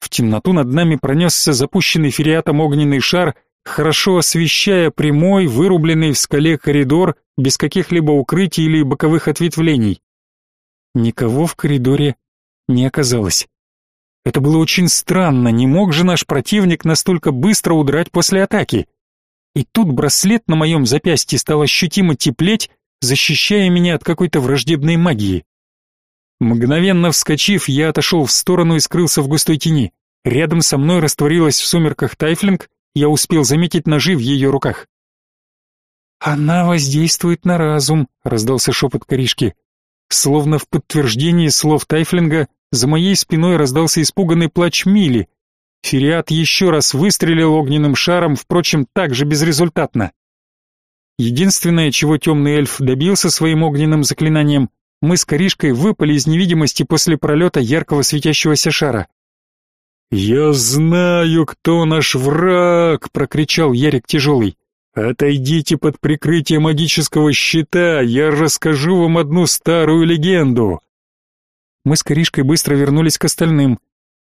В темноту над нами пронесся запущенный фериатом огненный шар, хорошо освещая прямой, вырубленный в скале коридор, без каких-либо укрытий или боковых ответвлений. Никого в коридоре не оказалось. Это было очень странно, не мог же наш противник настолько быстро удрать после атаки. И тут браслет на моем запястье стал ощутимо теплеть, защищая меня от какой-то враждебной магии. Мгновенно вскочив, я отошел в сторону и скрылся в густой тени. Рядом со мной растворилась в сумерках Тайфлинг, я успел заметить ножи в ее руках. «Она воздействует на разум», — раздался шепот Коришки. Словно в подтверждении слов Тайфлинга, за моей спиной раздался испуганный плач Мили. Фериат еще раз выстрелил огненным шаром, впрочем, также безрезультатно. Единственное, чего темный эльф добился своим огненным заклинанием, мы с Коришкой выпали из невидимости после пролета яркого светящегося шара. «Я знаю, кто наш враг!» — прокричал Ярик Тяжелый. «Отойдите под прикрытие магического щита, я расскажу вам одну старую легенду!» Мы с Коришкой быстро вернулись к остальным.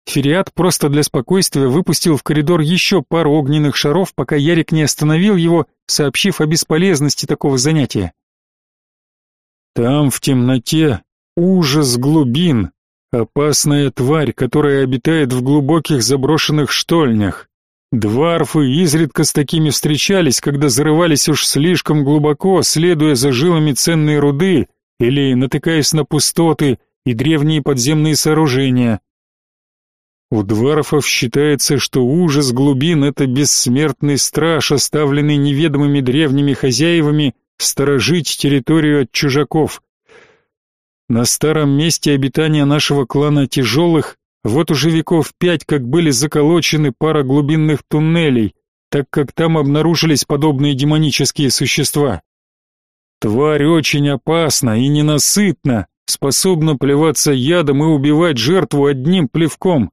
Фериат просто для спокойствия выпустил в коридор еще пару огненных шаров, пока Ярик не остановил его, сообщив о бесполезности такого занятия. Там в темноте ужас глубин, опасная тварь, которая обитает в глубоких заброшенных штольнях. Дварфы изредка с такими встречались, когда зарывались уж слишком глубоко, следуя за жилами ценной руды или натыкаясь на пустоты и древние подземные сооружения. У дварфов считается, что ужас глубин — это бессмертный страж, оставленный неведомыми древними хозяевами сторожить территорию от чужаков. На старом месте обитания нашего клана тяжелых вот уже веков пять как были заколочены пара глубинных туннелей, так как там обнаружились подобные демонические существа. Тварь очень опасна и ненасытна, способна плеваться ядом и убивать жертву одним плевком.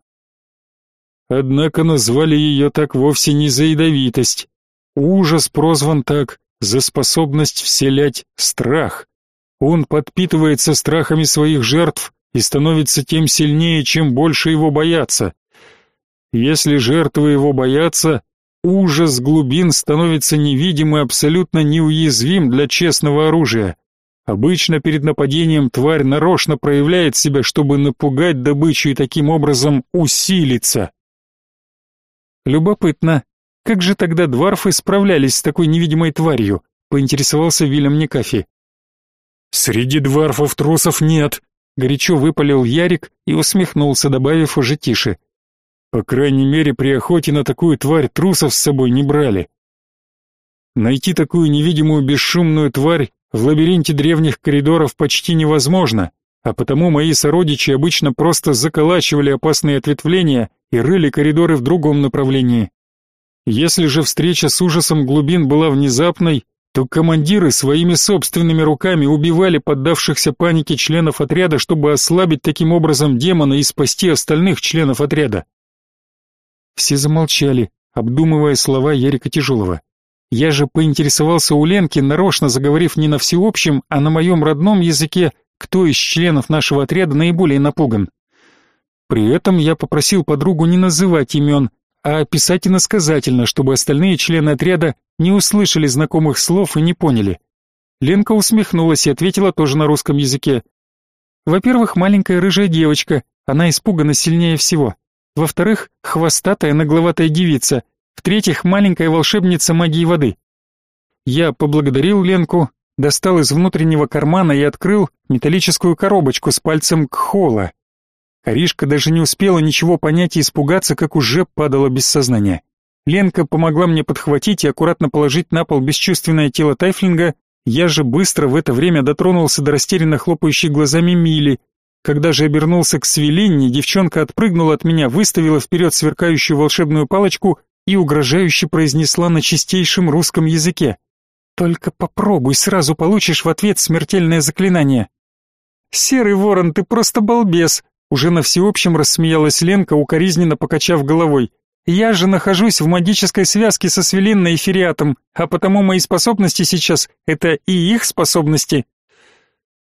Однако назвали ее так вовсе не за ядовитость. Ужас прозван так за способность вселять страх. Он подпитывается страхами своих жертв и становится тем сильнее, чем больше его боятся. Если жертвы его боятся, ужас глубин становится невидим и абсолютно неуязвим для честного оружия. Обычно перед нападением тварь нарочно проявляет себя, чтобы напугать добычу и таким образом усилиться. Любопытно, как же тогда дварфы справлялись с такой невидимой тварью? поинтересовался Вильям Никафи. Среди дварфов трусов нет, горячо выпалил Ярик и усмехнулся, добавив уже тише. По крайней мере, при охоте на такую тварь трусов с собой не брали. Найти такую невидимую бесшумную тварь в лабиринте древних коридоров почти невозможно, а потому мои сородичи обычно просто заколачивали опасные ответвления и рыли коридоры в другом направлении. Если же встреча с ужасом глубин была внезапной, то командиры своими собственными руками убивали поддавшихся панике членов отряда, чтобы ослабить таким образом демона и спасти остальных членов отряда. Все замолчали, обдумывая слова Ярика Тяжелого. Я же поинтересовался у Ленки, нарочно заговорив не на всеобщем, а на моем родном языке, кто из членов нашего отряда наиболее напуган. При этом я попросил подругу не называть имен, а описать иносказательно, чтобы остальные члены отряда не услышали знакомых слов и не поняли. Ленка усмехнулась и ответила тоже на русском языке. Во-первых, маленькая рыжая девочка, она испугана сильнее всего. Во-вторых, хвостатая нагловатая девица. В-третьих, маленькая волшебница магии воды. Я поблагодарил Ленку, достал из внутреннего кармана и открыл металлическую коробочку с пальцем Кхола. Аришка даже не успела ничего понять и испугаться, как уже падала без сознания. Ленка помогла мне подхватить и аккуратно положить на пол бесчувственное тело Тайфлинга, я же быстро в это время дотронулся до растерянно хлопающей глазами Мили. Когда же обернулся к Свелинне, девчонка отпрыгнула от меня, выставила вперед сверкающую волшебную палочку и угрожающе произнесла на чистейшем русском языке. «Только попробуй, сразу получишь в ответ смертельное заклинание». «Серый ворон, ты просто балбес!» Уже на всеобщем рассмеялась Ленка, укоризненно покачав головой. «Я же нахожусь в магической связке со Свелинной и Фериатом, а потому мои способности сейчас — это и их способности».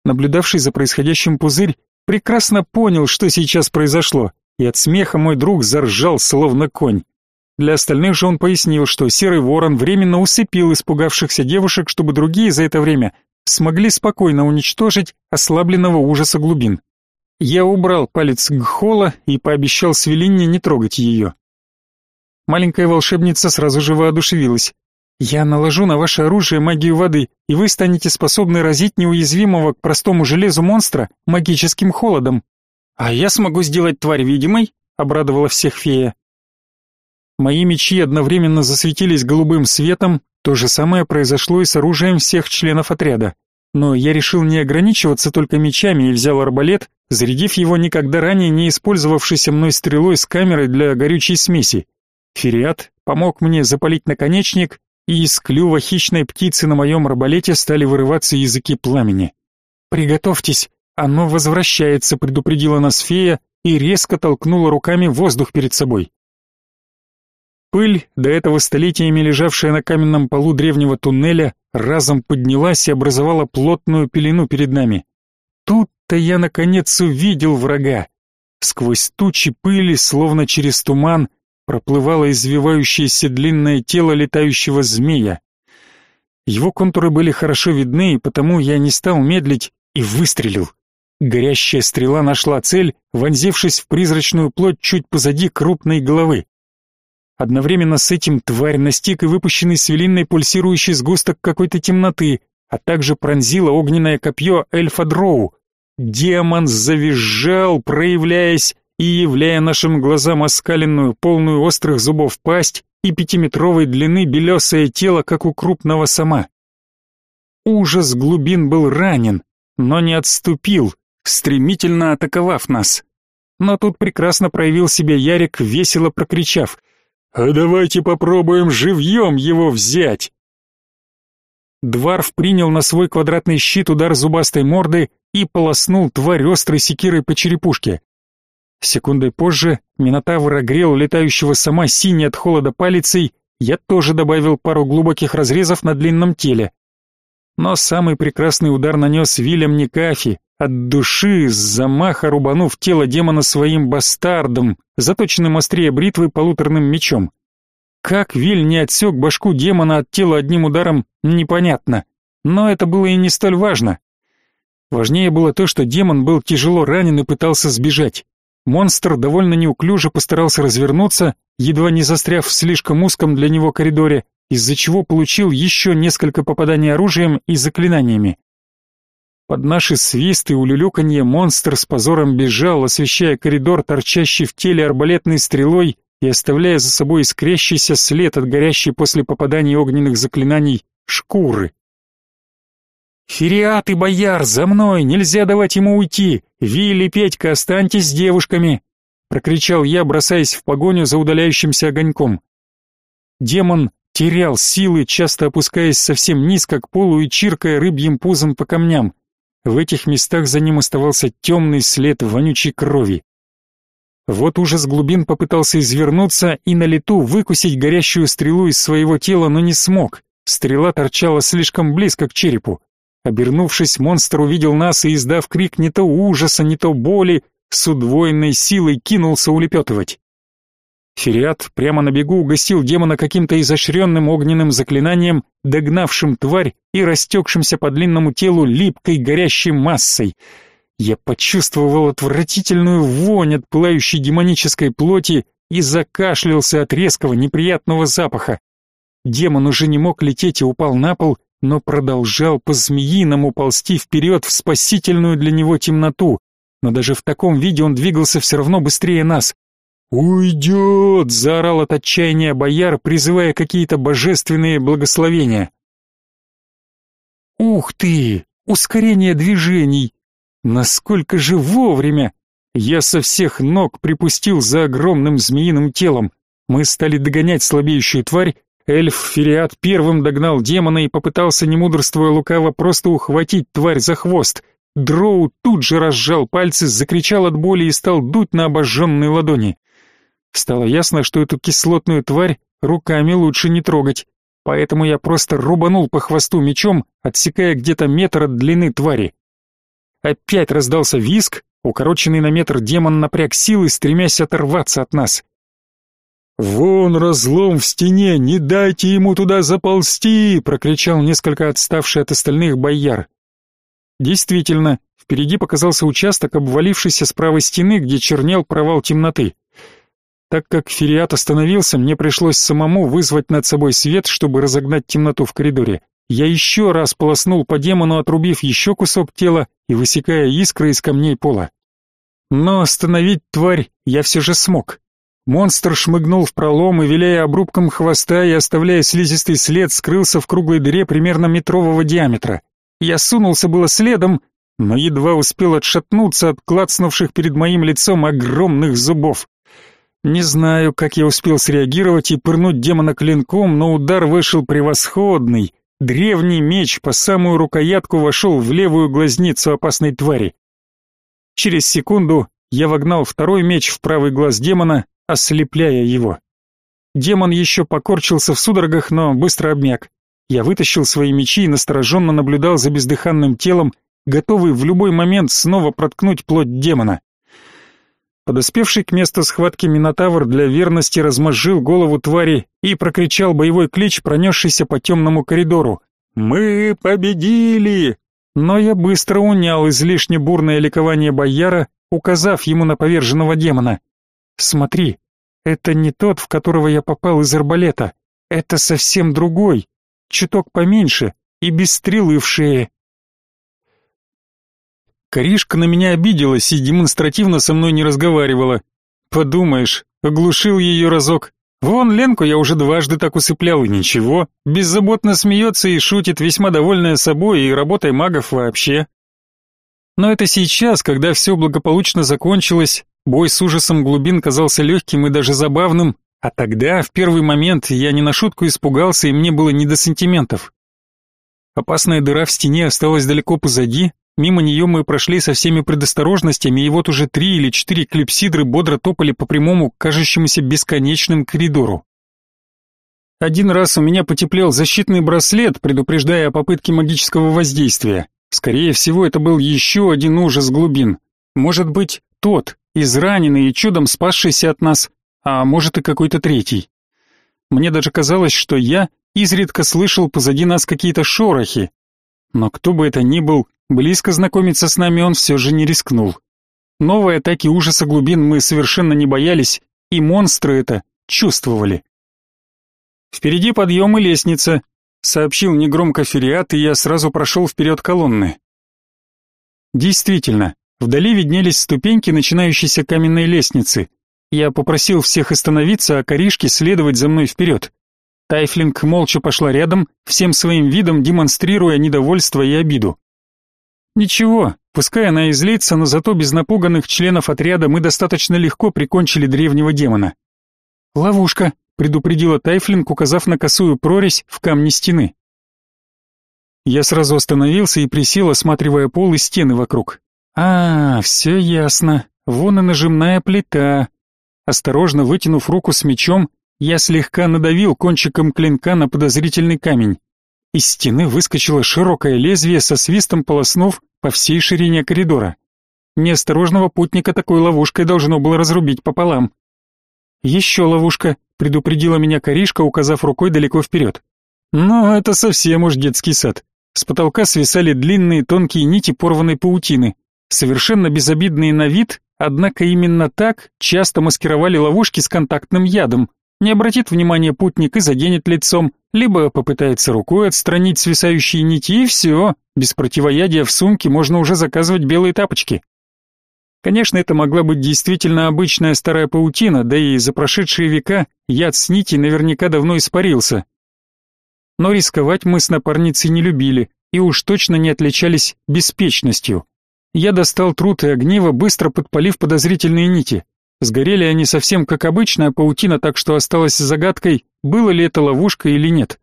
Наблюдавший за происходящим пузырь прекрасно понял, что сейчас произошло, и от смеха мой друг заржал, словно конь. Для остальных же он пояснил, что Серый Ворон временно усыпил испугавшихся девушек, чтобы другие за это время смогли спокойно уничтожить ослабленного ужаса глубин. Я убрал палец Гхола и пообещал Свелинне не трогать ее. Маленькая волшебница сразу же воодушевилась. «Я наложу на ваше оружие магию воды, и вы станете способны разить неуязвимого к простому железу монстра магическим холодом. А я смогу сделать тварь видимой?» — обрадовала всех фея. Мои мечи одновременно засветились голубым светом, то же самое произошло и с оружием всех членов отряда. Но я решил не ограничиваться только мечами и взял арбалет, зарядив его никогда ранее не использовавшейся мной стрелой с камерой для горючей смеси. Фериат помог мне запалить наконечник, и из клюва хищной птицы на моем арбалете стали вырываться языки пламени. «Приготовьтесь, оно возвращается», — предупредила нас фея и резко толкнула руками воздух перед собой. Пыль, до этого столетиями лежавшая на каменном полу древнего туннеля, разом поднялась и образовала плотную пелену перед нами. Тут-то я наконец увидел врага. Сквозь тучи пыли, словно через туман, проплывало извивающееся длинное тело летающего змея. Его контуры были хорошо видны, и потому я не стал медлить и выстрелил. Горящая стрела нашла цель, вонзившись в призрачную плоть чуть позади крупной головы. Одновременно с этим тварь настиг и выпущенный свелинной пульсирующий сгусток какой-то темноты, а также пронзило огненное копье эльфа Дроу. Демон завизжал, проявляясь и являя нашим глазам оскаленную, полную острых зубов пасть и пятиметровой длины белесое тело, как у крупного сама. Ужас глубин был ранен, но не отступил, стремительно атаковав нас. Но тут прекрасно проявил себя Ярик, весело прокричав — «А давайте попробуем живьем его взять!» Дварф принял на свой квадратный щит удар зубастой морды и полоснул тварь острой секирой по черепушке. Секундой позже Минотавр огрел летающего сама синий от холода палицей, я тоже добавил пару глубоких разрезов на длинном теле. Но самый прекрасный удар нанес Вильям Никафи, от души, с замаха рубанув тело демона своим бастардом, заточенным острее бритвы полуторным мечом. Как Виль не отсек башку демона от тела одним ударом, непонятно. Но это было и не столь важно. Важнее было то, что демон был тяжело ранен и пытался сбежать. Монстр довольно неуклюже постарался развернуться, едва не застряв в слишком узком для него коридоре, из-за чего получил еще несколько попаданий оружием и заклинаниями. Под наши свисты и улюлюканье монстр с позором бежал, освещая коридор, торчащий в теле арбалетной стрелой и оставляя за собой искрящийся след от горящей после попадания огненных заклинаний шкуры. «Фериат и бояр, за мной! Нельзя давать ему уйти! Вилли, Петька, останьтесь с девушками!» Прокричал я, бросаясь в погоню за удаляющимся огоньком. Демон терял силы, часто опускаясь совсем низко к полу и чиркая рыбьим пузом по камням. В этих местах за ним оставался темный след вонючей крови. Вот ужас глубин попытался извернуться и на лету выкусить горящую стрелу из своего тела, но не смог. Стрела торчала слишком близко к черепу. Обернувшись, монстр увидел нас и, издав крик не то ужаса, не то боли, с удвоенной силой кинулся улепетывать. Фериат прямо на бегу угостил демона каким-то изощренным огненным заклинанием, догнавшим тварь и растекшимся по длинному телу липкой горящей массой. Я почувствовал отвратительную вонь от пылающей демонической плоти и закашлялся от резкого неприятного запаха. Демон уже не мог лететь и упал на пол, но продолжал по-змеиному ползти вперед в спасительную для него темноту. Но даже в таком виде он двигался все равно быстрее нас. «Уйдет!» — заорал от отчаяния бояр, призывая какие-то божественные благословения. «Ух ты! Ускорение движений! Насколько же вовремя!» Я со всех ног припустил за огромным змеиным телом. Мы стали догонять слабеющую тварь. Эльф Фериат первым догнал демона и попытался, не мудрствуя лукаво, просто ухватить тварь за хвост. Дроу тут же разжал пальцы, закричал от боли и стал дуть на обожженные ладони. Стало ясно, что эту кислотную тварь руками лучше не трогать, поэтому я просто рубанул по хвосту мечом, отсекая где-то метр от длины твари. Опять раздался визг, укороченный на метр демон напряг силы, стремясь оторваться от нас. «Вон разлом в стене, не дайте ему туда заползти!» — прокричал несколько отставший от остальных бояр. Действительно, впереди показался участок, обвалившийся с правой стены, где чернел провал темноты. Так как Фериат остановился, мне пришлось самому вызвать над собой свет, чтобы разогнать темноту в коридоре. Я еще раз полоснул по демону, отрубив еще кусок тела и высекая искры из камней пола. Но остановить тварь я все же смог. Монстр шмыгнул в пролом и, виляя обрубком хвоста и оставляя слизистый след, скрылся в круглой дыре примерно метрового диаметра. Я сунулся было следом, но едва успел отшатнуться от клацнувших перед моим лицом огромных зубов. Не знаю, как я успел среагировать и пырнуть демона клинком, но удар вышел превосходный. Древний меч по самую рукоятку вошел в левую глазницу опасной твари. Через секунду я вогнал второй меч в правый глаз демона, ослепляя его. Демон еще покорчился в судорогах, но быстро обмяк. Я вытащил свои мечи и настороженно наблюдал за бездыханным телом, готовый в любой момент снова проткнуть плоть демона. Подоспевший к месту схватки Минотавр для верности размозжил голову твари и прокричал боевой клич, пронесшийся по темному коридору. «Мы победили!» Но я быстро унял излишне бурное ликование бояра, указав ему на поверженного демона. «Смотри, это не тот, в которого я попал из арбалета. Это совсем другой, чуток поменьше и без стрелы в шее. Коришка на меня обиделась и демонстративно со мной не разговаривала. Подумаешь, оглушил ее разок. Вон Ленку я уже дважды так усыплял, и ничего. Беззаботно смеется и шутит, весьма довольная собой и работой магов вообще. Но это сейчас, когда все благополучно закончилось, бой с ужасом глубин казался легким и даже забавным, а тогда, в первый момент, я не на шутку испугался, и мне было не до сантиментов. Опасная дыра в стене осталась далеко позади, Мимо нее мы прошли со всеми предосторожностями, и вот уже три или четыре клипсидры бодро топали по прямому, кажущемуся бесконечным коридору. Один раз у меня потеплел защитный браслет, предупреждая о попытке магического воздействия. Скорее всего, это был еще один ужас глубин. Может быть, тот, израненный и чудом спасшийся от нас, а может и какой-то третий. Мне даже казалось, что я изредка слышал позади нас какие-то шорохи. Но кто бы это ни был, Близко знакомиться с нами он все же не рискнул. Новой атаки ужаса глубин мы совершенно не боялись, и монстры это чувствовали. «Впереди подъем и лестница», — сообщил негромко Фериат, и я сразу прошел вперед колонны. Действительно, вдали виднелись ступеньки начинающейся каменной лестницы. Я попросил всех остановиться, а коришки следовать за мной вперед. Тайфлинг молча пошла рядом, всем своим видом демонстрируя недовольство и обиду. Ничего, пускай она излится, но зато без напуганных членов отряда мы достаточно легко прикончили древнего демона. Ловушка, предупредила Тайфлинг, указав на косую прорезь в камне стены. Я сразу остановился и присел, осматривая пол и стены вокруг. А, все ясно. Вон и нажимная плита. Осторожно вытянув руку с мечом, я слегка надавил кончиком клинка на подозрительный камень. из стены выскочило широкое лезвие со свистом полоснув по всей ширине коридора. Неосторожного путника такой ловушкой должно было разрубить пополам. «Еще ловушка», — предупредила меня Коришка, указав рукой далеко вперед. «Но это совсем уж детский сад». С потолка свисали длинные тонкие нити порванной паутины, совершенно безобидные на вид, однако именно так часто маскировали ловушки с контактным ядом. Не обратит внимания путник и заденет лицом, либо попытается рукой отстранить свисающие нити, и все, без противоядия в сумке можно уже заказывать белые тапочки. Конечно, это могла быть действительно обычная старая паутина, да и за прошедшие века яд с нити наверняка давно испарился. Но рисковать мы с напарницей не любили и уж точно не отличались беспечностью. Я достал труд и огниво, быстро подпалив подозрительные нити. Сгорели они совсем как обычная паутина, так что осталось загадкой, было ли это ловушка или нет.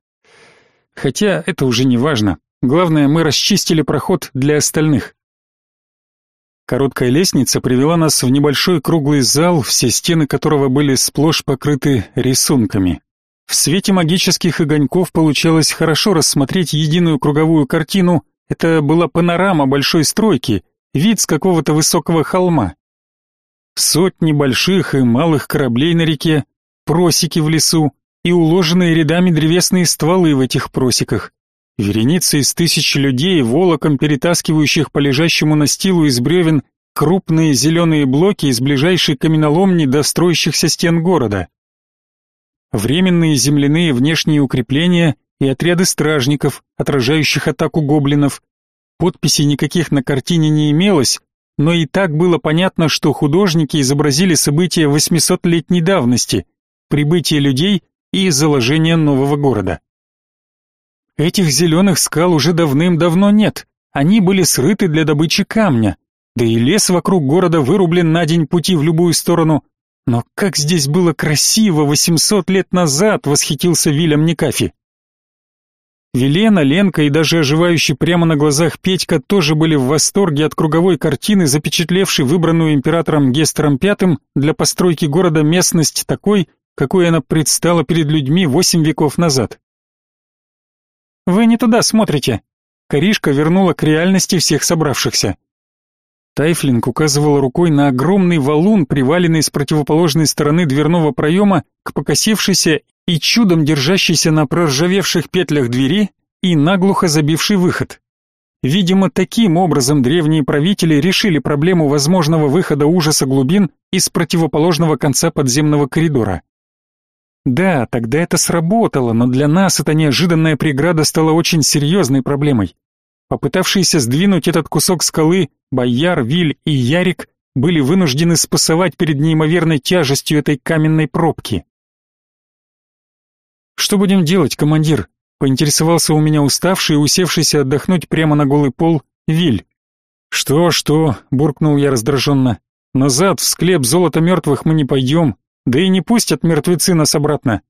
Хотя это уже не важно. Главное, мы расчистили проход для остальных. Короткая лестница привела нас в небольшой круглый зал, все стены которого были сплошь покрыты рисунками. В свете магических огоньков получалось хорошо рассмотреть единую круговую картину. Это была панорама большой стройки, вид с какого-то высокого холма. Сотни больших и малых кораблей на реке, просеки в лесу и уложенные рядами древесные стволы в этих просеках. Вереница из тысяч людей, волоком перетаскивающих по лежащему настилу из бревен крупные зеленые блоки из ближайшей каменоломни до строящихся стен города. Временные земляные внешние укрепления и отряды стражников, отражающих атаку гоблинов. Подписей никаких на картине не имелось, но и так было понятно, что художники изобразили события 800-летней давности, прибытие людей и заложение нового города. Этих зеленых скал уже давным-давно нет. Они были срыты для добычи камня. Да и лес вокруг города вырублен на день пути в любую сторону. Но как здесь было красиво 800 лет назад, восхитился Вильям Никафи. Велена, Ленка и даже оживающий прямо на глазах Петька тоже были в восторге от круговой картины, запечатлевшей выбранную императором Гестером V для постройки города местность такой, какой она предстала перед людьми восемь веков назад. Вы не туда смотрите. Коришка вернула к реальности всех собравшихся. Тайфлинг указывал рукой на огромный валун, приваленный с противоположной стороны дверного проема к покосившейся и чудом держащейся на проржавевших петлях двери и наглухо забивший выход. Видимо, таким образом древние правители решили проблему возможного выхода ужаса глубин из противоположного конца подземного коридора. Да, тогда это сработало, но для нас эта неожиданная преграда стала очень серьезной проблемой. Попытавшиеся сдвинуть этот кусок скалы, Бояр, Виль и Ярик были вынуждены спасовать перед неимоверной тяжестью этой каменной пробки. «Что будем делать, командир?» — поинтересовался у меня уставший и усевшийся отдохнуть прямо на голый пол Виль. «Что, что?» — буркнул я раздраженно. «Назад, в склеп золота мертвых мы не пойдем, да и не пустят мертвецы нас обратно.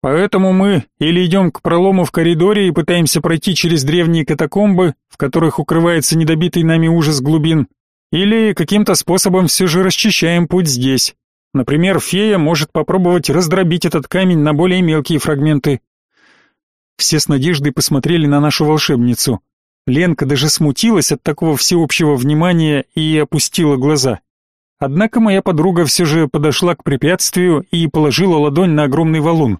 Поэтому мы или идем к пролому в коридоре и пытаемся пройти через древние катакомбы, в которых укрывается недобитый нами ужас глубин, или каким-то способом все же расчищаем путь здесь. Например, фея может попробовать раздробить этот камень на более мелкие фрагменты. Все с надеждой посмотрели на нашу волшебницу. Ленка даже смутилась от такого всеобщего внимания и опустила глаза. Однако моя подруга все же подошла к препятствию и положила ладонь на огромный валун.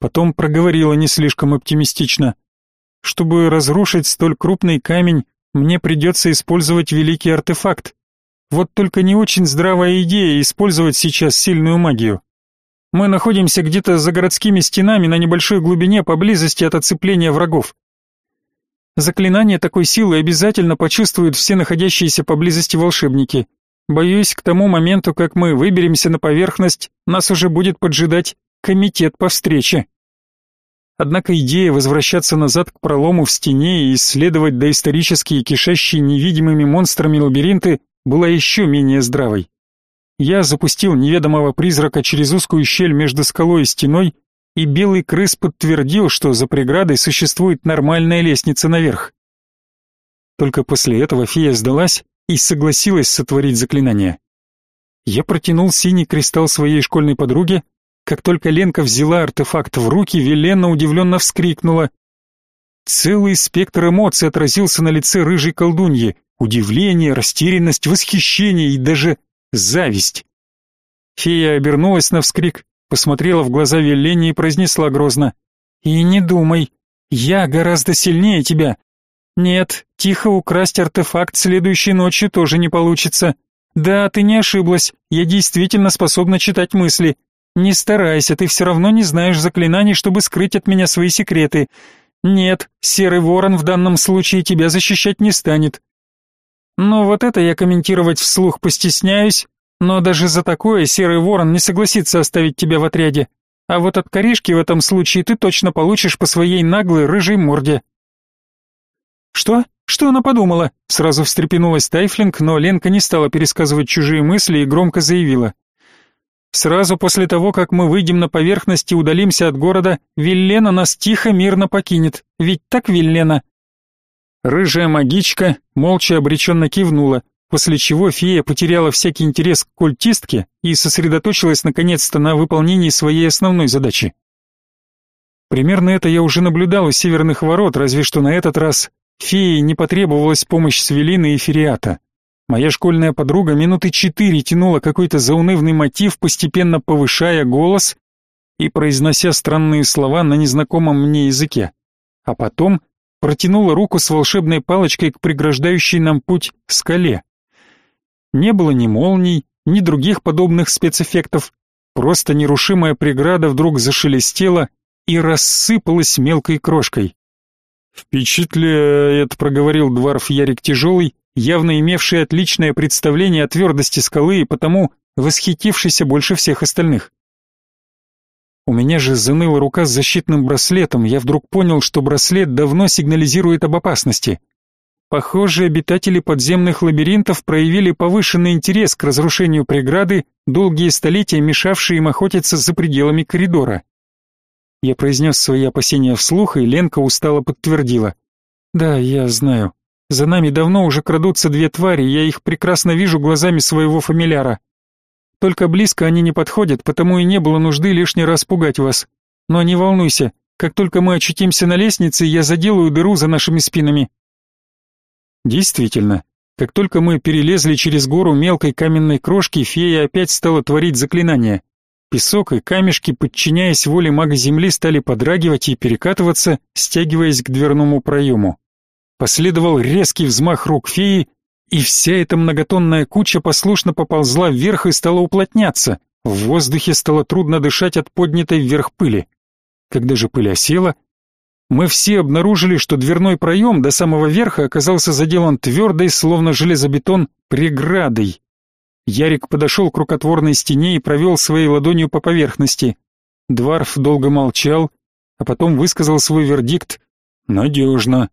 Потом проговорила не слишком оптимистично. Чтобы разрушить столь крупный камень, мне придется использовать великий артефакт. Вот только не очень здравая идея использовать сейчас сильную магию. Мы находимся где-то за городскими стенами на небольшой глубине поблизости от оцепления врагов. Заклинание такой силы обязательно почувствуют все находящиеся поблизости волшебники. Боюсь, к тому моменту, как мы выберемся на поверхность, нас уже будет поджидать комитет по встрече. Однако идея возвращаться назад к пролому в стене и исследовать доисторические кишащие невидимыми монстрами лабиринты была еще менее здравой. Я запустил неведомого призрака через узкую щель между скалой и стеной, и белый крыс подтвердил, что за преградой существует нормальная лестница наверх. Только после этого фея сдалась и согласилась сотворить заклинание. Я протянул синий кристалл своей школьной подруге. Как только Ленка взяла артефакт в руки, Велена удивленно вскрикнула. Целый спектр эмоций отразился на лице рыжей колдуньи. Удивление, растерянность, восхищение и даже зависть. Фея обернулась на вскрик, посмотрела в глаза Веллене и произнесла грозно. «И не думай, я гораздо сильнее тебя. Нет, тихо украсть артефакт следующей ночью тоже не получится. Да, ты не ошиблась, я действительно способна читать мысли. Не старайся, ты все равно не знаешь заклинаний, чтобы скрыть от меня свои секреты. Нет, серый ворон в данном случае тебя защищать не станет. Но вот это я комментировать вслух постесняюсь, но даже за такое серый ворон не согласится оставить тебя в отряде. А вот от коришки в этом случае ты точно получишь по своей наглой рыжей морде. Что? Что она подумала? Сразу встрепенулась Тайфлинг, но Ленка не стала пересказывать чужие мысли и громко заявила: Сразу после того, как мы выйдем на поверхность и удалимся от города, Виллена нас тихо мирно покинет. Ведь так, Виллена? Рыжая магичка молча обреченно кивнула, после чего фея потеряла всякий интерес к культистке и сосредоточилась наконец-то на выполнении своей основной задачи. Примерно это я уже наблюдал у северных ворот, разве что на этот раз фее не потребовалась помощь Свелины и Фериата. Моя школьная подруга минуты четыре тянула какой-то заунывный мотив, постепенно повышая голос и произнося странные слова на незнакомом мне языке. А потом протянула руку с волшебной палочкой к преграждающей нам путь скале. Не было ни молний, ни других подобных спецэффектов, просто нерушимая преграда вдруг зашелестела и рассыпалась мелкой крошкой. «Впечатляет», — проговорил дворф Ярик Тяжелый, явно имевший отличное представление о твердости скалы и потому восхитившийся больше всех остальных. У меня же заныла рука с защитным браслетом, я вдруг понял, что браслет давно сигнализирует об опасности. Похоже, обитатели подземных лабиринтов проявили повышенный интерес к разрушению преграды, долгие столетия мешавшие им охотиться за пределами коридора. Я произнес свои опасения вслух, и Ленка устало подтвердила. «Да, я знаю. За нами давно уже крадутся две твари, я их прекрасно вижу глазами своего фамиляра. Только близко они не подходят, потому и не было нужды лишний раз пугать вас. Но не волнуйся, как только мы очутимся на лестнице, я заделаю дыру за нашими спинами. Действительно, как только мы перелезли через гору мелкой каменной крошки, фея опять стала творить заклинания. Песок и камешки, подчиняясь воле мага земли, стали подрагивать и перекатываться, стягиваясь к дверному проему. Последовал резкий взмах рук феи, и вся эта многотонная куча послушно поползла вверх и стала уплотняться. В воздухе стало трудно дышать от поднятой вверх пыли. Когда же пыль осела, мы все обнаружили, что дверной проем до самого верха оказался заделан твердой, словно железобетон, преградой. Ярик подошел к рукотворной стене и провел своей ладонью по поверхности. Дварф долго молчал, а потом высказал свой вердикт «Надежно».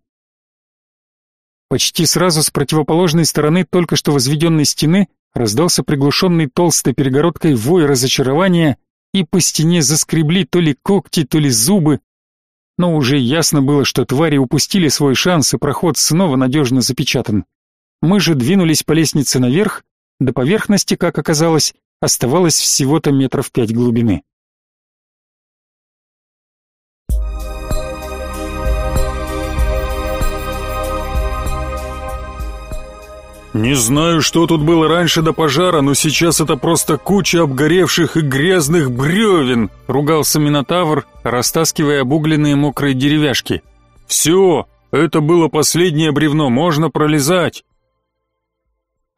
Почти сразу с противоположной стороны только что возведенной стены раздался приглушенный толстой перегородкой вой разочарования, и по стене заскребли то ли когти, то ли зубы. Но уже ясно было, что твари упустили свой шанс, и проход снова надежно запечатан. Мы же двинулись по лестнице наверх, до поверхности, как оказалось, оставалось всего-то метров пять глубины. Не знаю, что тут было раньше до пожара, но сейчас это просто куча обгоревших и грязных бревен, ругался Минотавр, растаскивая обугленные мокрые деревяшки. Все, это было последнее бревно, можно пролезать.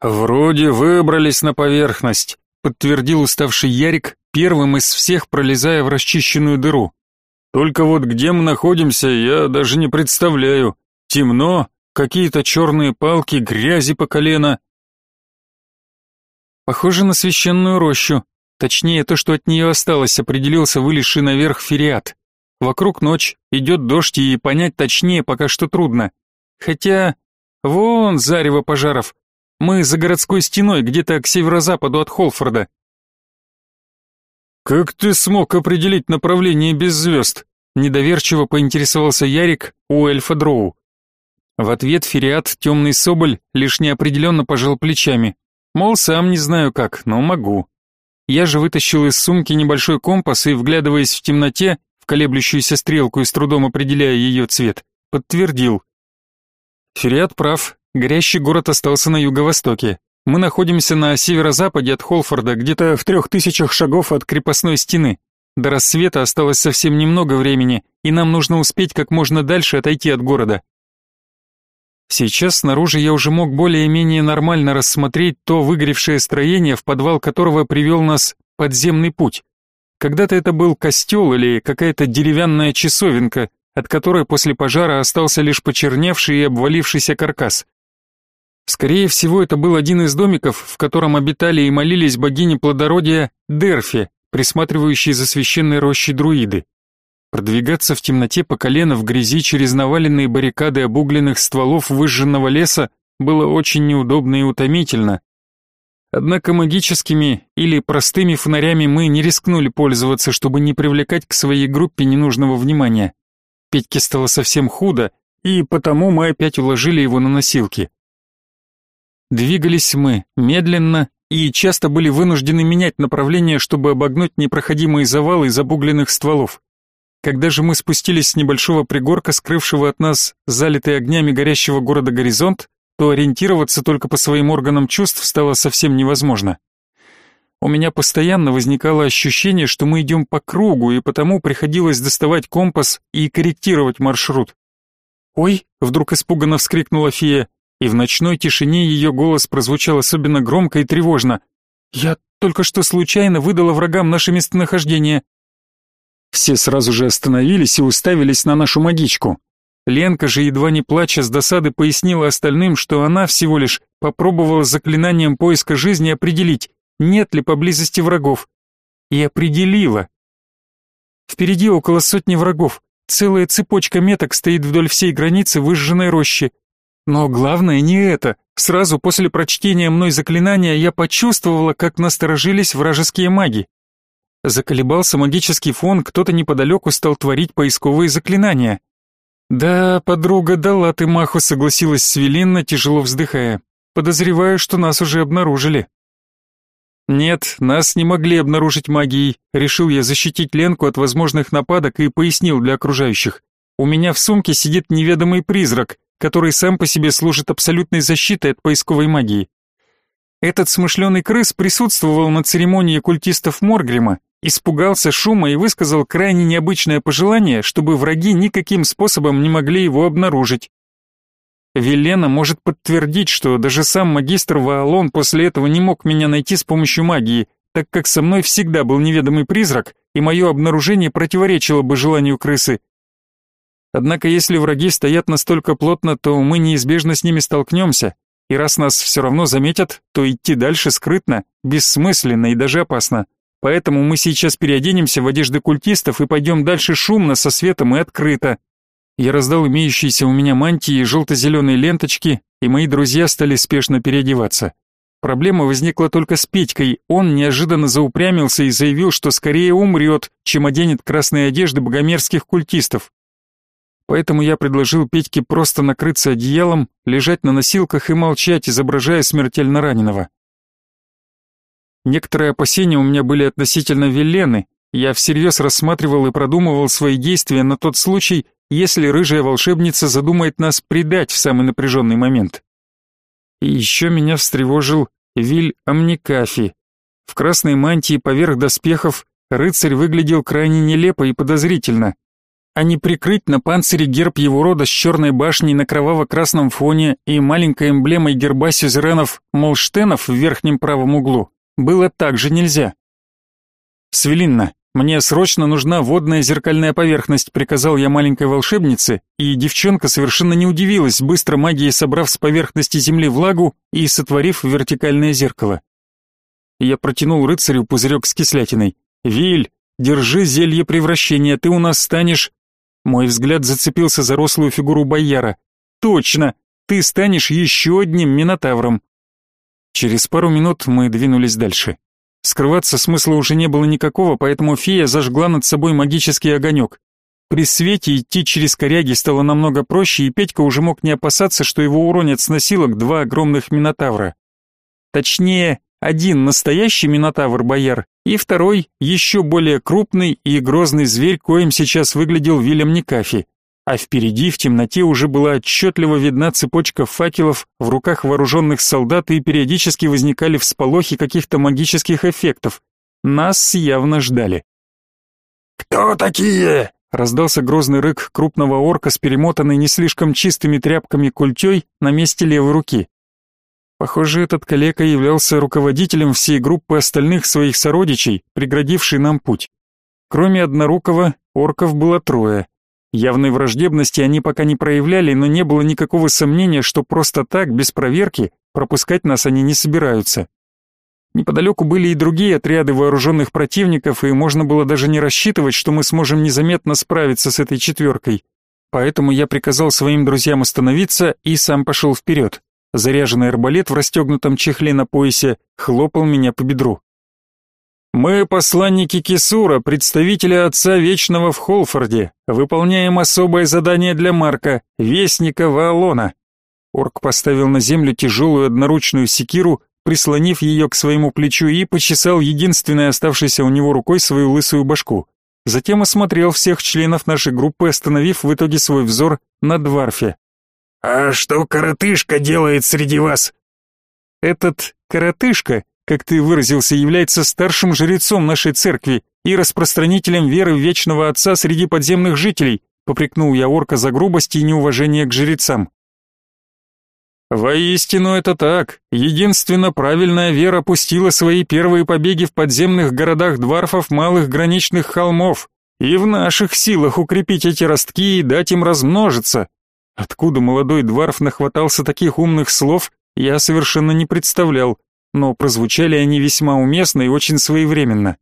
Вроде выбрались на поверхность, подтвердил уставший Ярик, первым из всех пролезая в расчищенную дыру. Только вот где мы находимся, я даже не представляю. Темно, какие-то черные палки, грязи по колено. Похоже на священную рощу, точнее то, что от нее осталось, определился вылезший наверх фериат. Вокруг ночь, идет дождь, и понять точнее пока что трудно. Хотя, вон зарево пожаров. Мы за городской стеной, где-то к северо-западу от Холфорда. «Как ты смог определить направление без звезд?» Недоверчиво поинтересовался Ярик у эльфа Дроу. В ответ Фериат, темный соболь, лишь неопределенно пожал плечами. Мол, сам не знаю как, но могу. Я же вытащил из сумки небольшой компас и, вглядываясь в темноте, в колеблющуюся стрелку и с трудом определяя ее цвет, подтвердил. Фериат прав, горящий город остался на юго-востоке. Мы находимся на северо-западе от Холфорда, где-то в трех тысячах шагов от крепостной стены. До рассвета осталось совсем немного времени, и нам нужно успеть как можно дальше отойти от города. Сейчас снаружи я уже мог более-менее нормально рассмотреть то выгоревшее строение, в подвал которого привел нас подземный путь. Когда-то это был костел или какая-то деревянная часовенка, от которой после пожара остался лишь почерневший и обвалившийся каркас. Скорее всего, это был один из домиков, в котором обитали и молились богине плодородия Дерфи, присматривающей за священной рощей друиды. Продвигаться в темноте по колено в грязи через наваленные баррикады обугленных стволов выжженного леса было очень неудобно и утомительно. Однако магическими или простыми фонарями мы не рискнули пользоваться, чтобы не привлекать к своей группе ненужного внимания. Петьке стало совсем худо, и потому мы опять уложили его на носилки. Двигались мы медленно и часто были вынуждены менять направление, чтобы обогнуть непроходимые завалы из обугленных стволов. Когда же мы спустились с небольшого пригорка, скрывшего от нас залитый огнями горящего города горизонт, то ориентироваться только по своим органам чувств стало совсем невозможно. У меня постоянно возникало ощущение, что мы идем по кругу, и потому приходилось доставать компас и корректировать маршрут. «Ой!» — вдруг испуганно вскрикнула фея, и в ночной тишине ее голос прозвучал особенно громко и тревожно. «Я только что случайно выдала врагам наше местонахождение. Все сразу же остановились и уставились на нашу магичку. Ленка же, едва не плача с досады, пояснила остальным, что она всего лишь попробовала заклинанием поиска жизни определить, нет ли поблизости врагов. И определила. Впереди около сотни врагов, целая цепочка меток стоит вдоль всей границы выжженной рощи. Но главное не это. Сразу после прочтения мной заклинания я почувствовала, как насторожились вражеские маги. Заколебался магический фон, кто-то неподалеку стал творить поисковые заклинания. «Да, подруга, дала ты маху», — согласилась Свелинна, тяжело вздыхая. «Подозреваю, что нас уже обнаружили». «Нет, нас не могли обнаружить магией», — решил я защитить Ленку от возможных нападок и пояснил для окружающих. «У меня в сумке сидит неведомый призрак, который сам по себе служит абсолютной защитой от поисковой магии. Этот смышленый крыс присутствовал на церемонии культистов Моргрима испугался шума и высказал крайне необычное пожелание, чтобы враги никаким способом не могли его обнаружить. Велена может подтвердить, что даже сам магистр Ваалон после этого не мог меня найти с помощью магии, так как со мной всегда был неведомый призрак, и мое обнаружение противоречило бы желанию крысы. Однако если враги стоят настолько плотно, то мы неизбежно с ними столкнемся, и раз нас все равно заметят, то идти дальше скрытно, бессмысленно и даже опасно. Поэтому мы сейчас переоденемся в одежды культистов и пойдем дальше шумно, со светом и открыто. Я раздал имеющиеся у меня мантии и желто-зеленые ленточки, и мои друзья стали спешно переодеваться. Проблема возникла только с Петькой. Он неожиданно заупрямился и заявил, что скорее умрет, чем оденет красные одежды богомерзких культистов. Поэтому я предложил Петьке просто накрыться одеялом, лежать на носилках и молчать, изображая смертельно раненого. Некоторые опасения у меня были относительно Велены. Я всерьез рассматривал и продумывал свои действия на тот случай, если рыжая волшебница задумает нас предать в самый напряженный момент. И еще меня встревожил Виль Амникафи. В красной мантии поверх доспехов рыцарь выглядел крайне нелепо и подозрительно. А не прикрыть на панцире герб его рода с черной башней на кроваво-красном фоне и маленькой эмблемой герба сюзеренов Молштенов в верхнем правом углу было также нельзя. «Свелинна, мне срочно нужна водная зеркальная поверхность», приказал я маленькой волшебнице, и девчонка совершенно не удивилась, быстро магией собрав с поверхности земли влагу и сотворив вертикальное зеркало. Я протянул рыцарю пузырек с кислятиной. «Виль, держи зелье превращения, ты у нас станешь...» Мой взгляд зацепился за рослую фигуру бояра. «Точно! Ты станешь еще одним минотавром!» Через пару минут мы двинулись дальше. Скрываться смысла уже не было никакого, поэтому фея зажгла над собой магический огонек. При свете идти через коряги стало намного проще, и Петька уже мог не опасаться, что его уронят с носилок два огромных минотавра. Точнее, один настоящий минотавр-бояр, и второй, еще более крупный и грозный зверь, коим сейчас выглядел Вильям Никафи. А впереди в темноте уже была отчетливо видна цепочка факелов в руках вооруженных солдат и периодически возникали всполохи каких-то магических эффектов. Нас явно ждали. «Кто такие?» Раздался грозный рык крупного орка с перемотанной не слишком чистыми тряпками культей на месте левой руки. Похоже, этот калека являлся руководителем всей группы остальных своих сородичей, преградивший нам путь. Кроме однорукого, орков было трое. Явной враждебности они пока не проявляли, но не было никакого сомнения, что просто так, без проверки, пропускать нас они не собираются. Неподалеку были и другие отряды вооруженных противников, и можно было даже не рассчитывать, что мы сможем незаметно справиться с этой четверкой. Поэтому я приказал своим друзьям остановиться и сам пошел вперед. Заряженный арбалет в расстегнутом чехле на поясе хлопал меня по бедру. «Мы посланники Кисура, представители Отца Вечного в Холфорде. Выполняем особое задание для Марка, Вестника Ваалона». Орк поставил на землю тяжелую одноручную секиру, прислонив ее к своему плечу и почесал единственной оставшейся у него рукой свою лысую башку. Затем осмотрел всех членов нашей группы, остановив в итоге свой взор на Дварфе. «А что коротышка делает среди вас?» «Этот коротышка, как ты выразился, является старшим жрецом нашей церкви и распространителем веры Вечного Отца среди подземных жителей», попрекнул я орка за грубость и неуважение к жрецам. Воистину это так. Единственно правильная вера пустила свои первые побеги в подземных городах дварфов малых граничных холмов, и в наших силах укрепить эти ростки и дать им размножиться. Откуда молодой дварф нахватался таких умных слов, я совершенно не представлял, но прозвучали они весьма уместно и очень своевременно.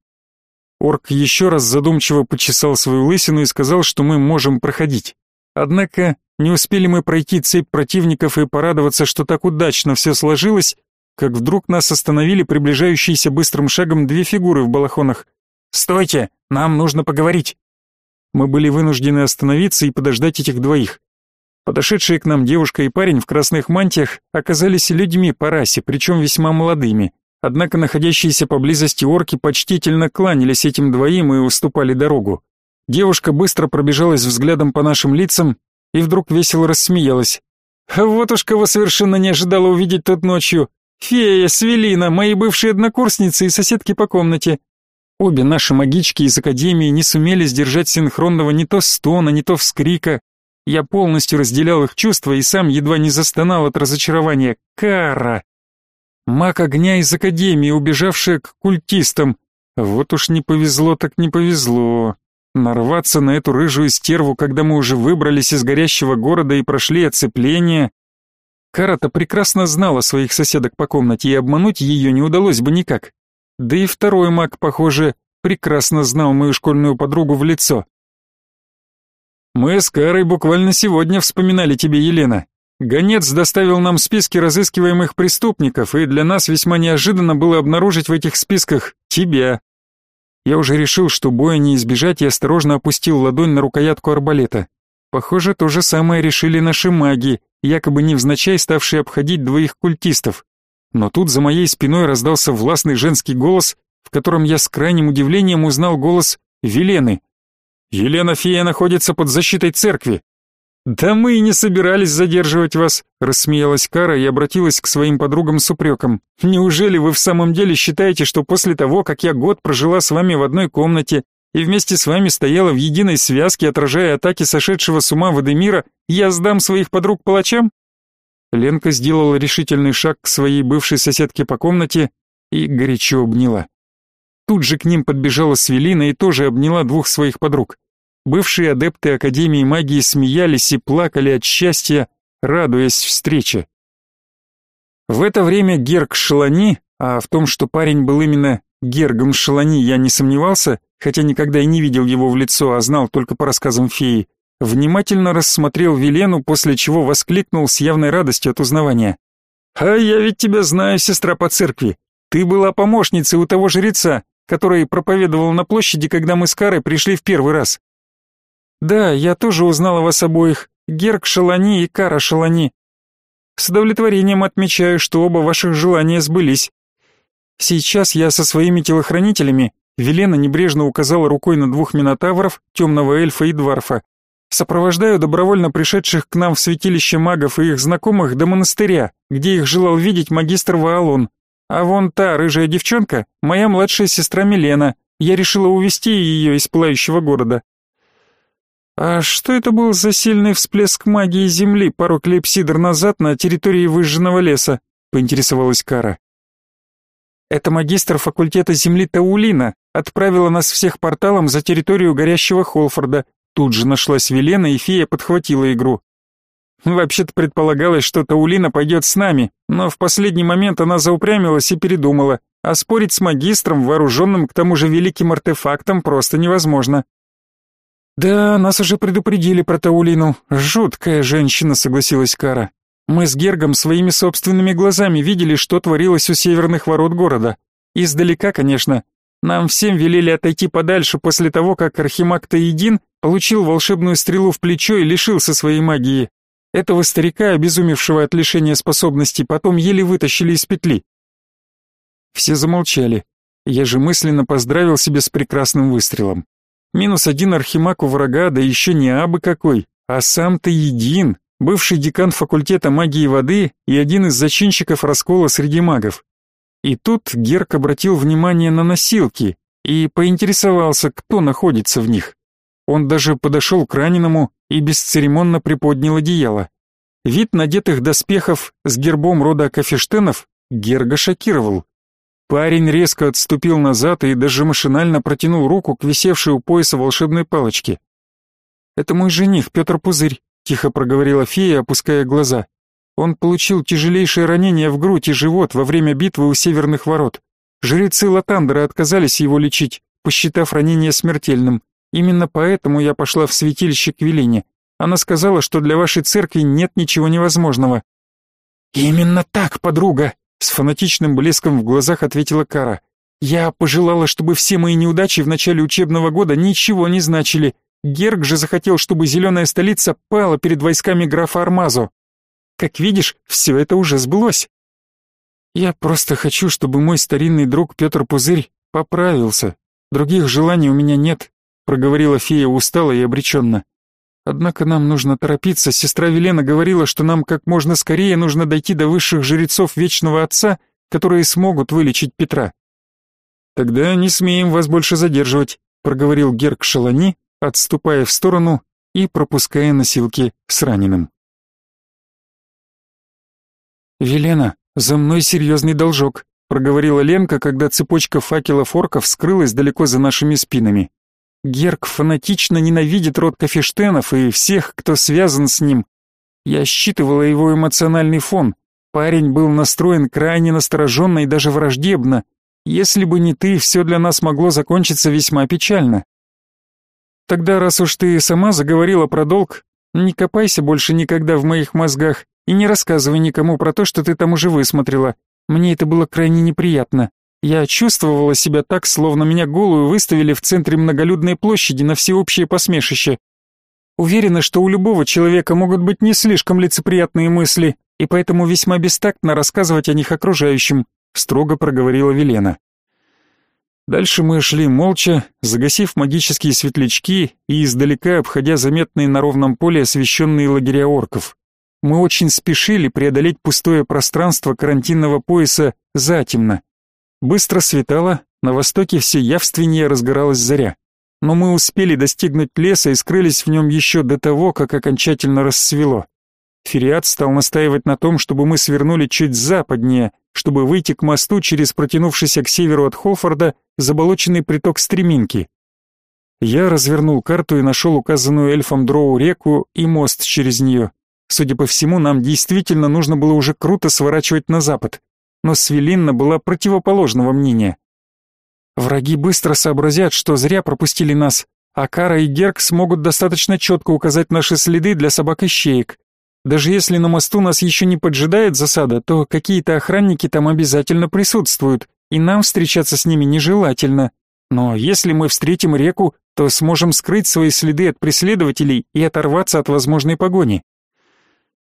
Орк еще раз задумчиво почесал свою лысину и сказал, что мы можем проходить. Однако не успели мы пройти цепь противников и порадоваться, что так удачно все сложилось, как вдруг нас остановили приближающиеся быстрым шагом две фигуры в балахонах. «Стойте! Нам нужно поговорить!» Мы были вынуждены остановиться и подождать этих двоих. Подошедшие к нам девушка и парень в красных мантиях оказались людьми по расе, причем весьма молодыми. Однако находящиеся поблизости орки почтительно кланялись этим двоим и уступали дорогу. Девушка быстро пробежалась взглядом по нашим лицам и вдруг весело рассмеялась. «Вот уж кого совершенно не ожидала увидеть тут ночью. Фея, Свелина, мои бывшие однокурсницы и соседки по комнате. Обе наши магички из Академии не сумели сдержать синхронного не то стона, не то вскрика. Я полностью разделял их чувства и сам едва не застонал от разочарования. Кара! Маг огня из Академии, убежавшая к культистам. Вот уж не повезло так не повезло. Нарваться на эту рыжую стерву, когда мы уже выбрались из горящего города и прошли оцепление. Карата прекрасно знала своих соседок по комнате, и обмануть ее не удалось бы никак. Да и второй маг, похоже, прекрасно знал мою школьную подругу в лицо. «Мы с Карой буквально сегодня вспоминали тебе, Елена. Гонец доставил нам списки разыскиваемых преступников, и для нас весьма неожиданно было обнаружить в этих списках тебя. Я уже решил, что боя не избежать, и осторожно опустил ладонь на рукоятку арбалета. Похоже, то же самое решили наши маги, якобы невзначай ставшие обходить двоих культистов. Но тут за моей спиной раздался властный женский голос, в котором я с крайним удивлением узнал голос Велены. «Елена Фея находится под защитой церкви. «Да мы и не собирались задерживать вас», — рассмеялась Кара и обратилась к своим подругам с упреком. «Неужели вы в самом деле считаете, что после того, как я год прожила с вами в одной комнате и вместе с вами стояла в единой связке, отражая атаки сошедшего с ума Вадемира, я сдам своих подруг палачам?» Ленка сделала решительный шаг к своей бывшей соседке по комнате и горячо обняла. Тут же к ним подбежала Свелина и тоже обняла двух своих подруг. Бывшие адепты Академии магии смеялись и плакали от счастья, радуясь встрече. В это время Герг Шелани, а в том, что парень был именно Гергом Шелани, я не сомневался, хотя никогда и не видел его в лицо, а знал только по рассказам феи, внимательно рассмотрел Велену, после чего воскликнул с явной радостью от узнавания. «А я ведь тебя знаю, сестра по церкви. Ты была помощницей у того жреца, который проповедовал на площади, когда мы с Карой пришли в первый раз. Да, я тоже узнала вас обоих, Герк Шалани и Кара Шалани. С удовлетворением отмечаю, что оба ваших желания сбылись. Сейчас я со своими телохранителями, Велена небрежно указала рукой на двух минотавров, темного эльфа и дварфа. Сопровождаю добровольно пришедших к нам в святилище магов и их знакомых до монастыря, где их желал видеть магистр Ваалон. А вон та рыжая девчонка, моя младшая сестра Милена. Я решила увести ее из пылающего города. А что это был за сильный всплеск магии Земли пару клепсидр назад на территории выжженного леса? Поинтересовалась Кара. Это магистр факультета Земли Таулина отправила нас всех порталом за территорию горящего Холфорда. Тут же нашлась Велена, и фея подхватила игру. Вообще-то предполагалось, что Таулина пойдет с нами, но в последний момент она заупрямилась и передумала, а спорить с магистром, вооруженным к тому же великим артефактом, просто невозможно. Да, нас уже предупредили про Таулину. Жуткая женщина, согласилась Кара. Мы с Гергом своими собственными глазами видели, что творилось у северных ворот города. Издалека, конечно. Нам всем велели отойти подальше после того, как Архимаг Таидин получил волшебную стрелу в плечо и лишился своей магии. Этого старика, обезумевшего от лишения способностей, потом еле вытащили из петли. Все замолчали. Я же мысленно поздравил себя с прекрасным выстрелом. Минус один архимаг у врага, да еще не абы какой, а сам-то един, бывший декан факультета магии воды и один из зачинщиков раскола среди магов. И тут Герк обратил внимание на носилки и поинтересовался, кто находится в них. Он даже подошел к раненому и бесцеремонно приподнял одеяло. Вид надетых доспехов с гербом рода Кафештенов Герга шокировал. Парень резко отступил назад и даже машинально протянул руку к висевшей у пояса волшебной палочке. «Это мой жених, Петр Пузырь», — тихо проговорила фея, опуская глаза. «Он получил тяжелейшее ранение в грудь и живот во время битвы у северных ворот. Жрецы Латандера отказались его лечить, посчитав ранение смертельным. Именно поэтому я пошла в святилище к Велине. Она сказала, что для вашей церкви нет ничего невозможного. Именно так, подруга, с фанатичным блеском в глазах ответила Кара. Я пожелала, чтобы все мои неудачи в начале учебного года ничего не значили. Герг же захотел, чтобы зеленая столица пала перед войсками графа Армазо. Как видишь, все это уже сбылось. Я просто хочу, чтобы мой старинный друг Петр Пузырь поправился. Других желаний у меня нет проговорила фея устало и обреченно. Однако нам нужно торопиться. Сестра Велена говорила, что нам как можно скорее нужно дойти до высших жрецов Вечного Отца, которые смогут вылечить Петра. Тогда не смеем вас больше задерживать, проговорил Герк Шалани, отступая в сторону и пропуская носилки с раненым. Велена, за мной серьезный должок, проговорила Ленка, когда цепочка факелов орков скрылась далеко за нашими спинами. Герк фанатично ненавидит род Кафештенов и всех, кто связан с ним. Я считывала его эмоциональный фон. Парень был настроен крайне настороженно и даже враждебно. Если бы не ты, все для нас могло закончиться весьма печально. Тогда, раз уж ты сама заговорила про долг, не копайся больше никогда в моих мозгах и не рассказывай никому про то, что ты там уже высмотрела. Мне это было крайне неприятно. Я чувствовала себя так, словно меня голую выставили в центре многолюдной площади на всеобщее посмешище. Уверена, что у любого человека могут быть не слишком лицеприятные мысли, и поэтому весьма бестактно рассказывать о них окружающим, строго проговорила Велена. Дальше мы шли молча, загасив магические светлячки и издалека обходя заметные на ровном поле освещенные лагеря орков. Мы очень спешили преодолеть пустое пространство карантинного пояса затемно. Быстро светало, на востоке все явственнее разгоралась заря. Но мы успели достигнуть леса и скрылись в нем еще до того, как окончательно рассвело. Фериат стал настаивать на том, чтобы мы свернули чуть западнее, чтобы выйти к мосту через протянувшийся к северу от Холфорда заболоченный приток Стреминки. Я развернул карту и нашел указанную эльфом Дроу реку и мост через нее. Судя по всему, нам действительно нужно было уже круто сворачивать на запад но Свелинна была противоположного мнения. Враги быстро сообразят, что зря пропустили нас, а Кара и Герк смогут достаточно четко указать наши следы для собак и щеек. Даже если на мосту нас еще не поджидает засада, то какие-то охранники там обязательно присутствуют, и нам встречаться с ними нежелательно. Но если мы встретим реку, то сможем скрыть свои следы от преследователей и оторваться от возможной погони.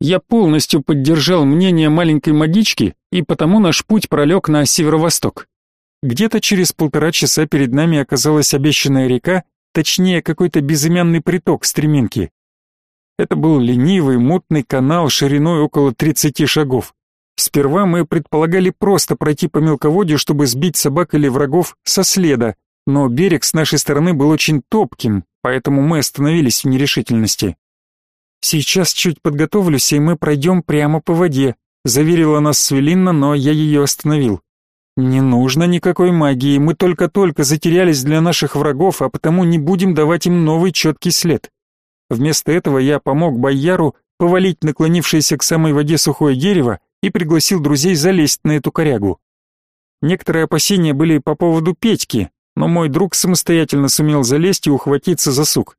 Я полностью поддержал мнение маленькой магички, и потому наш путь пролег на северо-восток. Где-то через полтора часа перед нами оказалась обещанная река, точнее какой-то безымянный приток стреминки. Это был ленивый, мутный канал шириной около 30 шагов. Сперва мы предполагали просто пройти по мелководью, чтобы сбить собак или врагов со следа, но берег с нашей стороны был очень топким, поэтому мы остановились в нерешительности. «Сейчас чуть подготовлюсь, и мы пройдем прямо по воде», заверила нас Свелинна, но я ее остановил. «Не нужно никакой магии, мы только-только затерялись для наших врагов, а потому не будем давать им новый четкий след». Вместо этого я помог Бояру повалить наклонившееся к самой воде сухое дерево и пригласил друзей залезть на эту корягу. Некоторые опасения были по поводу Петьки, но мой друг самостоятельно сумел залезть и ухватиться за сук.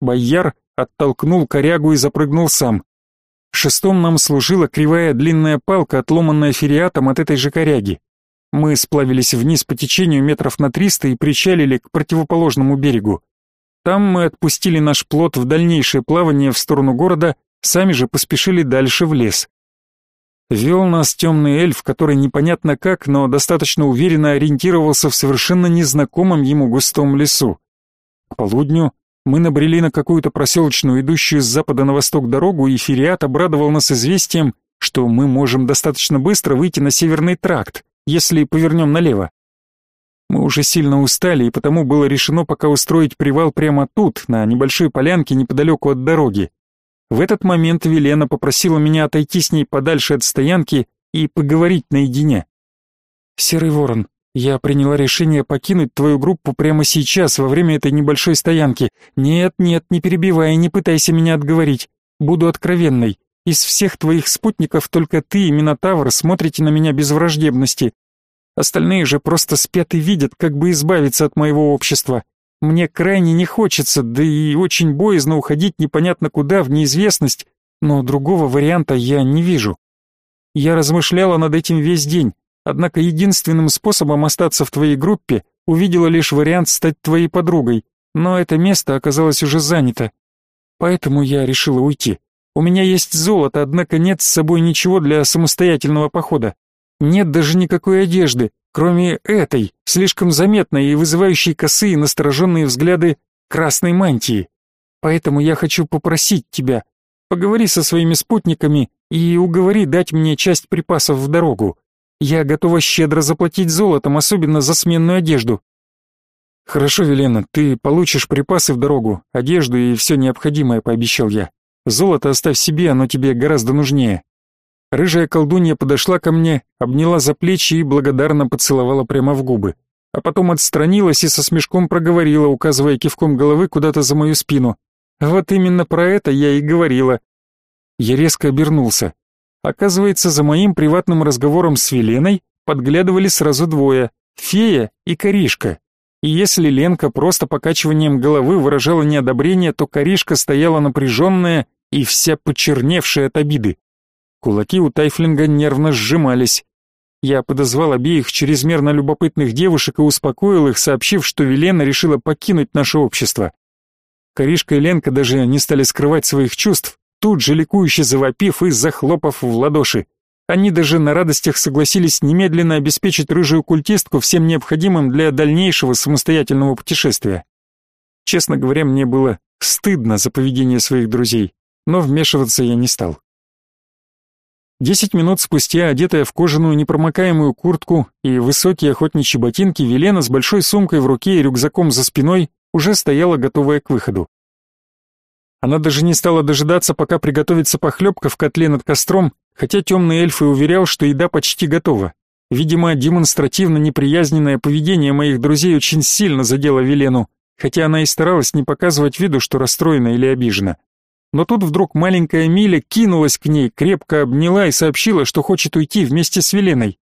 Бояр оттолкнул корягу и запрыгнул сам. Шестом нам служила кривая длинная палка, отломанная фериатом от этой же коряги. Мы сплавились вниз по течению метров на триста и причалили к противоположному берегу. Там мы отпустили наш плот в дальнейшее плавание в сторону города, сами же поспешили дальше в лес. Вел нас темный эльф, который непонятно как, но достаточно уверенно ориентировался в совершенно незнакомом ему густом лесу. К полудню мы набрели на какую-то проселочную, идущую с запада на восток дорогу, и Фериат обрадовал нас известием, что мы можем достаточно быстро выйти на северный тракт, если повернем налево. Мы уже сильно устали, и потому было решено пока устроить привал прямо тут, на небольшой полянке неподалеку от дороги. В этот момент Велена попросила меня отойти с ней подальше от стоянки и поговорить наедине. «Серый ворон, я приняла решение покинуть твою группу прямо сейчас, во время этой небольшой стоянки. Нет, нет, не перебивай, не пытайся меня отговорить. Буду откровенной. Из всех твоих спутников только ты и Минотавр смотрите на меня без враждебности. Остальные же просто спят и видят, как бы избавиться от моего общества. Мне крайне не хочется, да и очень боязно уходить непонятно куда в неизвестность, но другого варианта я не вижу. Я размышляла над этим весь день, однако единственным способом остаться в твоей группе увидела лишь вариант стать твоей подругой, но это место оказалось уже занято. Поэтому я решила уйти. У меня есть золото, однако нет с собой ничего для самостоятельного похода. Нет даже никакой одежды, кроме этой, слишком заметной и вызывающей косые настороженные взгляды красной мантии. Поэтому я хочу попросить тебя, поговори со своими спутниками и уговори дать мне часть припасов в дорогу. Я готова щедро заплатить золотом, особенно за сменную одежду. Хорошо, Велена, ты получишь припасы в дорогу, одежду и все необходимое, пообещал я. Золото оставь себе, оно тебе гораздо нужнее. Рыжая колдунья подошла ко мне, обняла за плечи и благодарно поцеловала прямо в губы. А потом отстранилась и со смешком проговорила, указывая кивком головы куда-то за мою спину. Вот именно про это я и говорила. Я резко обернулся. Оказывается, за моим приватным разговором с Веленой подглядывали сразу двое — фея и коришка. И если Ленка просто покачиванием головы выражала неодобрение, то коришка стояла напряженная и вся почерневшая от обиды. Кулаки у Тайфлинга нервно сжимались. Я подозвал обеих чрезмерно любопытных девушек и успокоил их, сообщив, что Велена решила покинуть наше общество. Коришка и Ленка даже не стали скрывать своих чувств, тут же ликующе завопив и захлопав в ладоши. Они даже на радостях согласились немедленно обеспечить рыжую культистку всем необходимым для дальнейшего самостоятельного путешествия. Честно говоря, мне было стыдно за поведение своих друзей, но вмешиваться я не стал. Десять минут спустя, одетая в кожаную непромокаемую куртку и высокие охотничьи ботинки, Велена с большой сумкой в руке и рюкзаком за спиной уже стояла готовая к выходу. Она даже не стала дожидаться, пока приготовится похлебка в котле над костром, хотя темный эльф и уверял, что еда почти готова. Видимо, демонстративно неприязненное поведение моих друзей очень сильно задело Велену, хотя она и старалась не показывать виду, что расстроена или обижена. Но тут вдруг маленькая Миля кинулась к ней, крепко обняла и сообщила, что хочет уйти вместе с Веленой.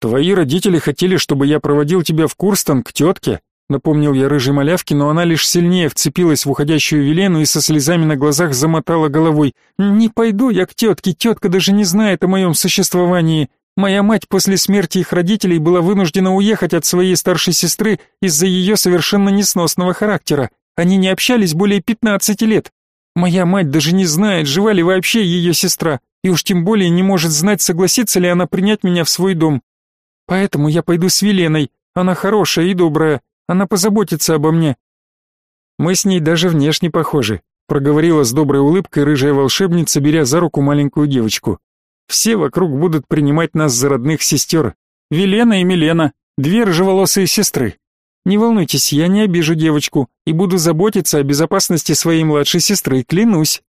«Твои родители хотели, чтобы я проводил тебя в Курстон к тетке», напомнил я рыжей малявке, но она лишь сильнее вцепилась в уходящую Велену и со слезами на глазах замотала головой. «Не пойду я к тетке, тетка даже не знает о моем существовании. Моя мать после смерти их родителей была вынуждена уехать от своей старшей сестры из-за ее совершенно несносного характера. Они не общались более пятнадцати лет. Моя мать даже не знает, жива ли вообще ее сестра, и уж тем более не может знать, согласится ли она принять меня в свой дом. Поэтому я пойду с Веленой, она хорошая и добрая, она позаботится обо мне. Мы с ней даже внешне похожи, проговорила с доброй улыбкой рыжая волшебница, беря за руку маленькую девочку. Все вокруг будут принимать нас за родных сестер. Велена и Милена, две рыжеволосые сестры. Не волнуйтесь, я не обижу девочку и буду заботиться о безопасности своей младшей сестры, клянусь.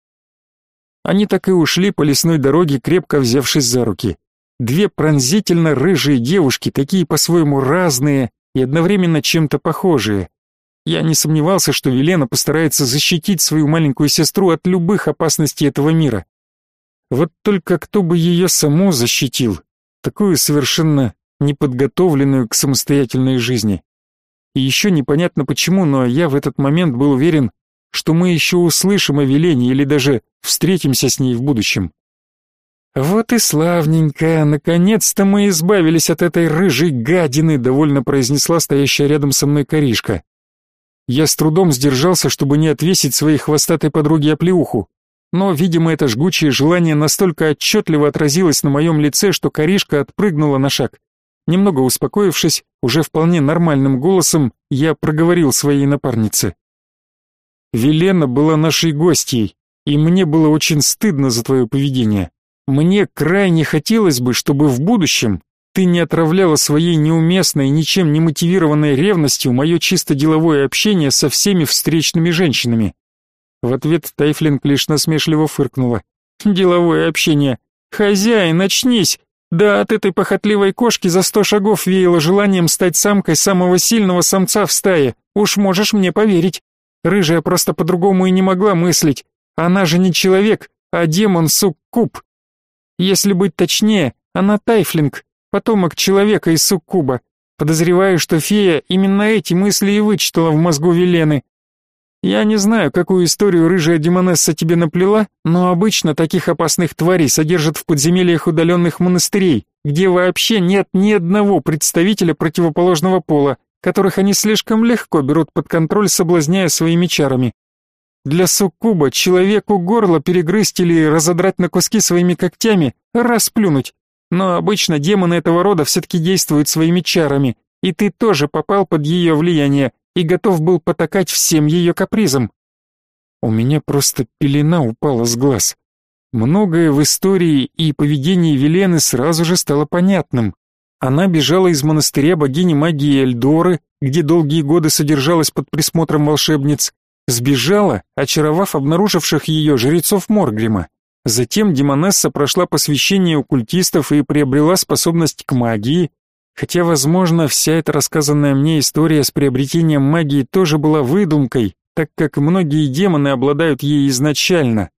Они так и ушли по лесной дороге, крепко взявшись за руки. Две пронзительно рыжие девушки, такие по-своему разные и одновременно чем-то похожие. Я не сомневался, что Велена постарается защитить свою маленькую сестру от любых опасностей этого мира. Вот только кто бы ее саму защитил, такую совершенно неподготовленную к самостоятельной жизни. И еще непонятно почему, но я в этот момент был уверен, что мы еще услышим о Велене или даже встретимся с ней в будущем. «Вот и славненько, наконец-то мы избавились от этой рыжей гадины», довольно произнесла стоящая рядом со мной коришка. Я с трудом сдержался, чтобы не отвесить своей хвостатой подруге оплеуху. Но, видимо, это жгучее желание настолько отчетливо отразилось на моем лице, что коришка отпрыгнула на шаг. Немного успокоившись, уже вполне нормальным голосом, я проговорил своей напарнице. «Велена была нашей гостьей, и мне было очень стыдно за твое поведение. Мне крайне хотелось бы, чтобы в будущем ты не отравляла своей неуместной, ничем не мотивированной ревностью мое чисто деловое общение со всеми встречными женщинами. В ответ Тайфлинг лишь насмешливо фыркнула. Деловое общение. Хозяин, очнись. Да от этой похотливой кошки за сто шагов веяло желанием стать самкой самого сильного самца в стае. Уж можешь мне поверить. Рыжая просто по-другому и не могла мыслить. Она же не человек, а демон-суккуб. Если быть точнее, она тайфлинг, потомок человека из суккуба. Подозреваю, что фея именно эти мысли и вычитала в мозгу Велены. Я не знаю, какую историю рыжая демонесса тебе наплела, но обычно таких опасных тварей содержат в подземельях удаленных монастырей, где вообще нет ни одного представителя противоположного пола, которых они слишком легко берут под контроль, соблазняя своими чарами. Для суккуба человеку горло перегрызть или разодрать на куски своими когтями, расплюнуть. Но обычно демоны этого рода все-таки действуют своими чарами, и ты тоже попал под ее влияние и готов был потакать всем ее капризам. У меня просто пелена упала с глаз. Многое в истории и поведении Велены сразу же стало понятным. Она бежала из монастыря богини магии Эльдоры, где долгие годы содержалась под присмотром волшебниц, Сбежала, очаровав обнаруживших ее жрецов Моргрима. Затем Демонесса прошла посвящение у культистов и приобрела способность к магии, хотя, возможно, вся эта рассказанная мне история с приобретением магии тоже была выдумкой, так как многие демоны обладают ей изначально.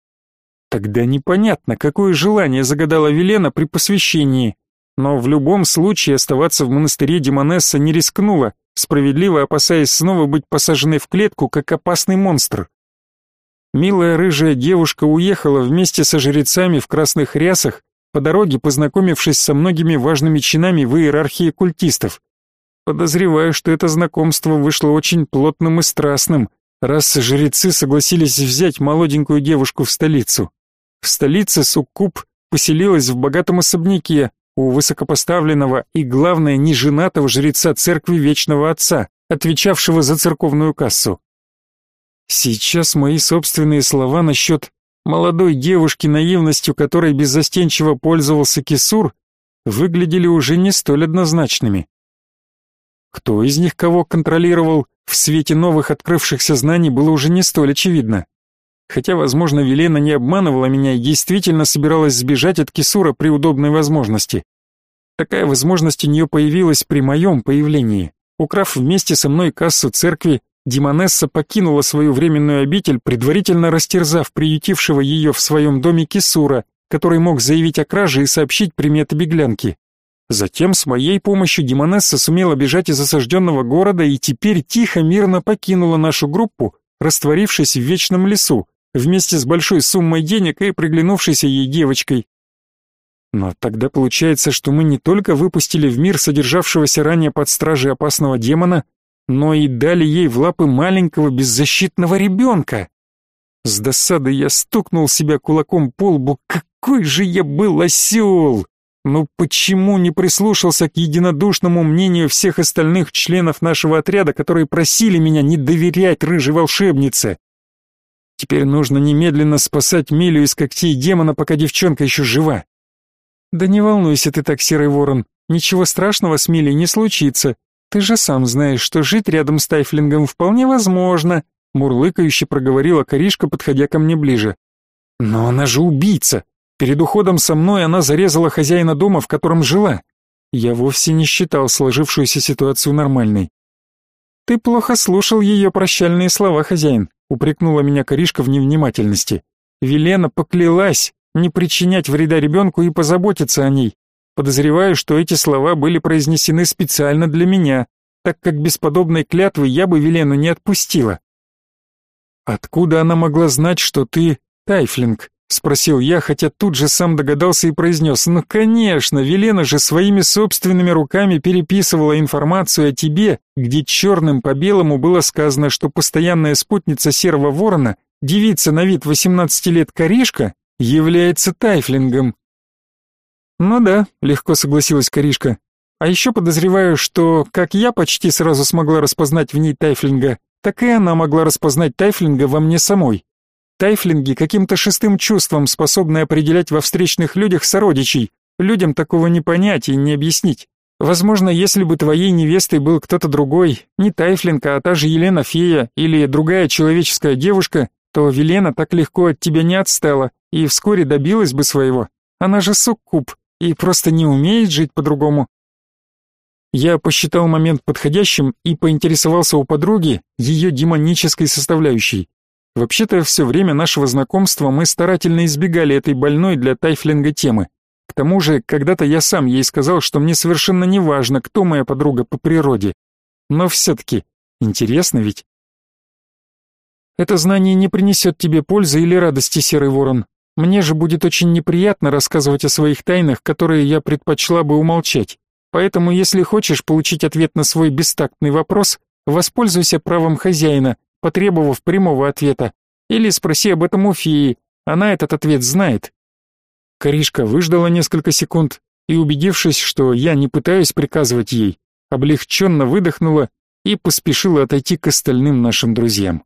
Тогда непонятно, какое желание загадала Велена при посвящении, но в любом случае оставаться в монастыре Демонесса не рискнула, справедливо опасаясь снова быть посаженной в клетку, как опасный монстр. Милая рыжая девушка уехала вместе со жрецами в красных рясах, по дороге познакомившись со многими важными чинами в иерархии культистов. Подозреваю, что это знакомство вышло очень плотным и страстным, раз жрецы согласились взять молоденькую девушку в столицу. В столице Суккуб поселилась в богатом особняке, у высокопоставленного и, главное, неженатого жреца церкви Вечного Отца, отвечавшего за церковную кассу. Сейчас мои собственные слова насчет молодой девушки, наивностью которой беззастенчиво пользовался Кисур, выглядели уже не столь однозначными. Кто из них кого контролировал, в свете новых открывшихся знаний было уже не столь очевидно. Хотя, возможно, Велена не обманывала меня и действительно собиралась сбежать от Кисура при удобной возможности. Такая возможность у нее появилась при моем появлении. Украв вместе со мной кассу церкви, Димонесса покинула свою временную обитель, предварительно растерзав приютившего ее в своем доме Кисура, который мог заявить о краже и сообщить приметы беглянки. Затем с моей помощью Димонесса сумела бежать из осажденного города и теперь тихо, мирно покинула нашу группу, растворившись в вечном лесу, вместе с большой суммой денег и приглянувшейся ей девочкой. Но тогда получается, что мы не только выпустили в мир содержавшегося ранее под стражей опасного демона, но и дали ей в лапы маленького беззащитного ребенка. С досады я стукнул себя кулаком по лбу. Какой же я был осел! Ну почему не прислушался к единодушному мнению всех остальных членов нашего отряда, которые просили меня не доверять рыжей волшебнице? Теперь нужно немедленно спасать Милю из когтей демона, пока девчонка еще жива. Да не волнуйся ты так, Серый Ворон, ничего страшного с Милей не случится. Ты же сам знаешь, что жить рядом с Тайфлингом вполне возможно, мурлыкающе проговорила Коришка, подходя ко мне ближе. Но она же убийца. Перед уходом со мной она зарезала хозяина дома, в котором жила. Я вовсе не считал сложившуюся ситуацию нормальной. Ты плохо слушал ее прощальные слова, хозяин, упрекнула меня Коришка в невнимательности. Велена поклялась не причинять вреда ребенку и позаботиться о ней. Подозреваю, что эти слова были произнесены специально для меня, так как без подобной клятвы я бы Велену не отпустила. Откуда она могла знать, что ты Тайфлинг? Спросил я, хотя тут же сам догадался и произнес. Ну, конечно, Велена же своими собственными руками переписывала информацию о тебе, где черным по белому было сказано, что постоянная спутница Серого Ворона, девица на вид 18 лет Коришка, является Тайфлингом. Ну да, легко согласилась Коришка. А еще подозреваю, что, как я почти сразу смогла распознать в ней Тайфлинга, так и она могла распознать Тайфлинга во мне самой. Тайфлинги каким-то шестым чувством способны определять во встречных людях сородичей. Людям такого не понять и не объяснить. Возможно, если бы твоей невестой был кто-то другой, не Тайфлинг, а та же Елена Фея или другая человеческая девушка, то Велена так легко от тебя не отстала и вскоре добилась бы своего. Она же суккуб и просто не умеет жить по-другому. Я посчитал момент подходящим и поинтересовался у подруги ее демонической составляющей. Вообще-то все время нашего знакомства мы старательно избегали этой больной для Тайфлинга темы. К тому же, когда-то я сам ей сказал, что мне совершенно не важно, кто моя подруга по природе. Но все-таки, интересно ведь. Это знание не принесет тебе пользы или радости, Серый Ворон. Мне же будет очень неприятно рассказывать о своих тайнах, которые я предпочла бы умолчать. Поэтому, если хочешь получить ответ на свой бестактный вопрос, воспользуйся правом хозяина потребовав прямого ответа. Или спроси об этом у феи, она этот ответ знает. Коришка выждала несколько секунд и, убедившись, что я не пытаюсь приказывать ей, облегченно выдохнула и поспешила отойти к остальным нашим друзьям.